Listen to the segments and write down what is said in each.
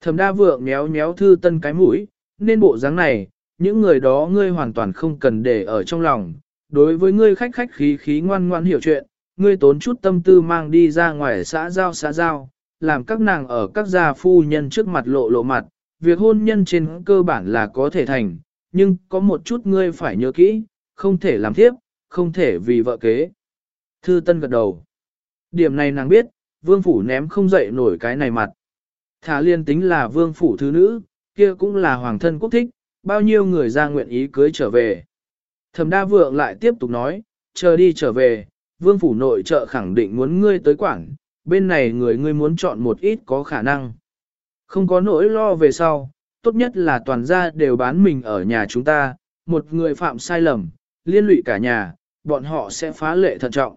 Thẩm đa vượng méo méo thư tân cái mũi, nên bộ dáng này, những người đó ngươi hoàn toàn không cần để ở trong lòng. Đối với ngươi khách khách khí khí ngoan ngoan hiểu chuyện, ngươi tốn chút tâm tư mang đi ra ngoài xã giao xã giao, làm các nàng ở các gia phu nhân trước mặt lộ lộ mặt, việc hôn nhân trên cơ bản là có thể thành, nhưng có một chút ngươi phải nhớ kỹ, không thể làm tiếp, không thể vì vợ kế. Thư Tân gật đầu. Điểm này nàng biết, vương phủ ném không dậy nổi cái này mặt. Thả liên tính là vương phủ thứ nữ, kia cũng là hoàng thân quốc thích, bao nhiêu người ra nguyện ý cưới trở về. Thẩm đa vượng lại tiếp tục nói, chờ đi trở về, vương phủ nội trợ khẳng định muốn ngươi tới quảng, bên này người ngươi muốn chọn một ít có khả năng. Không có nỗi lo về sau, tốt nhất là toàn gia đều bán mình ở nhà chúng ta, một người phạm sai lầm, liên lụy cả nhà, bọn họ sẽ phá lệ thận trọng.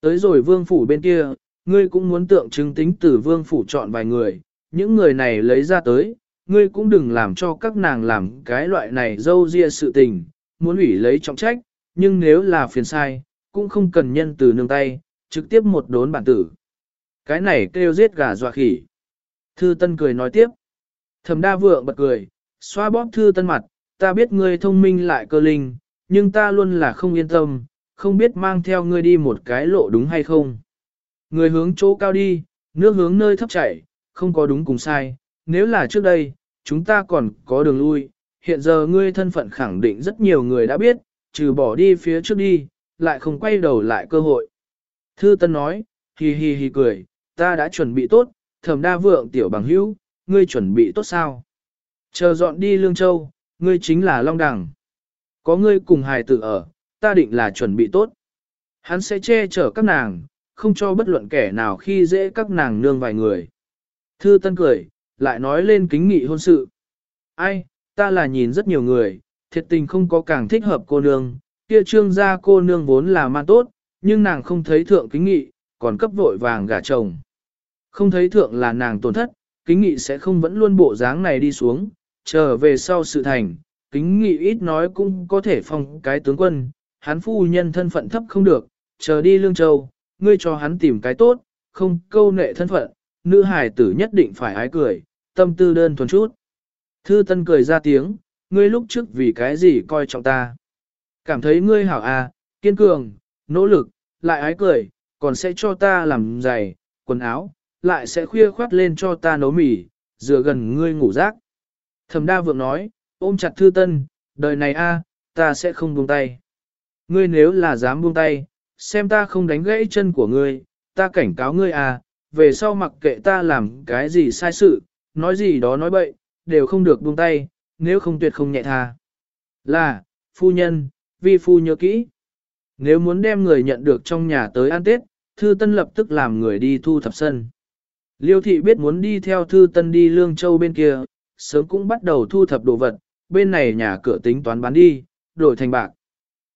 Tới rồi vương phủ bên kia, ngươi cũng muốn tượng trưng tính từ vương phủ chọn vài người, những người này lấy ra tới, ngươi cũng đừng làm cho các nàng làm cái loại này dâu ria sự tình, muốn ủy lấy trọng trách, nhưng nếu là phiền sai, cũng không cần nhân từ nương tay, trực tiếp một đốn bản tử. Cái này kêu giết gà dọa khỉ. Thư Tân cười nói tiếp. Thẩm đa vượng bật cười, xoa bóp Thư Tân mặt, ta biết ngươi thông minh lại cơ linh, nhưng ta luôn là không yên tâm, không biết mang theo ngươi đi một cái lộ đúng hay không. Người hướng chỗ cao đi, nước hướng nơi thấp chảy, không có đúng cùng sai, nếu là trước đây, chúng ta còn có đường lui, hiện giờ ngươi thân phận khẳng định rất nhiều người đã biết, trừ bỏ đi phía trước đi, lại không quay đầu lại cơ hội. Thư Tân nói, hi hi hi cười, ta đã chuẩn bị tốt, thẩm đa vượng tiểu bằng hữu, ngươi chuẩn bị tốt sao? Chờ dọn đi Lương Châu, ngươi chính là Long Đằng. Có ngươi cùng hài tử ở, ta định là chuẩn bị tốt. Hắn sẽ che chở các nàng, không cho bất luận kẻ nào khi dễ các nàng nương vài người. Thư Tân cười, lại nói lên kính nghị hôn sự. Ai, ta là nhìn rất nhiều người, thiệt tình không có càng thích hợp cô nương, kia trương gia cô nương vốn là man tốt, nhưng nàng không thấy thượng kính nghị, còn cấp vội vàng gả chồng. Không thấy thượng là nàng tổn thất, kính nghị sẽ không vẫn luôn bộ dáng này đi xuống, trở về sau sự thành, kính nghị ít nói cũng có thể phong cái tướng quân, hắn phu nhân thân phận thấp không được, chờ đi Lương Châu, ngươi cho hắn tìm cái tốt, không câu nệ thân phận, nữ hài tử nhất định phải ái cười, tâm tư đơn thuần chút. Thư Tân cười ra tiếng, ngươi lúc trước vì cái gì coi trọng ta? Cảm thấy ngươi hảo à, kiên cường, nỗ lực, lại ái cười, còn sẽ cho ta làm giày, quần áo, lại sẽ khuya khoát lên cho ta nấu mì, dựa gần ngươi ngủ rác. Thẩm đa vượng nói, ôm chặt thư tân, đời này a, ta sẽ không buông tay. Ngươi nếu là dám buông tay, xem ta không đánh gãy chân của ngươi, ta cảnh cáo ngươi à, về sau mặc kệ ta làm cái gì sai sự, nói gì đó nói bậy, đều không được buông tay, nếu không tuyệt không nhẹ tha. Là, phu nhân, vi phu nhớ kỹ. Nếu muốn đem người nhận được trong nhà tới ăn Tết, Thư Tân lập tức làm người đi thu thập sân. Liêu thị biết muốn đi theo Thư Tân đi Lương Châu bên kia, sớm cũng bắt đầu thu thập đồ vật, bên này nhà cửa tính toán bán đi, đổi thành bạc.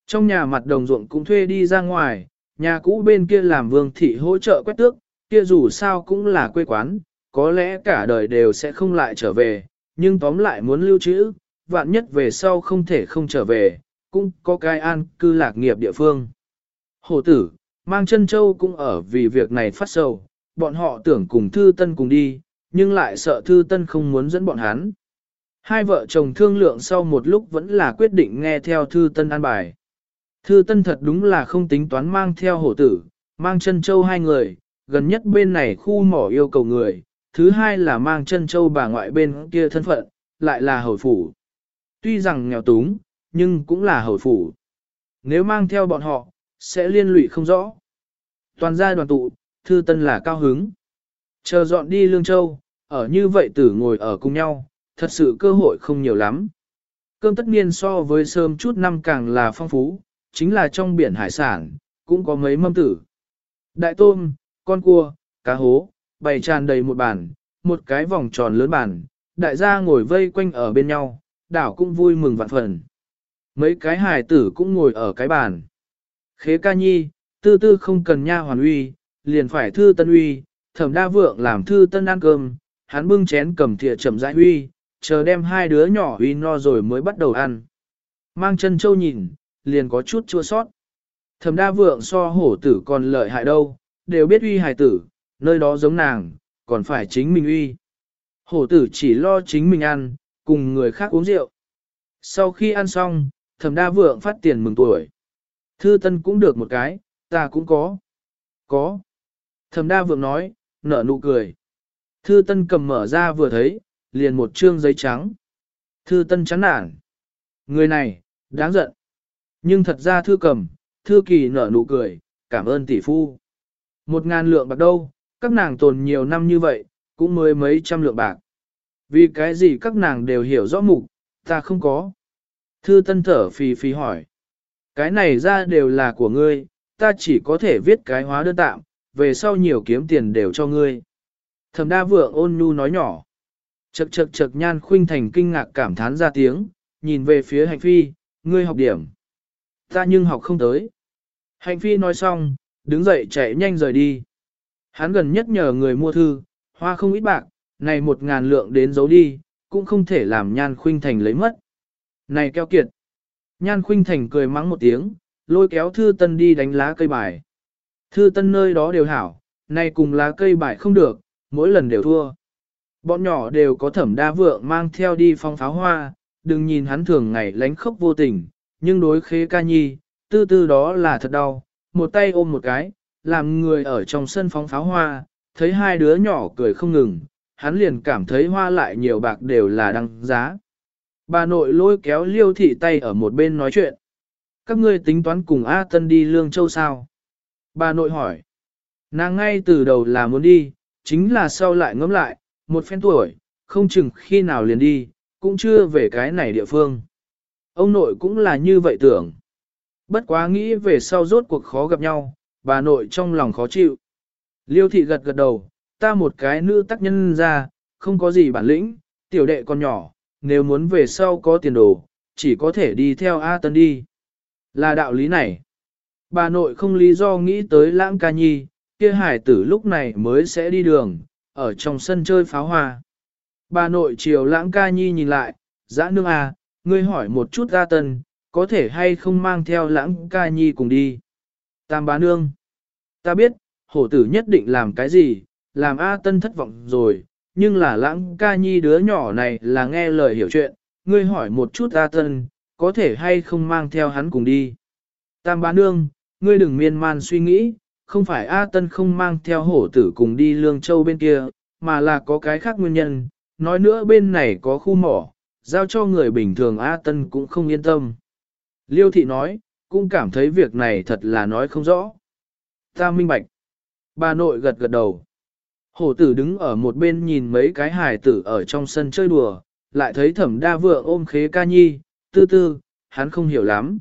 Trong nhà mặt đồng ruộng cũng thuê đi ra ngoài, nhà cũ bên kia làm vương thị hỗ trợ quét tước, kia dù sao cũng là quê quán, có lẽ cả đời đều sẽ không lại trở về, nhưng tóm lại muốn lưu trữ, vạn nhất về sau không thể không trở về, cũng có cái an cư lạc nghiệp địa phương. Hồ tử, mang chân châu cũng ở vì việc này phát sầu, bọn họ tưởng cùng Thư Tân cùng đi, nhưng lại sợ Thư Tân không muốn dẫn bọn hắn. Hai vợ chồng thương lượng sau một lúc vẫn là quyết định nghe theo Thư Tân an bài. Thư Tân thật đúng là không tính toán mang theo hổ tử, mang chân châu hai người, gần nhất bên này khu mỏ yêu cầu người, thứ hai là mang chân châu bà ngoại bên kia thân phận, lại là hầu phủ. Tuy rằng nghèo túng, nhưng cũng là hầu phủ. Nếu mang theo bọn họ, sẽ liên lụy không rõ. Toàn gia đoàn tụ, Thư Tân là cao hứng. Chờ dọn đi Lương Châu, ở như vậy tử ngồi ở cùng nhau, thật sự cơ hội không nhiều lắm. Cơm tất niên so với sớm chút năm càng là phong phú, chính là trong biển hải sản, cũng có mấy mâm tử. Đại tôm, con cua, cá hố, bày tràn đầy một bàn, một cái vòng tròn lớn bàn, đại gia ngồi vây quanh ở bên nhau, đảo cũng vui mừng vạn phần. Mấy cái hài tử cũng ngồi ở cái bàn. Khế ca nhi, tư tư không cần nha hoàn uy, liền phải thư tân uy, thẩm đa vượng làm thư tân ăn cơm, hắn bưng chén cầm thìa chậm rãi uy, chờ đem hai đứa nhỏ uy no rồi mới bắt đầu ăn. Mang chân châu nhìn, liền có chút chua sót. Thẩm đa vượng so hổ tử còn lợi hại đâu, đều biết uy hài tử, nơi đó giống nàng, còn phải chính mình uy. Hổ tử chỉ lo chính mình ăn, cùng người khác uống rượu. Sau khi ăn xong, thẩm đa vượng phát tiền mừng tuổi. Thư tân cũng được một cái, ta cũng có. Có. Thẩm đa vượng nói, nở nụ cười. Thư tân cầm mở ra vừa thấy, liền một trương giấy trắng. Thư tân chán nản. Người này, đáng giận. Nhưng thật ra thư cầm, thư kỳ nở nụ cười, cảm ơn tỷ phu. Một ngàn lượng bạc đâu, các nàng tồn nhiều năm như vậy, cũng mới mấy trăm lượng bạc. Vì cái gì các nàng đều hiểu rõ mục, ta không có. Thư tân thở phì phì hỏi. Cái này ra đều là của ngươi, ta chỉ có thể viết cái hóa đơn tạm, về sau nhiều kiếm tiền đều cho ngươi. Thẩm đa vượng ôn nhu nói nhỏ. Chật chật chật nhan khuynh thành kinh ngạc cảm thán ra tiếng, nhìn về phía hành phi, ngươi học điểm. Ta nhưng học không tới. Hành phi nói xong, đứng dậy chạy nhanh rời đi. Hắn gần nhất nhờ người mua thư, hoa không ít bạc, này một ngàn lượng đến giấu đi, cũng không thể làm nhan khuynh thành lấy mất. Này keo kiệt. Nhan khuynh thành cười mắng một tiếng, lôi kéo thư tân đi đánh lá cây bài. Thư tân nơi đó đều hảo, này cùng lá cây bài không được, mỗi lần đều thua. Bọn nhỏ đều có thẩm đa vượng mang theo đi phong pháo hoa, đừng nhìn hắn thường ngày lánh khóc vô tình, nhưng đối khế ca nhi, tư tư đó là thật đau, một tay ôm một cái, làm người ở trong sân phóng pháo hoa, thấy hai đứa nhỏ cười không ngừng, hắn liền cảm thấy hoa lại nhiều bạc đều là đăng giá. Bà nội lôi kéo liêu thị tay ở một bên nói chuyện. Các ngươi tính toán cùng A Tân đi Lương Châu sao? Bà nội hỏi. Nàng ngay từ đầu là muốn đi, chính là sau lại ngẫm lại, một phen tuổi, không chừng khi nào liền đi, cũng chưa về cái này địa phương. Ông nội cũng là như vậy tưởng. Bất quá nghĩ về sau rốt cuộc khó gặp nhau, bà nội trong lòng khó chịu. Liêu thị gật gật đầu, ta một cái nữ tác nhân ra, không có gì bản lĩnh, tiểu đệ còn nhỏ, nếu muốn về sau có tiền đồ, chỉ có thể đi theo A Tân đi. Là đạo lý này. Bà nội không lý do nghĩ tới lãng ca nhi, kia hải tử lúc này mới sẽ đi đường, ở trong sân chơi pháo hoa. Bà nội chiều lãng ca nhi nhìn lại, dã nương à, ngươi hỏi một chút A Tân, có thể hay không mang theo lãng ca nhi cùng đi. Tam bá nương. Ta biết, hổ tử nhất định làm cái gì, làm A Tân thất vọng rồi, nhưng là lãng ca nhi đứa nhỏ này là nghe lời hiểu chuyện, ngươi hỏi một chút A Tân, có thể hay không mang theo hắn cùng đi. Tam bá nương, ngươi đừng miên man suy nghĩ, không phải A Tân không mang theo hổ tử cùng đi Lương Châu bên kia, mà là có cái khác nguyên nhân, nói nữa bên này có khu mỏ, giao cho người bình thường A Tân cũng không yên tâm. Liêu thị nói, cũng cảm thấy việc này thật là nói không rõ. Ta minh bạch. Bà nội gật gật đầu. Hổ tử đứng ở một bên nhìn mấy cái hài tử ở trong sân chơi đùa, lại thấy thẩm đa vượng ôm khế ca nhi, tư tư, hắn không hiểu lắm.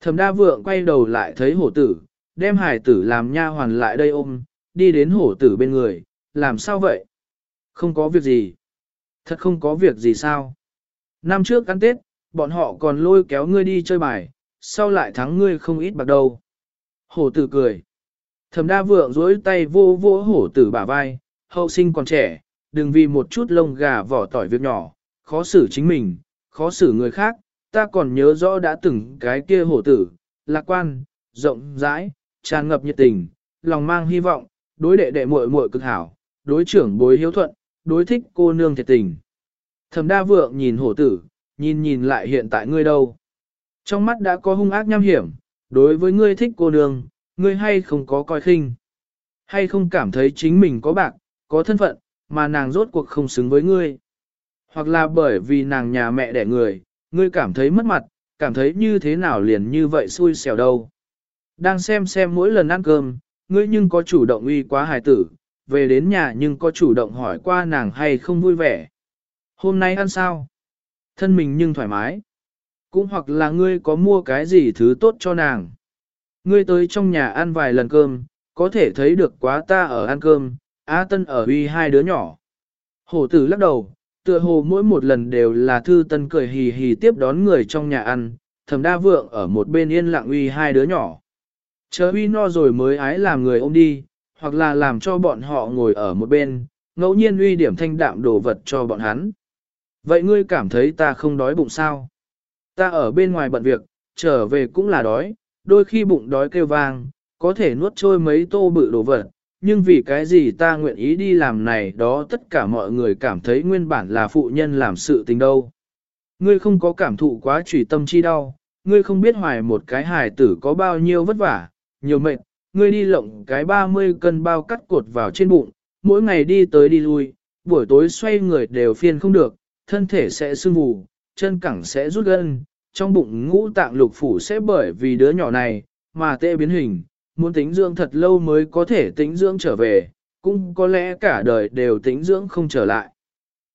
Thẩm đa vượng quay đầu lại thấy hổ tử, đem hài tử làm nha hoàn lại đây ôm, đi đến hổ tử bên người, làm sao vậy? Không có việc gì. Thật không có việc gì sao? Năm trước ăn Tết, bọn họ còn lôi kéo ngươi đi chơi bài, sau lại thắng ngươi không ít bạc đâu. Hổ tử cười. Thẩm đa vượng dối tay vô vô hổ tử bả vai, hậu sinh còn trẻ, đừng vì một chút lông gà vỏ tỏi việc nhỏ, khó xử chính mình, khó xử người khác, ta còn nhớ rõ đã từng cái kia hổ tử, lạc quan, rộng rãi, tràn ngập nhiệt tình, lòng mang hy vọng, đối đệ đệ muội muội cực hảo, đối trưởng bối hiếu thuận, đối thích cô nương thiệt tình. Thẩm đa vượng nhìn hổ tử, nhìn nhìn lại hiện tại ngươi đâu. Trong mắt đã có hung ác nham hiểm, đối với ngươi thích cô nương, ngươi hay không có coi khinh. Hay không cảm thấy chính mình có bạc, có thân phận, mà nàng rốt cuộc không xứng với ngươi. Hoặc là bởi vì nàng nhà mẹ đẻ người, ngươi cảm thấy mất mặt, cảm thấy như thế nào liền như vậy xui xẻo đâu. Đang xem xem mỗi lần ăn cơm, ngươi nhưng có chủ động uy quá hài tử, về đến nhà nhưng có chủ động hỏi qua nàng hay không vui vẻ. Hôm nay ăn sao? Thân mình nhưng thoải mái. Cũng hoặc là ngươi có mua cái gì thứ tốt cho nàng. Ngươi tới trong nhà ăn vài lần cơm, có thể thấy được quá ta ở ăn cơm, Á Tân ở uy hai đứa nhỏ. Hổ tử lắc đầu, tựa hồ mỗi một lần đều là thư tân cười hì hì tiếp đón người trong nhà ăn, thầm đa vượng ở một bên yên lặng uy hai đứa nhỏ. Chờ uy no rồi mới ái làm người ôm đi, hoặc là làm cho bọn họ ngồi ở một bên, ngẫu nhiên uy điểm thanh đạm đồ vật cho bọn hắn. Vậy ngươi cảm thấy ta không đói bụng sao? Ta ở bên ngoài bận việc, trở về cũng là đói, đôi khi bụng đói kêu vang, có thể nuốt trôi mấy tô bự đồ vật, nhưng vì cái gì ta nguyện ý đi làm này đó tất cả mọi người cảm thấy nguyên bản là phụ nhân làm sự tình đâu. Ngươi không có cảm thụ quá trùy tâm chi đau, ngươi không biết hoài một cái hài tử có bao nhiêu vất vả, nhiều mệt, ngươi đi lộng cái 30 cân bao cắt cột vào trên bụng, mỗi ngày đi tới đi lui, buổi tối xoay người đều phiên không được, thân thể sẽ sưng vù, chân cẳng sẽ rút gân, trong bụng ngũ tạng lục phủ sẽ bởi vì đứa nhỏ này, mà tệ biến hình, muốn tính dưỡng thật lâu mới có thể tính dưỡng trở về, cũng có lẽ cả đời đều tính dưỡng không trở lại.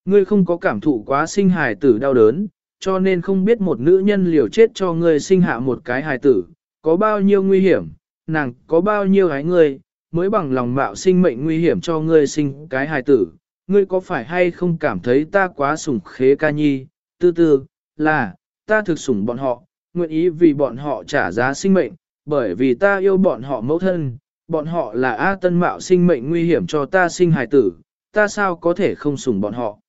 Ngươi không có cảm thụ quá sinh hài tử đau đớn, cho nên không biết một nữ nhân liều chết cho ngươi sinh hạ một cái hài tử, có bao nhiêu nguy hiểm, nàng có bao nhiêu hái ngươi, mới bằng lòng mạo sinh mệnh nguy hiểm cho ngươi sinh cái hài tử. Ngươi có phải hay không cảm thấy ta quá sủng khế ca nhi, tư tư, là, ta thực sủng bọn họ, nguyện ý vì bọn họ trả giá sinh mệnh, bởi vì ta yêu bọn họ mẫu thân, bọn họ là A tân mạo sinh mệnh nguy hiểm cho ta sinh hài tử, ta sao có thể không sủng bọn họ.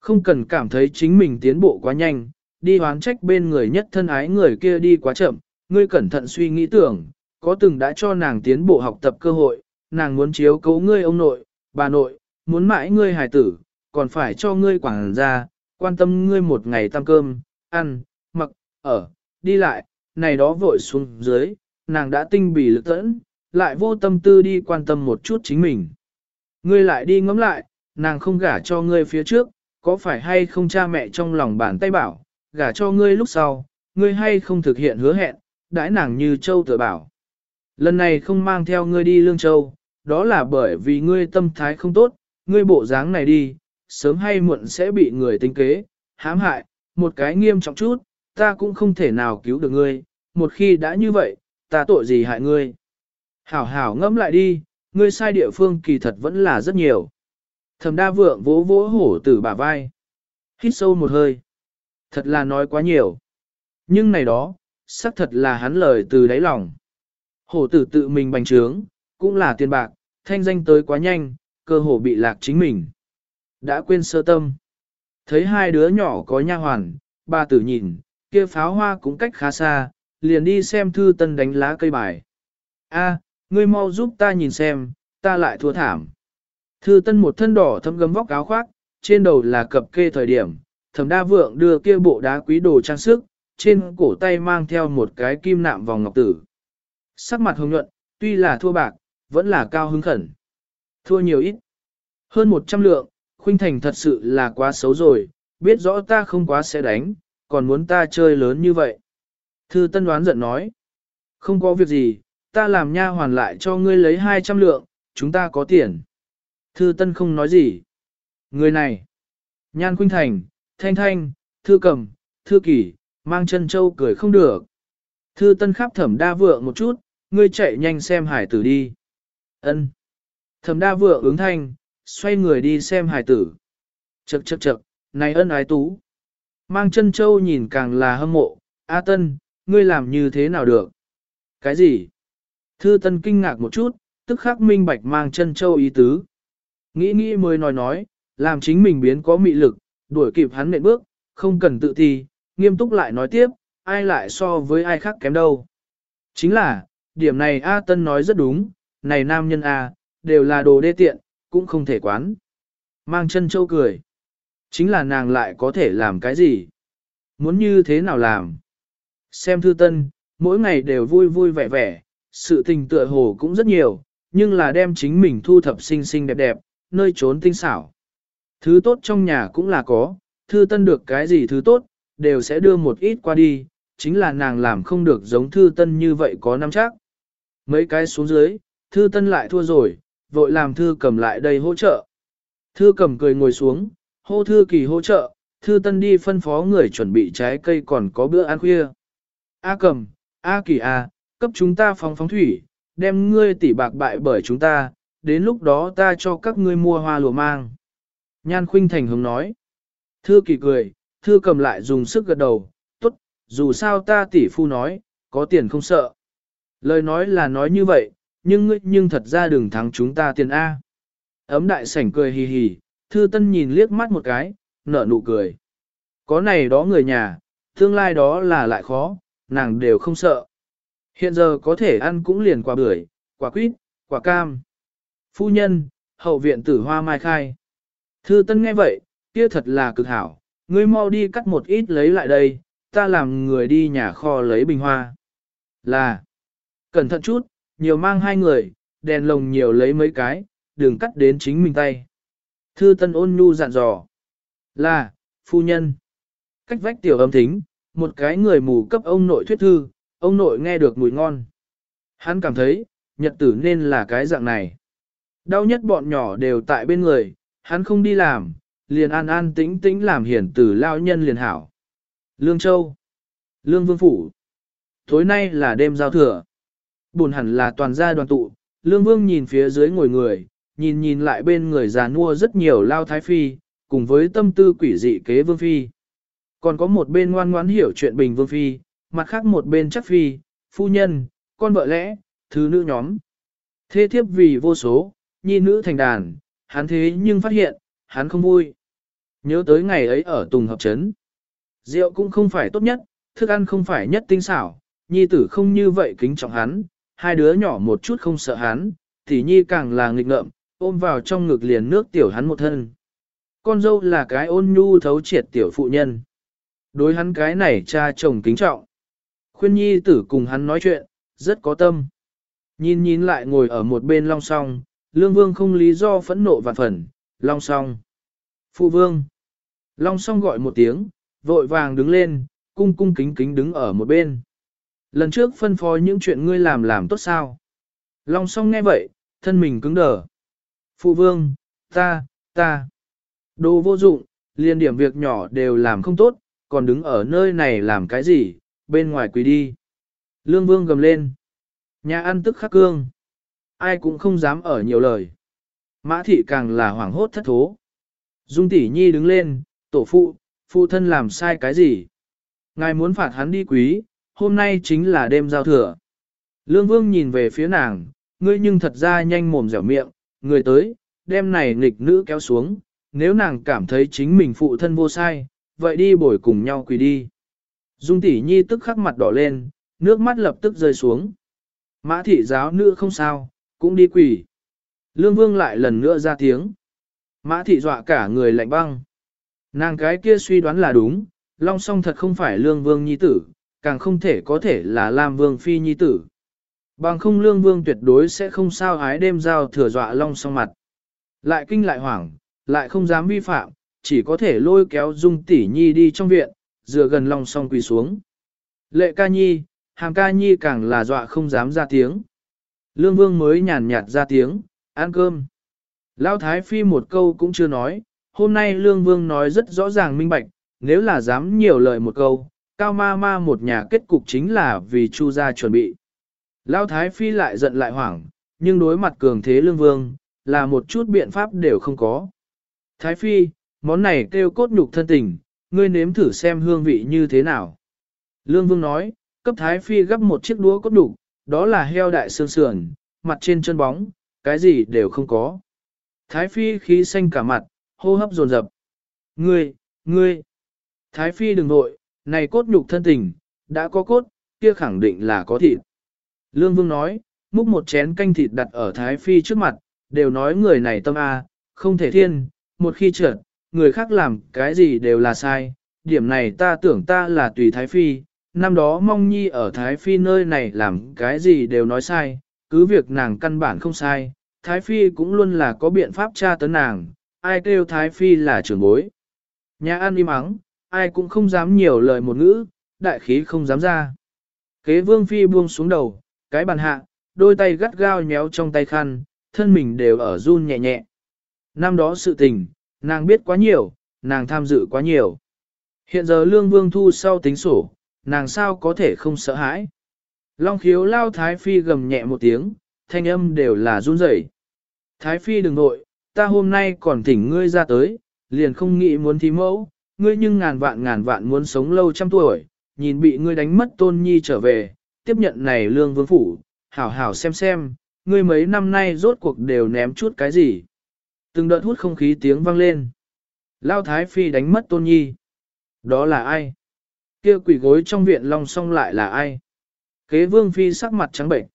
Không cần cảm thấy chính mình tiến bộ quá nhanh, đi hoán trách bên người nhất thân ái người kia đi quá chậm, ngươi cẩn thận suy nghĩ tưởng, có từng đã cho nàng tiến bộ học tập cơ hội, nàng muốn chiếu cấu ngươi ông nội, bà nội, muốn mãi ngươi hài tử, còn phải cho ngươi quảng ra, quan tâm ngươi một ngày tam cơm, ăn, mặc, ở, đi lại, này đó vội xuống dưới, nàng đã tinh bì lực tẫn, lại vô tâm tư đi quan tâm một chút chính mình. Ngươi lại đi ngẫm lại, nàng không gả cho ngươi phía trước, có phải hay không cha mẹ trong lòng bàn tay bảo, gả cho ngươi lúc sau, ngươi hay không thực hiện hứa hẹn, đãi nàng như châu tự bảo. Lần này không mang theo ngươi đi lương châu, đó là bởi vì ngươi tâm thái không tốt, ngươi bộ dáng này đi, sớm hay muộn sẽ bị người tính kế, hãm hại, một cái nghiêm trọng chút, ta cũng không thể nào cứu được ngươi, một khi đã như vậy, ta tội gì hại ngươi. Hảo hảo ngẫm lại đi, ngươi sai địa phương kỳ thật vẫn là rất nhiều. Thẩm đa vượng vỗ vỗ hổ tử bả vai. Hít sâu một hơi. Thật là nói quá nhiều. Nhưng này đó, xác thật là hắn lời từ đáy lòng. Hổ tử tự mình bành trướng, cũng là tiền bạc, thanh danh tới quá nhanh, cơ hồ bị lạc chính mình. Đã quên sơ tâm. Thấy hai đứa nhỏ có nha hoàn, ba tử nhìn, kia pháo hoa cũng cách khá xa, liền đi xem thư tân đánh lá cây bài. A, ngươi mau giúp ta nhìn xem, ta lại thua thảm. Thư tân một thân đỏ thâm gấm vóc áo khoác, trên đầu là cập kê thời điểm, thẩm đa vượng đưa kia bộ đá quý đồ trang sức, trên cổ tay mang theo một cái kim nạm vòng ngọc tử. Sắc mặt hồng nhuận, tuy là thua bạc, vẫn là cao hứng khẩn. Thua nhiều ít. Hơn 100 lượng, khuynh thành thật sự là quá xấu rồi, biết rõ ta không quá sẽ đánh, còn muốn ta chơi lớn như vậy. Thư Tân đoán giận nói, không có việc gì, ta làm nha hoàn lại cho ngươi lấy 200 lượng, chúng ta có tiền. Thư Tân không nói gì. Người này, Nhan Khuynh Thành, Thanh Thanh, Thư Cầm, Thư Kỳ, mang chân châu cười không được. Thư Tân khắp thẩm đa vượng một chút, ngươi chạy nhanh xem hải tử đi. Ân. Thẩm đa vượng ứng thanh, xoay người đi xem hải tử. Chậc chậc chậc, này ân ái tú. Mang chân châu nhìn càng là hâm mộ, A Tân, ngươi làm như thế nào được? Cái gì? Thư Tân kinh ngạc một chút, tức khắc minh bạch mang chân châu ý tứ. Nghĩ nghĩ mới nói nói, làm chính mình biến có mị lực, đuổi kịp hắn nện bước, không cần tự thi, nghiêm túc lại nói tiếp, ai lại so với ai khác kém đâu. Chính là, điểm này A Tân nói rất đúng, này nam nhân A, đều là đồ đê tiện, cũng không thể quán. Mang chân châu cười. Chính là nàng lại có thể làm cái gì? Muốn như thế nào làm? Xem thư tân, mỗi ngày đều vui vui vẻ vẻ, sự tình tựa hồ cũng rất nhiều, nhưng là đem chính mình thu thập xinh xinh đẹp đẹp, nơi trốn tinh xảo. Thứ tốt trong nhà cũng là có, thư tân được cái gì thứ tốt, đều sẽ đưa một ít qua đi, chính là nàng làm không được giống thư tân như vậy có năm chắc. Mấy cái xuống dưới, thư tân lại thua rồi, vội làm thư cầm lại đây hỗ trợ. Thư cầm cười ngồi xuống, hô thư kỳ hỗ trợ, thư tân đi phân phó người chuẩn bị trái cây còn có bữa ăn khuya. A cầm, A kỳ A, cấp chúng ta phóng phóng thủy, đem ngươi tỉ bạc bại bởi chúng ta, đến lúc đó ta cho các ngươi mua hoa lùa mang. Nhan khuynh thành hướng nói. Thư kỳ cười, thư cầm lại dùng sức gật đầu, tốt, dù sao ta tỷ phu nói, có tiền không sợ. Lời nói là nói như vậy, nhưng ngươi nhưng thật ra đừng thắng chúng ta tiền A. Ấm đại sảnh cười hì hì, thư tân nhìn liếc mắt một cái, nở nụ cười. Có này đó người nhà, tương lai đó là lại khó, nàng đều không sợ. Hiện giờ có thể ăn cũng liền quả bưởi, quả quýt, quả cam. Phu nhân, hậu viện tử hoa mai khai. Thư tân nghe vậy, kia thật là cực hảo, ngươi mau đi cắt một ít lấy lại đây, ta làm người đi nhà kho lấy bình hoa. Là, cẩn thận chút, nhiều mang hai người, đèn lồng nhiều lấy mấy cái, đừng cắt đến chính mình tay. Thư tân ôn nhu dặn dò. Là, phu nhân. Cách vách tiểu âm thính, một cái người mù cấp ông nội thuyết thư, ông nội nghe được mùi ngon. Hắn cảm thấy, nhật tử nên là cái dạng này. Đau nhất bọn nhỏ đều tại bên người, hắn không đi làm, liền an an tĩnh tĩnh làm hiển tử lao nhân liền hảo. Lương Châu Lương Vương Phủ Tối nay là đêm giao thừa. Buồn hẳn là toàn gia đoàn tụ, Lương Vương nhìn phía dưới ngồi người, nhìn nhìn lại bên người già nua rất nhiều lao thái phi, cùng với tâm tư quỷ dị kế Vương Phi. Còn có một bên ngoan ngoãn hiểu chuyện bình Vương Phi, mặt khác một bên chắc Phi, phu nhân, con vợ lẽ, thứ nữ nhóm. Thế thiếp vì vô số, nhi nữ thành đàn, hắn thế nhưng phát hiện, hắn không vui. Nhớ tới ngày ấy ở Tùng Hợp Trấn. Rượu cũng không phải tốt nhất, thức ăn không phải nhất tinh xảo, nhi tử không như vậy kính trọng hắn, hai đứa nhỏ một chút không sợ hắn, tỷ nhi càng là nghịch ngợm, ôm vào trong ngực liền nước tiểu hắn một thân. Con dâu là cái ôn nhu thấu triệt tiểu phụ nhân. Đối hắn cái này cha chồng kính trọng. Khuyên nhi tử cùng hắn nói chuyện, rất có tâm. Nhìn nhìn lại ngồi ở một bên long song, lương vương không lý do phẫn nộ vạn phần, long song. Phụ vương. Long song gọi một tiếng, vội vàng đứng lên, cung cung kính kính đứng ở một bên. Lần trước phân phó những chuyện ngươi làm làm tốt sao? Long song nghe vậy, thân mình cứng đờ. Phụ vương, ta, ta. Đồ vô dụng, liên điểm việc nhỏ đều làm không tốt, còn đứng ở nơi này làm cái gì, bên ngoài quỳ đi. Lương vương gầm lên. Nhà ăn tức khắc cương. Ai cũng không dám ở nhiều lời. Mã thị càng là hoảng hốt thất thố. Dung tỷ nhi đứng lên, tổ phụ, phụ thân làm sai cái gì? Ngài muốn phạt hắn đi quý, hôm nay chính là đêm giao thừa. Lương Vương nhìn về phía nàng, ngươi nhưng thật ra nhanh mồm dẻo miệng, người tới, đêm này nghịch nữ kéo xuống, nếu nàng cảm thấy chính mình phụ thân vô sai, vậy đi bồi cùng nhau quỳ đi. Dung tỷ nhi tức khắc mặt đỏ lên, nước mắt lập tức rơi xuống. Mã thị giáo nữ không sao, cũng đi quỳ. Lương Vương lại lần nữa ra tiếng. Mã thị dọa cả người lạnh băng. Nàng cái kia suy đoán là đúng, Long Song thật không phải Lương Vương Nhi tử, càng không thể có thể là Lam Vương Phi Nhi tử. Bằng không Lương Vương tuyệt đối sẽ không sao hái đêm giao thừa dọa Long Song mặt. Lại kinh lại hoảng, lại không dám vi phạm, chỉ có thể lôi kéo Dung Tỷ Nhi đi trong viện, dựa gần Long Song quỳ xuống. Lệ ca nhi, hàm ca nhi càng là dọa không dám ra tiếng. Lương Vương mới nhàn nhạt ra tiếng, ăn cơm. Lão Thái Phi một câu cũng chưa nói, hôm nay Lương Vương nói rất rõ ràng minh bạch, nếu là dám nhiều lời một câu, Cao Ma Ma một nhà kết cục chính là vì Chu gia chuẩn bị. Lão Thái Phi lại giận lại hoảng, nhưng đối mặt cường thế Lương Vương, là một chút biện pháp đều không có. Thái Phi, món này kêu cốt nhục thân tình, ngươi nếm thử xem hương vị như thế nào. Lương Vương nói, cấp Thái Phi gấp một chiếc đũa cốt nhục, đó là heo đại xương sườn, mặt trên chân bóng, cái gì đều không có. Thái Phi khí xanh cả mặt, hô hấp dồn dập. Ngươi, ngươi. Thái Phi đừng nội, này cốt nhục thân tình, đã có cốt, kia khẳng định là có thịt. Lương Vương nói, múc một chén canh thịt đặt ở Thái Phi trước mặt, đều nói người này tâm A, không thể thiên, một khi trượt, người khác làm cái gì đều là sai. Điểm này ta tưởng ta là tùy Thái Phi, năm đó mong nhi ở Thái Phi nơi này làm cái gì đều nói sai, cứ việc nàng căn bản không sai, Thái Phi cũng luôn là có biện pháp tra tấn nàng, ai kêu Thái Phi là trưởng bối. Nhà ăn im ắng, ai cũng không dám nhiều lời một ngữ, đại khí không dám ra. Kế vương phi buông xuống đầu, cái bàn hạ, đôi tay gắt gao nhéo trong tay khăn, thân mình đều ở run nhẹ nhẹ. Năm đó sự tình, nàng biết quá nhiều, nàng tham dự quá nhiều. Hiện giờ lương vương thu sau tính sổ, nàng sao có thể không sợ hãi. Long khiếu lao thái phi gầm nhẹ một tiếng, thanh âm đều là run rẩy. Thái phi đừng nội, ta hôm nay còn thỉnh ngươi ra tới, liền không nghĩ muốn thí mẫu, ngươi nhưng ngàn vạn ngàn vạn muốn sống lâu trăm tuổi, nhìn bị ngươi đánh mất tôn nhi trở về, tiếp nhận này lương vương phủ, hảo hảo xem xem, ngươi mấy năm nay rốt cuộc đều ném chút cái gì. Từng đợt hút không khí tiếng vang lên. Lao Thái Phi đánh mất tôn nhi. Đó là ai? kia quỷ gối trong viện long song lại là ai? Kế vương phi sắc mặt trắng bệnh.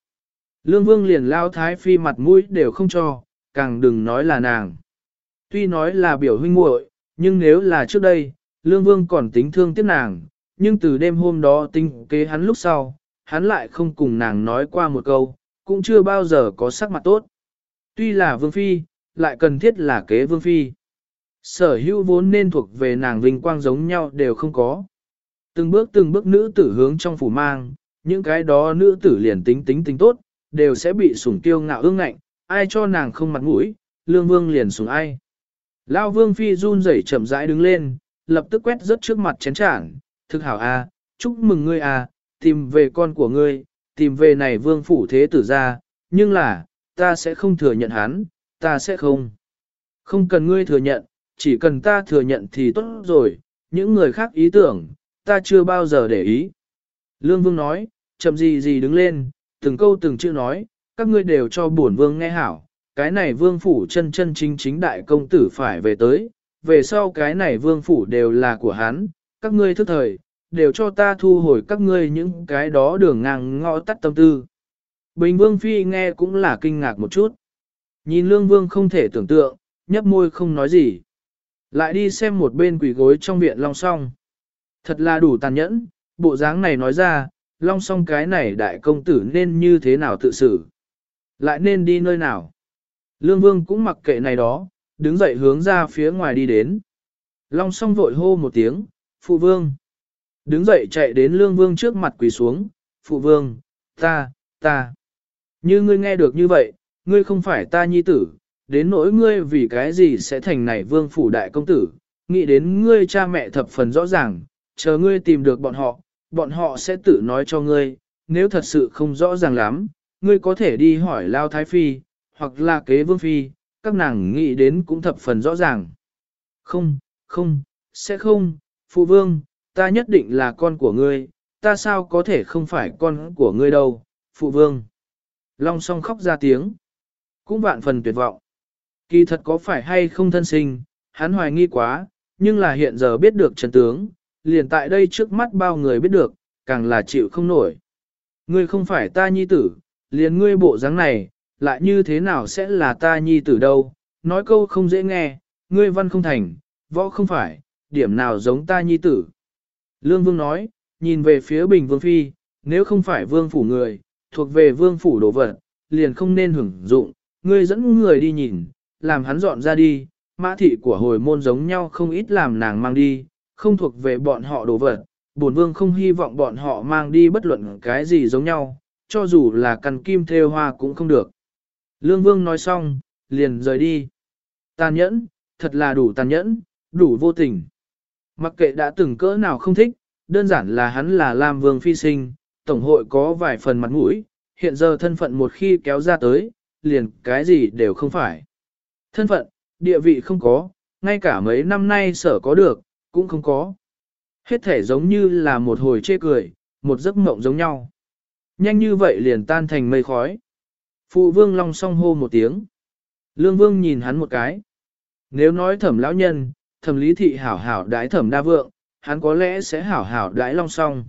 Lương vương liền lao thái phi mặt mũi đều không cho, càng đừng nói là nàng. Tuy nói là biểu huynh muội, nhưng nếu là trước đây, Lương Vương còn tính thương tiếc nàng, nhưng từ đêm hôm đó tinh kế hắn lúc sau, hắn lại không cùng nàng nói qua một câu, cũng chưa bao giờ có sắc mặt tốt. Tuy là Vương Phi, lại cần thiết là kế Vương Phi. Sở hữu vốn nên thuộc về nàng vinh quang giống nhau đều không có. Từng bước từng bước nữ tử hướng trong phủ mang, những cái đó nữ tử liền tính tính tính tốt, đều sẽ bị sủng kiêu ngạo ương ngạnh, ai cho nàng không mặt mũi, lương vương liền sủng ai. Lao vương phi run rẩy chậm rãi đứng lên, lập tức quét rớt trước mặt chén chản, thực hảo a, chúc mừng ngươi a, tìm về con của ngươi, tìm về này vương phủ thế tử ra, nhưng là, ta sẽ không thừa nhận hắn, ta sẽ không. Không cần ngươi thừa nhận, chỉ cần ta thừa nhận thì tốt rồi, những người khác ý tưởng, ta chưa bao giờ để ý. Lương Vương nói, chậm gì gì đứng lên, từng câu từng chữ nói, các ngươi đều cho bổn Vương nghe hảo, cái này Vương phủ chân chân chính chính đại công tử phải về tới, về sau cái này Vương phủ đều là của hắn, các ngươi thức thời, đều cho ta thu hồi các ngươi những cái đó đường ngang ngõ tắt tâm tư. Bình Vương Phi nghe cũng là kinh ngạc một chút. Nhìn Lương Vương không thể tưởng tượng, nhấp môi không nói gì. Lại đi xem một bên quỷ gối trong viện long song. Thật là đủ tàn nhẫn, bộ dáng này nói ra, long song cái này đại công tử nên như thế nào tự xử. Lại nên đi nơi nào. Lương vương cũng mặc kệ này đó, đứng dậy hướng ra phía ngoài đi đến. Long song vội hô một tiếng, phụ vương. Đứng dậy chạy đến lương vương trước mặt quỳ xuống, phụ vương, ta, ta. Như ngươi nghe được như vậy, ngươi không phải ta nhi tử, đến nỗi ngươi vì cái gì sẽ thành này vương phủ đại công tử, nghĩ đến ngươi cha mẹ thập phần rõ ràng, chờ ngươi tìm được bọn họ, bọn họ sẽ tự nói cho ngươi, nếu thật sự không rõ ràng lắm, ngươi có thể đi hỏi Lao Thái Phi, hoặc là kế vương phi, các nàng nghĩ đến cũng thập phần rõ ràng. Không, không, sẽ không, phụ vương, ta nhất định là con của ngươi, ta sao có thể không phải con của ngươi đâu, phụ vương. Long song khóc ra tiếng, cũng vạn phần tuyệt vọng. Kỳ thật có phải hay không thân sinh, hắn hoài nghi quá, nhưng là hiện giờ biết được chân tướng, liền tại đây trước mắt bao người biết được, càng là chịu không nổi. Ngươi không phải ta nhi tử, liền ngươi bộ dáng này, lại như thế nào sẽ là ta nhi tử đâu, nói câu không dễ nghe, ngươi văn không thành, võ không phải, điểm nào giống ta nhi tử. Lương Vương nói, nhìn về phía Bình Vương Phi, nếu không phải Vương Phủ người, thuộc về Vương Phủ đồ vật, liền không nên hưởng dụng, ngươi dẫn người đi nhìn, làm hắn dọn ra đi, mã thị của hồi môn giống nhau không ít làm nàng mang đi, không thuộc về bọn họ đồ vật, bổn vương không hy vọng bọn họ mang đi bất luận cái gì giống nhau, cho dù là căn kim theo hoa cũng không được. Lương vương nói xong, liền rời đi. Tàn nhẫn, thật là đủ tàn nhẫn, đủ vô tình. Mặc kệ đã từng cỡ nào không thích, đơn giản là hắn là Lam Vương phi sinh, tổng hội có vài phần mặt mũi, hiện giờ thân phận một khi kéo ra tới, liền cái gì đều không phải. Thân phận, địa vị không có, ngay cả mấy năm nay sở có được, cũng không có. Hết thể giống như là một hồi chê cười, một giấc mộng giống nhau. Nhanh như vậy liền tan thành mây khói. Phụ vương long song hô một tiếng. Lương vương nhìn hắn một cái. Nếu nói thẩm lão nhân, thẩm lý thị hảo hảo đái thẩm đa vượng, hắn có lẽ sẽ hảo hảo đái long song.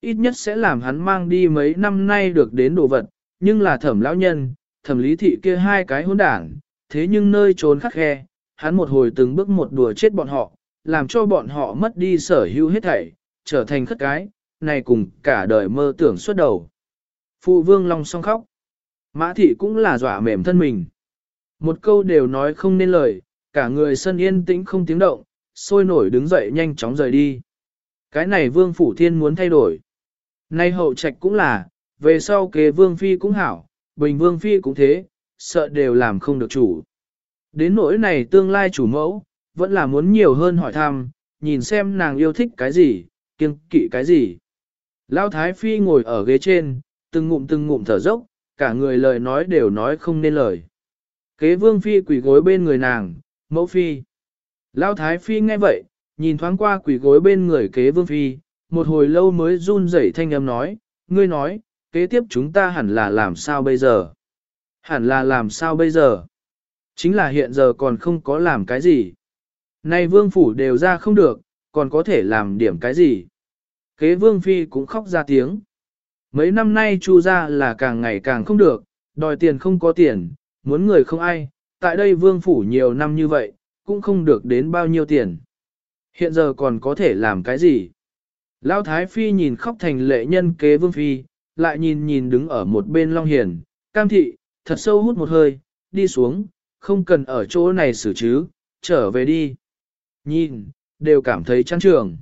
Ít nhất sẽ làm hắn mang đi mấy năm nay được đến đồ vật, nhưng là thẩm lão nhân, thẩm lý thị kia hai cái hỗn đảng, thế nhưng nơi trốn khắc khe, hắn một hồi từng bước một đùa chết bọn họ, làm cho bọn họ mất đi sở hữu hết thảy, trở thành khất cái, này cùng cả đời mơ tưởng suốt đầu. Phụ vương long song khóc. Mã thị cũng là dọa mềm thân mình. Một câu đều nói không nên lời, cả người sân yên tĩnh không tiếng động, sôi nổi đứng dậy nhanh chóng rời đi. Cái này vương phủ thiên muốn thay đổi. Nay hậu trạch cũng là, về sau kế vương phi cũng hảo, bình vương phi cũng thế, sợ đều làm không được chủ. Đến nỗi này tương lai chủ mẫu, vẫn là muốn nhiều hơn hỏi thăm, nhìn xem nàng yêu thích cái gì, kiêng kỵ cái gì. Lão Thái Phi ngồi ở ghế trên, từng ngụm từng ngụm thở dốc, cả người lời nói đều nói không nên lời. Kế Vương Phi quỳ gối bên người nàng, mẫu Phi. lao Thái Phi nghe vậy, nhìn thoáng qua quỳ gối bên người kế Vương Phi, một hồi lâu mới run rẩy thanh âm nói, ngươi nói, kế tiếp chúng ta hẳn là làm sao bây giờ? Hẳn là làm sao bây giờ? Chính là hiện giờ còn không có làm cái gì. Nay vương phủ đều ra không được, còn có thể làm điểm cái gì? Kế vương phi cũng khóc ra tiếng. Mấy năm nay chu ra là càng ngày càng không được, đòi tiền không có tiền, muốn người không ai, tại đây vương phủ nhiều năm như vậy, cũng không được đến bao nhiêu tiền. Hiện giờ còn có thể làm cái gì? Lão Thái Phi nhìn khóc thành lệ nhân kế vương phi, lại nhìn nhìn đứng ở một bên Long Hiền, cam thị, thật sâu hút một hơi, đi xuống, không cần ở chỗ này xử chứ, trở về đi. Nhìn, đều cảm thấy chán trường.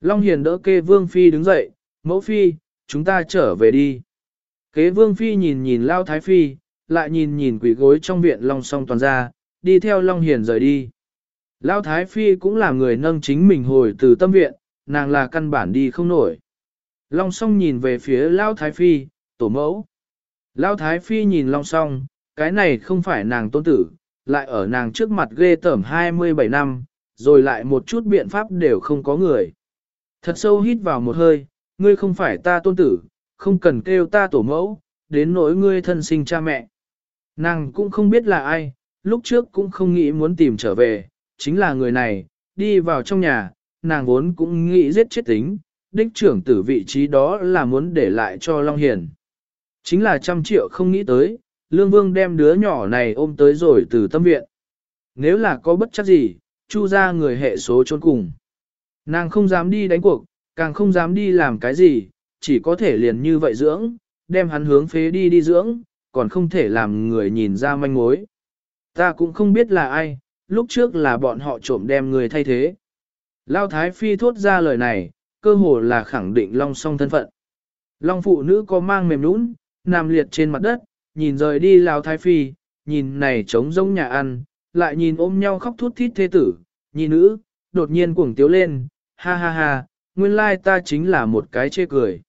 Long Hiền đỡ kê vương phi đứng dậy, mẫu phi, chúng ta trở về đi. Kế vương phi nhìn nhìn Lao Thái Phi, lại nhìn nhìn quỷ gối trong viện Long song toàn ra, đi theo Long Hiền rời đi. Lao Thái Phi cũng là người nâng chính mình hồi từ tâm viện, nàng là căn bản đi không nổi. Long song nhìn về phía Lao Thái Phi, tổ mẫu. Lao Thái Phi nhìn Long song, cái này không phải nàng tôn tử, lại ở nàng trước mặt ghê tởm 27 năm, rồi lại một chút biện pháp đều không có người. Thật sâu hít vào một hơi, ngươi không phải ta tôn tử, không cần kêu ta tổ mẫu, đến nỗi ngươi thân sinh cha mẹ. Nàng cũng không biết là ai, lúc trước cũng không nghĩ muốn tìm trở về, chính là người này, đi vào trong nhà, nàng vốn cũng nghĩ giết chết tính, đích trưởng tử vị trí đó là muốn để lại cho Long Hiền. Chính là trăm triệu không nghĩ tới, Lương Vương đem đứa nhỏ này ôm tới rồi từ tâm viện. Nếu là có bất chấp gì, chu ra người hệ số trốn cùng. Nàng không dám đi đánh cuộc, càng không dám đi làm cái gì, chỉ có thể liền như vậy dưỡng, đem hắn hướng phế đi đi dưỡng, còn không thể làm người nhìn ra manh mối. Ta cũng không biết là ai, lúc trước là bọn họ trộm đem người thay thế. Lao Thái Phi thốt ra lời này, cơ hồ là khẳng định Long song thân phận. Long phụ nữ có mang mềm nũng, nằm liệt trên mặt đất, nhìn rời đi Lao Thái Phi, nhìn này trống rỗng nhà ăn, lại nhìn ôm nhau khóc thút thít thế tử, nhìn nữ, đột nhiên cuồng tiếu lên, ha ha ha, nguyên lai ta chính là một cái chê cười.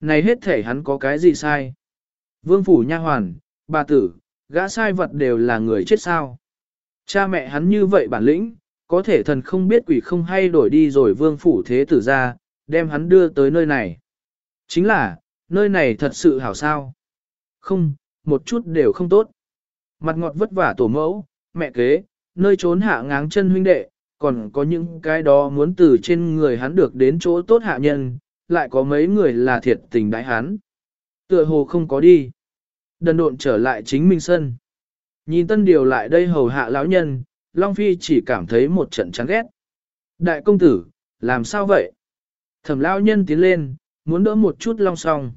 Này hết thể hắn có cái gì sai? Vương phủ nha hoàn, bà tử, gã sai vật đều là người chết sao? Cha mẹ hắn như vậy bản lĩnh, có thể thần không biết quỷ không hay đổi đi rồi vương phủ thế tử ra, đem hắn đưa tới nơi này. Chính là, nơi này thật sự hảo sao? Không, một chút đều không tốt. Mặt ngọt vất vả tổ mẫu, mẹ kế, nơi trốn hạ ngáng chân huynh đệ, còn có những cái đó muốn từ trên người hắn được đến chỗ tốt hạ nhân, lại có mấy người là thiệt tình đại hắn. Tựa hồ không có đi. Đần độn trở lại chính minh sân. Nhìn tân điều lại đây hầu hạ lão nhân, Long Phi chỉ cảm thấy một trận chán ghét. Đại công tử, làm sao vậy? Thẩm lão nhân tiến lên, muốn đỡ một chút long song.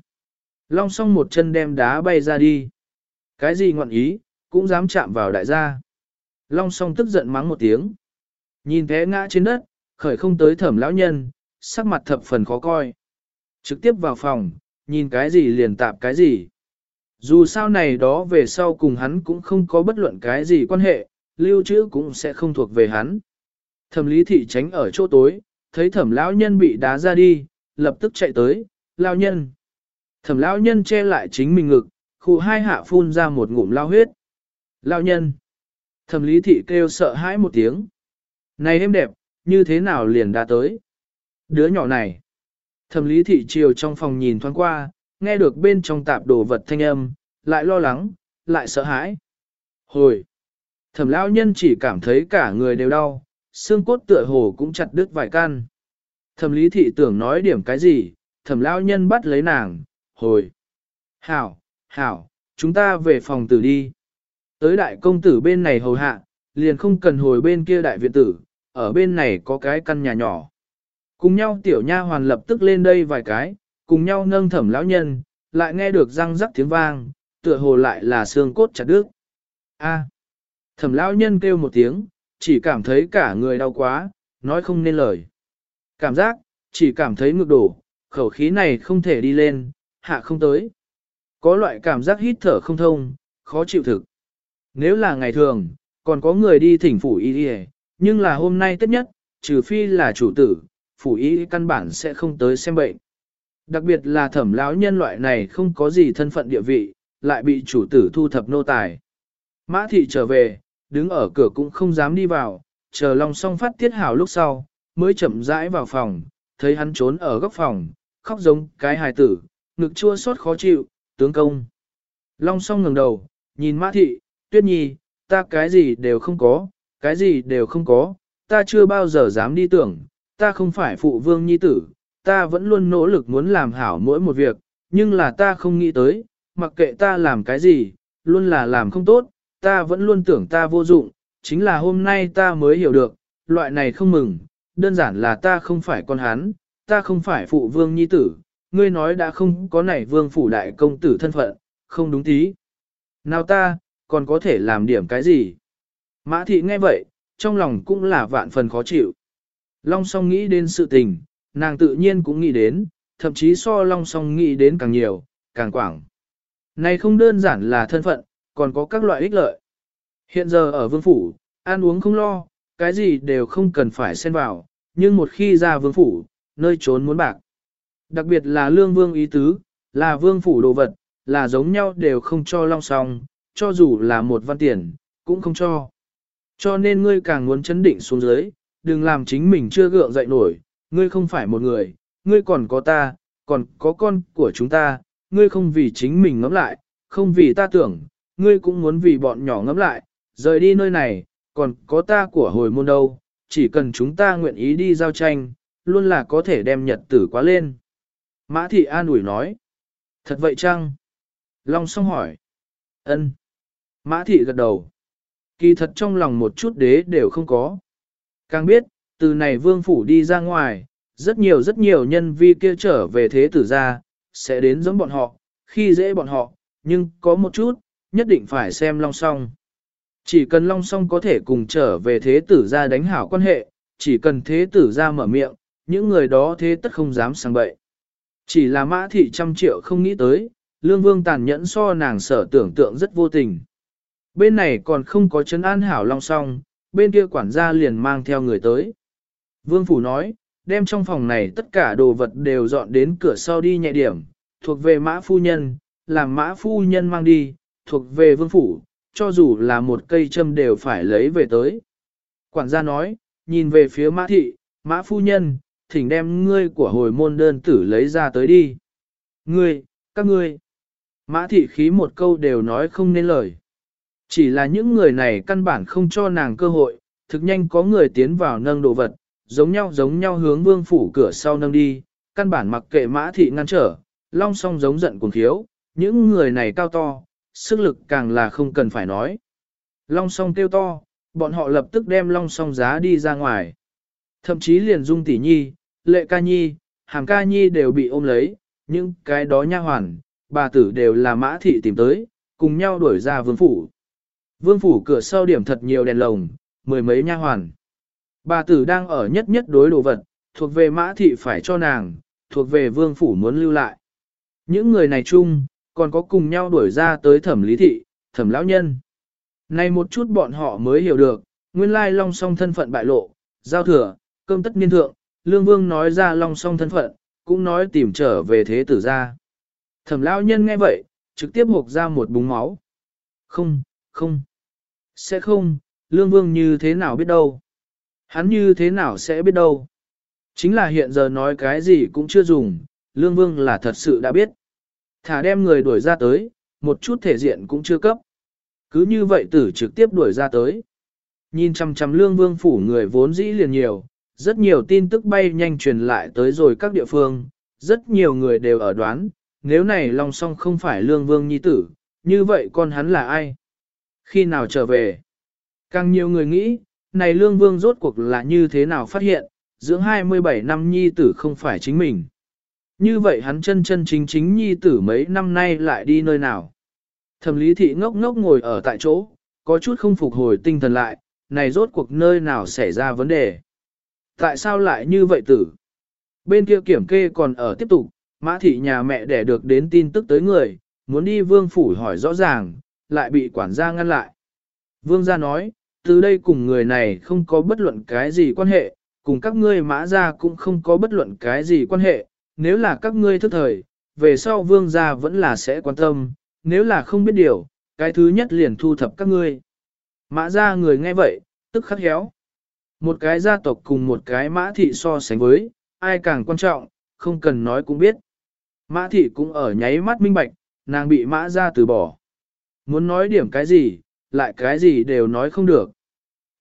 Long song một chân đem đá bay ra đi. Cái gì ngọn ý, cũng dám chạm vào đại gia. Long song tức giận mắng một tiếng. Nhìn té ngã trên đất, khởi không tới thẩm lão nhân, sắc mặt thập phần khó coi. Trực tiếp vào phòng, nhìn cái gì liền tạp cái gì. Dù sao này đó về sau cùng hắn cũng không có bất luận cái gì quan hệ, lưu trữ cũng sẽ không thuộc về hắn. Thẩm lý thị tránh ở chỗ tối, thấy thẩm lão nhân bị đá ra đi, lập tức chạy tới, lão nhân. Thẩm lão nhân che lại chính mình ngực, khu hai hạ phun ra một ngụm lao huyết. Lão nhân. Thẩm lý thị kêu sợ hãi một tiếng. Này em đẹp, như thế nào liền đã tới? Đứa nhỏ này. Thẩm lý thị chiều trong phòng nhìn thoáng qua, nghe được bên trong tạp đồ vật thanh âm, lại lo lắng, lại sợ hãi. Hồi. Thẩm lão nhân chỉ cảm thấy cả người đều đau, xương cốt tựa hồ cũng chặt đứt vài căn. Thẩm lý thị tưởng nói điểm cái gì, thẩm lão nhân bắt lấy nàng, hồi. Hảo, hảo, chúng ta về phòng tử đi. Tới đại công tử bên này hầu hạ, liền không cần hồi bên kia đại viện tử, ở bên này có cái căn nhà nhỏ. Cùng nhau tiểu nha hoàn lập tức lên đây vài cái, cùng nhau nâng thẩm lão nhân, lại nghe được răng rắc tiếng vang, tựa hồ lại là xương cốt chặt đứt. A. Thẩm lão nhân kêu một tiếng, chỉ cảm thấy cả người đau quá, nói không nên lời. Cảm giác, chỉ cảm thấy ngực đổ, khẩu khí này không thể đi lên, hạ không tới. Có loại cảm giác hít thở không thông, khó chịu thực. Nếu là ngày thường, còn có người đi thỉnh phủ y đi nhưng là hôm nay tất nhất, trừ phi là chủ tử, phủ y căn bản sẽ không tới xem bệnh. Đặc biệt là thẩm lão nhân loại này không có gì thân phận địa vị, lại bị chủ tử thu thập nô tài. Mã thị trở về, đứng ở cửa cũng không dám đi vào, chờ Long song phát tiết hảo lúc sau, mới chậm rãi vào phòng, thấy hắn trốn ở góc phòng, khóc giống cái hài tử, ngực chua xót khó chịu, tướng công. Long song ngẩng đầu, nhìn Mã thị, tuyết nhi, ta cái gì đều không có, cái gì đều không có, ta chưa bao giờ dám đi tưởng, ta không phải phụ vương nhi tử, ta vẫn luôn nỗ lực muốn làm hảo mỗi một việc, nhưng là ta không nghĩ tới, mặc kệ ta làm cái gì, luôn là làm không tốt, ta vẫn luôn tưởng ta vô dụng, chính là hôm nay ta mới hiểu được, loại này không mừng, đơn giản là ta không phải con hắn, ta không phải phụ vương nhi tử, ngươi nói đã không có nảy vương phủ đại công tử thân phận, không đúng tí. Nào ta, còn có thể làm điểm cái gì? Mã thị nghe vậy, trong lòng cũng là vạn phần khó chịu. Long song nghĩ đến sự tình, nàng tự nhiên cũng nghĩ đến, thậm chí so long song nghĩ đến càng nhiều, càng quảng. Này không đơn giản là thân phận, còn có các loại ích lợi. Hiện giờ ở vương phủ, ăn uống không lo, cái gì đều không cần phải xen vào, nhưng một khi ra vương phủ, nơi trốn muốn bạc. Đặc biệt là lương vương ý tứ, là vương phủ đồ vật, là giống nhau đều không cho long song, cho dù là một văn tiền, cũng không cho. Cho nên ngươi càng muốn chấn định xuống dưới, đừng làm chính mình chưa gượng dậy nổi, ngươi không phải một người, ngươi còn có ta, còn có con của chúng ta, ngươi không vì chính mình ngẫm lại, không vì ta tưởng, ngươi cũng muốn vì bọn nhỏ ngẫm lại, rời đi nơi này, còn có ta của hồi môn đâu, chỉ cần chúng ta nguyện ý đi giao tranh, luôn là có thể đem nhật tử quá lên. Mã thị an ủi nói, thật vậy chăng? Long song hỏi, ân. Mã thị gật đầu, kỳ thật trong lòng một chút đế đều không có. Càng biết, từ này vương phủ đi ra ngoài, rất nhiều rất nhiều nhân vi kia trở về thế tử gia, sẽ đến giống bọn họ, khi dễ bọn họ, nhưng có một chút, nhất định phải xem long song. Chỉ cần long song có thể cùng trở về thế tử gia đánh hảo quan hệ, chỉ cần thế tử gia mở miệng, những người đó thế tất không dám sang bậy. Chỉ là mã thị trăm triệu không nghĩ tới, lương vương tàn nhẫn so nàng sở tưởng tượng rất vô tình. Bên này còn không có chân an hảo long song, bên kia quản gia liền mang theo người tới. Vương Phủ nói, đem trong phòng này tất cả đồ vật đều dọn đến cửa sau đi nhẹ điểm, thuộc về mã phu nhân, làm mã phu nhân mang đi, thuộc về vương phủ, cho dù là một cây châm đều phải lấy về tới. Quản gia nói, nhìn về phía mã thị, mã phu nhân, thỉnh đem ngươi của hồi môn đơn tử lấy ra tới đi. Ngươi, các ngươi. Mã thị khí một câu đều nói không nên lời. Chỉ là những người này căn bản không cho nàng cơ hội, thực nhanh có người tiến vào nâng đồ vật, giống nhau giống nhau hướng vương phủ cửa sau nâng đi, căn bản mặc kệ mã thị ngăn trở, long song giống giận cuồng thiếu, những người này cao to, sức lực càng là không cần phải nói. Long song kêu to, bọn họ lập tức đem long song giá đi ra ngoài. Thậm chí liền dung tỷ nhi, lệ ca nhi, hàm ca nhi đều bị ôm lấy, những cái đó nha hoàn, bà tử đều là mã thị tìm tới, cùng nhau đuổi ra vương phủ. Vương phủ cửa sau điểm thật nhiều đèn lồng, mười mấy nha hoàn. Bà tử đang ở nhất nhất đối đồ vật, thuộc về mã thị phải cho nàng, thuộc về vương phủ muốn lưu lại. Những người này chung, còn có cùng nhau đuổi ra tới thẩm lý thị, thẩm lão nhân. Này một chút bọn họ mới hiểu được, nguyên lai long song thân phận bại lộ, giao thừa, cơm tất niên thượng, lương vương nói ra long song thân phận, cũng nói tìm trở về thế tử ra. Thẩm lão nhân nghe vậy, trực tiếp hộp ra một búng máu. Không, không, sẽ không, lương vương như thế nào biết đâu. Hắn như thế nào sẽ biết đâu. Chính là hiện giờ nói cái gì cũng chưa dùng, lương vương là thật sự đã biết. Thả đem người đuổi ra tới, một chút thể diện cũng chưa cấp. Cứ như vậy tử trực tiếp đuổi ra tới. Nhìn chằm chằm lương vương phủ người vốn dĩ liền nhiều, rất nhiều tin tức bay nhanh truyền lại tới rồi các địa phương, rất nhiều người đều ở đoán, nếu này Long Song không phải lương vương nhi tử, như vậy con hắn là ai? Khi nào trở về? Càng nhiều người nghĩ, này lương vương rốt cuộc là như thế nào phát hiện, dưỡng 27 năm nhi tử không phải chính mình. Như vậy hắn chân chân chính chính nhi tử mấy năm nay lại đi nơi nào? Thẩm lý thị ngốc ngốc ngồi ở tại chỗ, có chút không phục hồi tinh thần lại, này rốt cuộc nơi nào xảy ra vấn đề. Tại sao lại như vậy tử? Bên kia kiểm kê còn ở tiếp tục, mã thị nhà mẹ để được đến tin tức tới người, muốn đi vương phủ hỏi rõ ràng, lại bị quản gia ngăn lại. Vương gia nói, từ đây cùng người này không có bất luận cái gì quan hệ, cùng các ngươi mã gia cũng không có bất luận cái gì quan hệ, nếu là các ngươi thức thời, về sau vương gia vẫn là sẽ quan tâm, nếu là không biết điều, cái thứ nhất liền thu thập các ngươi. Mã gia người nghe vậy, tức khắc héo. Một cái gia tộc cùng một cái mã thị so sánh với, ai càng quan trọng, không cần nói cũng biết. Mã thị cũng ở nháy mắt minh bạch, nàng bị mã gia từ bỏ. Muốn nói điểm cái gì, lại cái gì đều nói không được.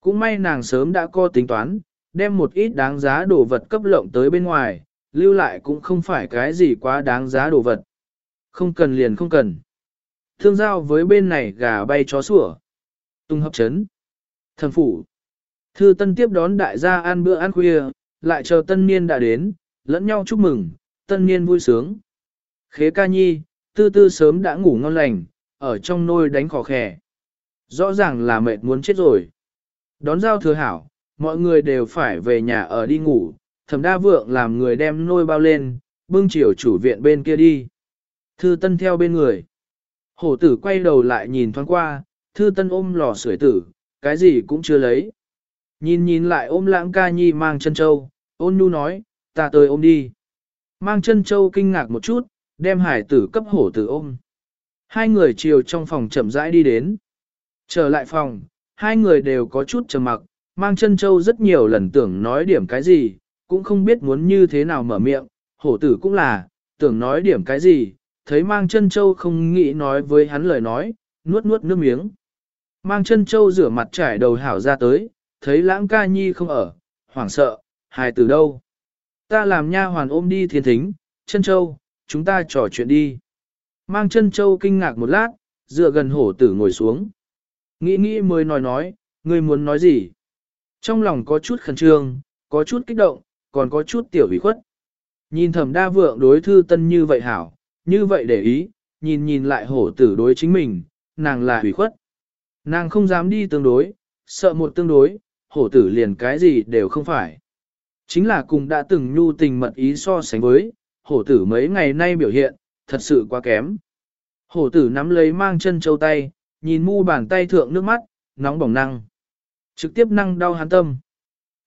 Cũng may nàng sớm đã có tính toán, đem một ít đáng giá đồ vật cấp lộng tới bên ngoài, lưu lại cũng không phải cái gì quá đáng giá đồ vật. Không cần liền không cần. Thương giao với bên này gà bay chó sủa. Tung hấp chấn. Thần phủ. Thư tân tiếp đón đại gia ăn bữa ăn khuya, lại chờ tân niên đã đến, lẫn nhau chúc mừng, tân niên vui sướng. Khế ca nhi, tư tư sớm đã ngủ ngon lành, ở trong nôi đánh khò khè. Rõ ràng là mệt muốn chết rồi. Đón giao thừa hảo, mọi người đều phải về nhà ở đi ngủ, thẩm đa vượng làm người đem nôi bao lên, bưng chiều chủ viện bên kia đi. Thư tân theo bên người. Hổ tử quay đầu lại nhìn thoáng qua, thư tân ôm lò sưởi tử, cái gì cũng chưa lấy. Nhìn nhìn lại ôm lãng ca nhi mang chân châu, ôn nhu nói, ta tới ôm đi. Mang chân châu kinh ngạc một chút, đem hải tử cấp hổ tử ôm. Hai người chiều trong phòng chậm rãi đi đến. Trở lại phòng, hai người đều có chút trầm mặc, mang chân châu rất nhiều lần tưởng nói điểm cái gì, cũng không biết muốn như thế nào mở miệng, hổ tử cũng là, tưởng nói điểm cái gì, thấy mang chân châu không nghĩ nói với hắn lời nói, nuốt nuốt nước miếng. Mang chân châu rửa mặt trải đầu hảo ra tới, thấy lãng ca nhi không ở, hoảng sợ, hài từ đâu. Ta làm nha hoàn ôm đi thiên thính, chân châu, chúng ta trò chuyện đi. Mang chân châu kinh ngạc một lát, dựa gần hổ tử ngồi xuống. Nghĩ nghĩ mới nói nói, ngươi muốn nói gì? Trong lòng có chút khẩn trương, có chút kích động, còn có chút tiểu ủy khuất. Nhìn thẩm đa vượng đối thư tân như vậy hảo, như vậy để ý, nhìn nhìn lại hổ tử đối chính mình, nàng là ủy khuất. Nàng không dám đi tương đối, sợ một tương đối, hổ tử liền cái gì đều không phải. Chính là cùng đã từng nhu tình mật ý so sánh với, hổ tử mấy ngày nay biểu hiện, thật sự quá kém. Hổ tử nắm lấy mang chân châu tay, nhìn mu bàn tay thượng nước mắt, nóng bỏng năng. Trực tiếp năng đau hắn tâm.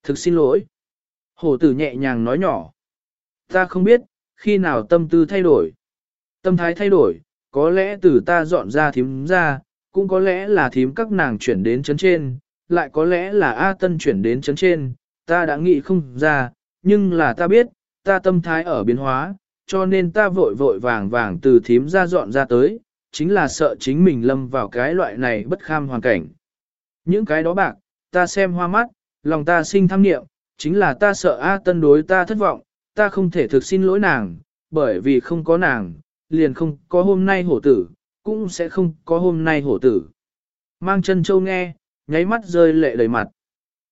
Thực xin lỗi. Hổ tử nhẹ nhàng nói nhỏ. Ta không biết, khi nào tâm tư thay đổi. Tâm thái thay đổi, có lẽ từ ta dọn ra thím ra, cũng có lẽ là thím các nàng chuyển đến chấn trên, lại có lẽ là A Tân chuyển đến chấn trên, ta đã nghĩ không ra, nhưng là ta biết, ta tâm thái ở biến hóa, cho nên ta vội vội vàng vàng từ thím ra dọn ra tới, chính là sợ chính mình lâm vào cái loại này bất kham hoàn cảnh. Những cái đó bạc, ta xem hoa mắt, lòng ta sinh tham niệm, chính là ta sợ A Tân đối ta thất vọng, ta không thể thực xin lỗi nàng, bởi vì không có nàng, liền không có hôm nay hổ tử, cũng sẽ không có hôm nay hổ tử. Mang chân châu nghe, nháy mắt rơi lệ đầy mặt.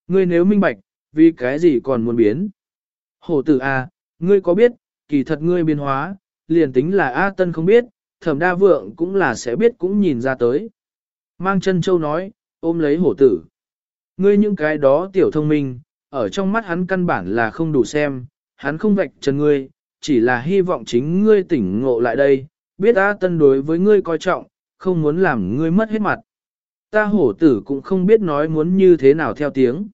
Ngươi nếu minh bạch, vì cái gì còn muốn biến? Hổ tử A, ngươi có biết, kỳ thật ngươi biến hóa, liền tính là A Tân không biết, thẩm đa vượng cũng là sẽ biết cũng nhìn ra tới. Mang chân châu nói, ôm lấy hổ tử. Ngươi những cái đó tiểu thông minh, ở trong mắt hắn căn bản là không đủ xem, hắn không vạch trần ngươi, chỉ là hy vọng chính ngươi tỉnh ngộ lại đây, biết A Tân đối với ngươi coi trọng, không muốn làm ngươi mất hết mặt. Ta hổ tử cũng không biết nói muốn như thế nào theo tiếng.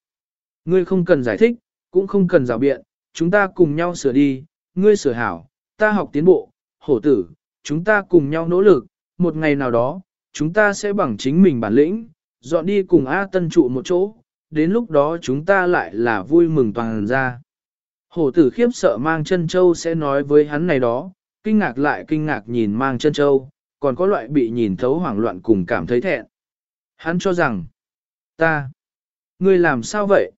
Ngươi không cần giải thích, cũng không cần rào biện, chúng ta cùng nhau sửa đi, ngươi sửa hảo, ta học tiến bộ, hổ tử, chúng ta cùng nhau nỗ lực, một ngày nào đó, chúng ta sẽ bằng chính mình bản lĩnh, dọn đi cùng A Tân trụ một chỗ, đến lúc đó chúng ta lại là vui mừng toàn ra. Hổ tử khiếp sợ mang chân châu sẽ nói với hắn này đó, kinh ngạc lại kinh ngạc nhìn mang chân châu, còn có loại bị nhìn thấu hoảng loạn cùng cảm thấy thẹn. Hắn cho rằng, ta, ngươi làm sao vậy?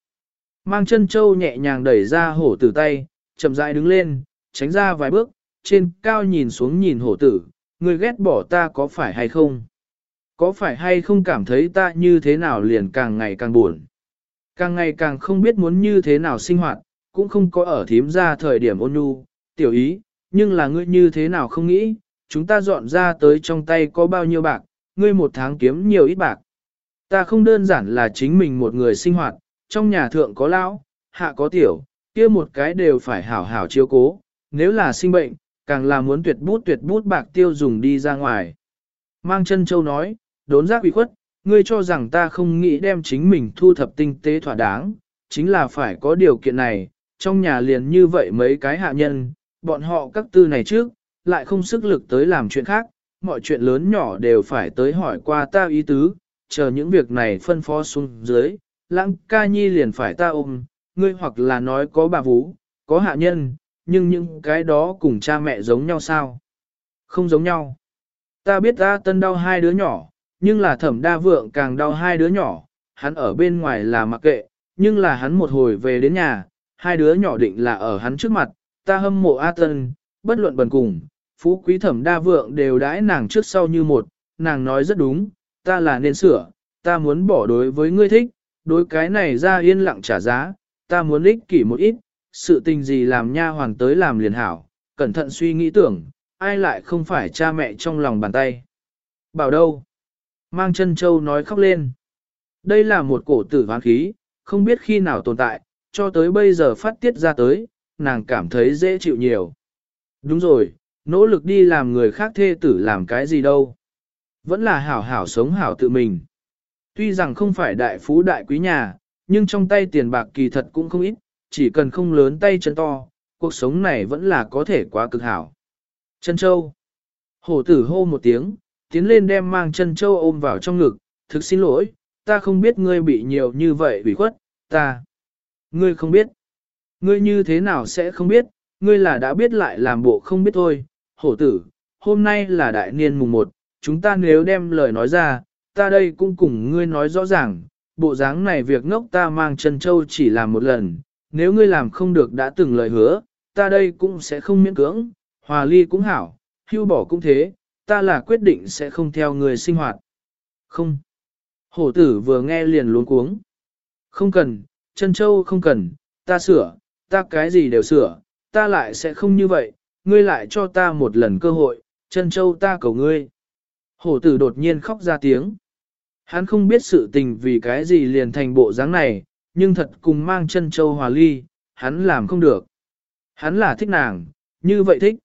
Mang chân châu nhẹ nhàng đẩy ra hổ tử tay, chậm rãi đứng lên, tránh ra vài bước, trên cao nhìn xuống nhìn hổ tử, ngươi ghét bỏ ta có phải hay không? Có phải hay không cảm thấy ta như thế nào liền càng ngày càng buồn? Càng ngày càng không biết muốn như thế nào sinh hoạt, cũng không có ở thím ra thời điểm ôn nhu, tiểu ý, nhưng là ngươi như thế nào không nghĩ, chúng ta dọn ra tới trong tay có bao nhiêu bạc, ngươi một tháng kiếm nhiều ít bạc. Ta không đơn giản là chính mình một người sinh hoạt, trong nhà thượng có lão, hạ có tiểu, kia một cái đều phải hảo hảo chiếu cố, nếu là sinh bệnh, càng là muốn tuyệt bút tuyệt bút bạc tiêu dùng đi ra ngoài. Mang chân châu nói, đốn giác bị khuất, ngươi cho rằng ta không nghĩ đem chính mình thu thập tinh tế thỏa đáng, chính là phải có điều kiện này, trong nhà liền như vậy mấy cái hạ nhân, bọn họ các tư này trước, lại không sức lực tới làm chuyện khác, mọi chuyện lớn nhỏ đều phải tới hỏi qua ta ý tứ, chờ những việc này phân phó xuống dưới, lãng ca nhi liền phải ta ôm, ngươi hoặc là nói có bà vú, có hạ nhân, nhưng những cái đó cùng cha mẹ giống nhau sao? Không giống nhau. Ta biết ta tân đau hai đứa nhỏ, nhưng là thẩm đa vượng càng đau hai đứa nhỏ, hắn ở bên ngoài là mặc kệ, nhưng là hắn một hồi về đến nhà, hai đứa nhỏ định là ở hắn trước mặt, ta hâm mộ A Tân, bất luận bần cùng, phú quý thẩm đa vượng đều đãi nàng trước sau như một, nàng nói rất đúng, ta là nên sửa, ta muốn bỏ đối với ngươi thích, đối cái này ra yên lặng trả giá, ta muốn ích kỷ một ít, sự tình gì làm nha hoàn tới làm liền hảo, cẩn thận suy nghĩ tưởng, ai lại không phải cha mẹ trong lòng bàn tay. Bảo đâu? Mang chân châu nói khóc lên. Đây là một cổ tử hoán khí, không biết khi nào tồn tại, cho tới bây giờ phát tiết ra tới, nàng cảm thấy dễ chịu nhiều. Đúng rồi, nỗ lực đi làm người khác thê tử làm cái gì đâu. Vẫn là hảo hảo sống hảo tự mình. Tuy rằng không phải đại phú đại quý nhà, nhưng trong tay tiền bạc kỳ thật cũng không ít, chỉ cần không lớn tay chân to, cuộc sống này vẫn là có thể quá cực hảo. Chân châu. Hổ tử hô một tiếng, tiến lên đem mang chân châu ôm vào trong ngực, thực xin lỗi, ta không biết ngươi bị nhiều như vậy bị khuất, ta. Ngươi không biết. Ngươi như thế nào sẽ không biết, ngươi là đã biết lại làm bộ không biết thôi. Hổ tử, hôm nay là đại niên mùng một, chúng ta nếu đem lời nói ra, ta đây cũng cùng ngươi nói rõ ràng, bộ dáng này việc ngốc ta mang chân châu chỉ làm một lần, nếu ngươi làm không được đã từng lời hứa, ta đây cũng sẽ không miễn cưỡng, hòa ly cũng hảo, hưu bỏ cũng thế, ta là quyết định sẽ không theo người sinh hoạt. Không. Hổ tử vừa nghe liền luống cuống. Không cần, chân châu không cần, ta sửa, ta cái gì đều sửa, ta lại sẽ không như vậy, ngươi lại cho ta một lần cơ hội, chân châu ta cầu ngươi. Hổ tử đột nhiên khóc ra tiếng. Hắn không biết sự tình vì cái gì liền thành bộ dáng này, nhưng thật cùng mang chân châu hòa ly, hắn làm không được. Hắn là thích nàng, như vậy thích.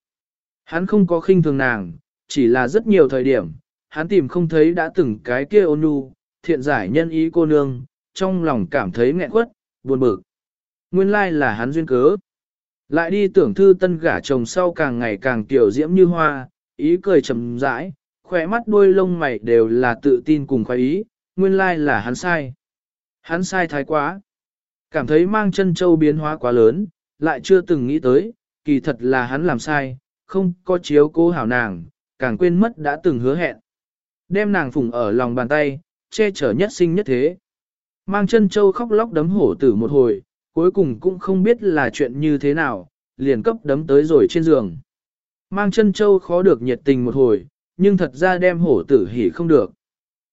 Hắn không có khinh thường nàng, chỉ là rất nhiều thời điểm, hắn tìm không thấy đã từng cái kia ôn nhu, thiện giải nhân ý cô nương, trong lòng cảm thấy nghẹn quất, buồn bực. Nguyên lai là hắn duyên cớ. Lại đi tưởng thư tân gả chồng sau càng ngày càng tiểu diễm như hoa, ý cười trầm rãi, khỏe mắt đuôi lông mày đều là tự tin cùng khoái ý, nguyên lai là hắn sai. Hắn sai thái quá. Cảm thấy mang chân châu biến hóa quá lớn, lại chưa từng nghĩ tới, kỳ thật là hắn làm sai, không có chiếu cố hảo nàng, càng quên mất đã từng hứa hẹn. Đem nàng phùng ở lòng bàn tay, che chở nhất sinh nhất thế. Mang chân châu khóc lóc đấm hổ tử một hồi, cuối cùng cũng không biết là chuyện như thế nào, liền cấp đấm tới rồi trên giường. Mang chân châu khó được nhiệt tình một hồi, nhưng thật ra đem hổ tử hỉ không được.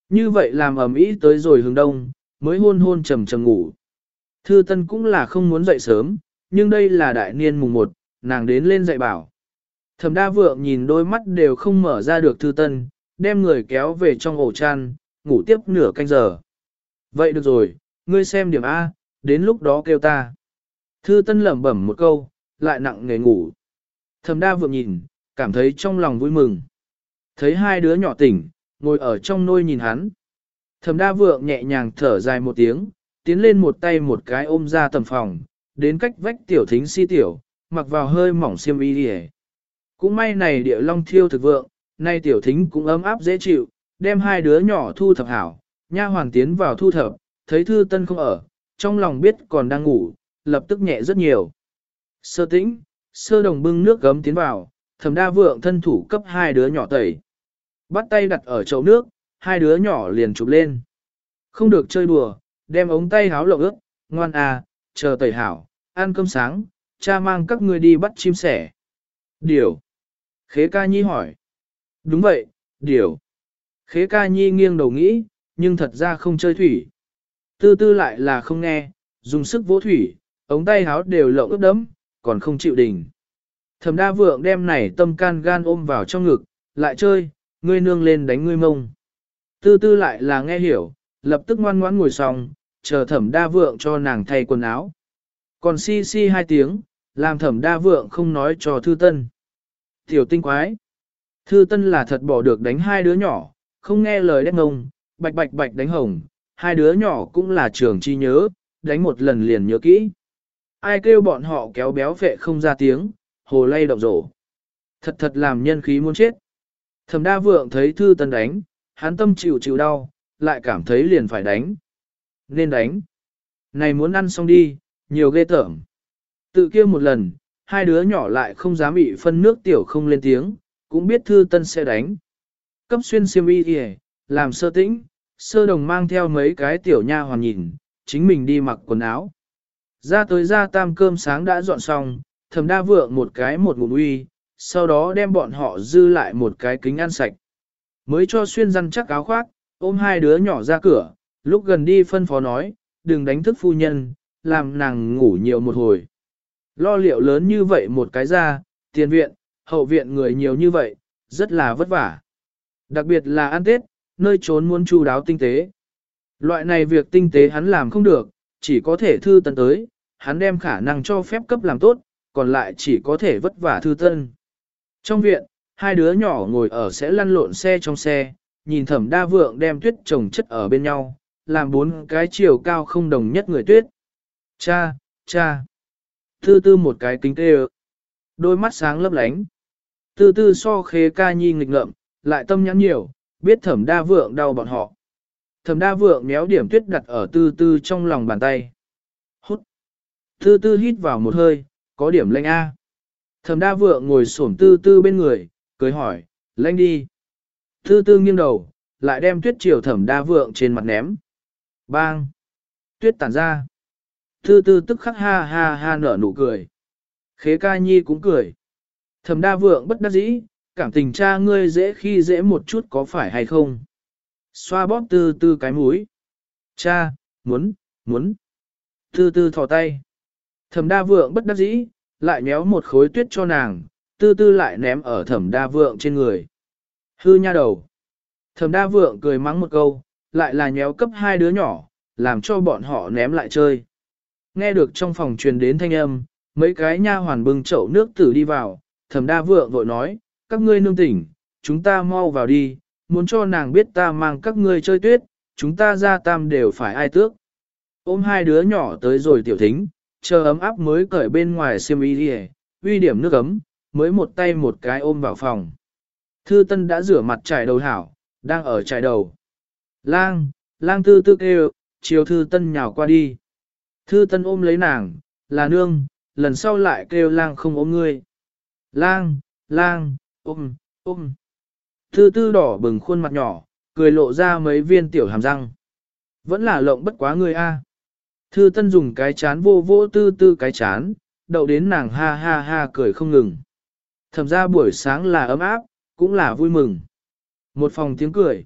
Như vậy làm ầm ĩ tới rồi hướng đông, mới hôn hôn trầm trầm ngủ. Thư Tân cũng là không muốn dậy sớm, nhưng đây là đại niên mùng 1, nàng đến lên dạy bảo. Thẩm đa vượng nhìn đôi mắt đều không mở ra được Thư Tân, đem người kéo về trong ổ chăn, ngủ tiếp nửa canh giờ. Vậy được rồi, ngươi xem điểm A, đến lúc đó kêu ta. Thư Tân lẩm bẩm một câu, lại nặng nề ngủ. Thẩm đa vượng nhìn, cảm thấy trong lòng vui mừng. Thấy hai đứa nhỏ tỉnh, ngồi ở trong nôi nhìn hắn. Thẩm đa vượng nhẹ nhàng thở dài một tiếng, tiến lên một tay một cái ôm ra tầm phòng, đến cách vách tiểu thính si tiểu, mặc vào hơi mỏng xiêm y đi Cũng may này địa long thiêu thực vượng, nay tiểu thính cũng ấm áp dễ chịu, đem hai đứa nhỏ thu thập hảo, nha hoàng tiến vào thu thập, thấy thư tân không ở, trong lòng biết còn đang ngủ, lập tức nhẹ rất nhiều. Sơ tĩnh, sơ đồng bưng nước gấm tiến vào, thẩm đa vượng thân thủ cấp hai đứa nhỏ tẩy. Bắt tay đặt ở chậu nước, hai đứa nhỏ liền chụp lên. Không được chơi đùa, đem ống tay háo lộng ướt, ngoan à, chờ tẩy hảo, ăn cơm sáng, cha mang các ngươi đi bắt chim sẻ. Điều. Khế ca nhi hỏi. Đúng vậy, điều. Khế ca nhi nghiêng đầu nghĩ, nhưng thật ra không chơi thủy. Tư tư lại là không nghe, dùng sức vỗ thủy, ống tay háo đều lộng ướt đấm, còn không chịu đình. Thẩm đa vượng đem này tâm can gan ôm vào trong ngực, lại chơi, ngươi nương lên đánh ngươi mông. Tư tư lại là nghe hiểu, lập tức ngoan ngoãn ngồi xong, chờ thẩm đa vượng cho nàng thay quần áo. Còn si si hai tiếng, làm thẩm đa vượng không nói cho thư tân. Tiểu tinh quái. Thư tân là thật bỏ được đánh hai đứa nhỏ, không nghe lời đét ngông, bạch bạch bạch đánh hồng, hai đứa nhỏ cũng là trường chi nhớ, đánh một lần liền nhớ kỹ. Ai kêu bọn họ kéo béo vệ không ra tiếng, hồ lay động rổ. Thật thật làm nhân khí muốn chết. Thẩm đa vượng thấy thư tân đánh, hắn tâm chịu chịu đau, lại cảm thấy liền phải đánh. Nên đánh. Này muốn ăn xong đi, nhiều ghê tởm. Tự kia một lần, hai đứa nhỏ lại không dám bị phân nước tiểu không lên tiếng, cũng biết thư tân sẽ đánh. Cấp xuyên xiêm y kìa, làm sơ tĩnh, sơ đồng mang theo mấy cái tiểu nha hoàn nhìn, chính mình đi mặc quần áo. Ra tới ra tam cơm sáng đã dọn xong, thầm đa vượng một cái một ngụm uy, sau đó đem bọn họ dư lại một cái kính ăn sạch. Mới cho xuyên răn chắc áo khoác, ôm hai đứa nhỏ ra cửa, Lúc gần đi phân phó nói, đừng đánh thức phu nhân, làm nàng ngủ nhiều một hồi. Lo liệu lớn như vậy một cái ra, tiền viện, hậu viện người nhiều như vậy, rất là vất vả. Đặc biệt là ăn Tết, nơi trốn muốn chu đáo tinh tế. Loại này việc tinh tế hắn làm không được, chỉ có thể thư tân tới, hắn đem khả năng cho phép cấp làm tốt, còn lại chỉ có thể vất vả thư tân. Trong viện, hai đứa nhỏ ngồi ở sẽ lăn lộn xe trong xe, nhìn thẩm đa vượng đem tuyết trồng chất ở bên nhau, làm bốn cái chiều cao không đồng nhất người tuyết. Cha, cha. Tư tư một cái kính tê Đôi mắt sáng lấp lánh. Tư tư so khế ca nhi nghịch ngợm, lại tâm nhắn nhiều, biết thẩm đa vượng đau bọn họ. Thẩm đa vượng méo điểm tuyết đặt ở tư tư trong lòng bàn tay. Hút. Tư tư hít vào một hơi, có điểm lanh A. Thẩm đa vượng ngồi xổm tư tư bên người, cười hỏi, lanh đi. Tư tư nghiêng đầu, lại đem tuyết chiều thẩm đa vượng trên mặt ném. Bang! Tuyết tản ra. Tư tư tức khắc ha ha ha nở nụ cười. Khế ca nhi cũng cười. Thẩm đa vượng bất đắc dĩ, cảm tình cha ngươi dễ khi dễ một chút có phải hay không? Xoa bóp tư tư cái mũi. Cha, muốn, muốn. Tư tư thò tay. Thẩm đa vượng bất đắc dĩ, lại nhéo một khối tuyết cho nàng, tư tư lại ném ở thẩm đa vượng trên người. Hư nha đầu. Thẩm đa vượng cười mắng một câu, lại là nhéo cấp hai đứa nhỏ, làm cho bọn họ ném lại chơi. Nghe được trong phòng truyền đến thanh âm, mấy cái nha hoàn bưng chậu nước tử đi vào, thẩm đa vượng vội nói, các ngươi nương tỉnh, chúng ta mau vào đi, muốn cho nàng biết ta mang các ngươi chơi tuyết, chúng ta ra tam đều phải ai tước. Ôm hai đứa nhỏ tới rồi tiểu thính, chờ ấm áp mới cởi bên ngoài xiêm y đi uy điểm nước ấm, mới một tay một cái ôm vào phòng. Thư Tân đã rửa mặt trải đầu hảo, đang ở trải đầu. Lang, lang tư tư kêu, chiều Thư Tân nhào qua đi. Thư Tân ôm lấy nàng, là nương, lần sau lại kêu lang không ôm ngươi. Lang, lang, ôm, ôm. Thư tư đỏ bừng khuôn mặt nhỏ, cười lộ ra mấy viên tiểu hàm răng. Vẫn là lộng bất quá ngươi a. Thư Tân dùng cái chán vô vô tư tư cái chán, đậu đến nàng ha ha ha cười không ngừng. Thẩm ra buổi sáng là ấm áp, cũng là vui mừng. Một phòng tiếng cười.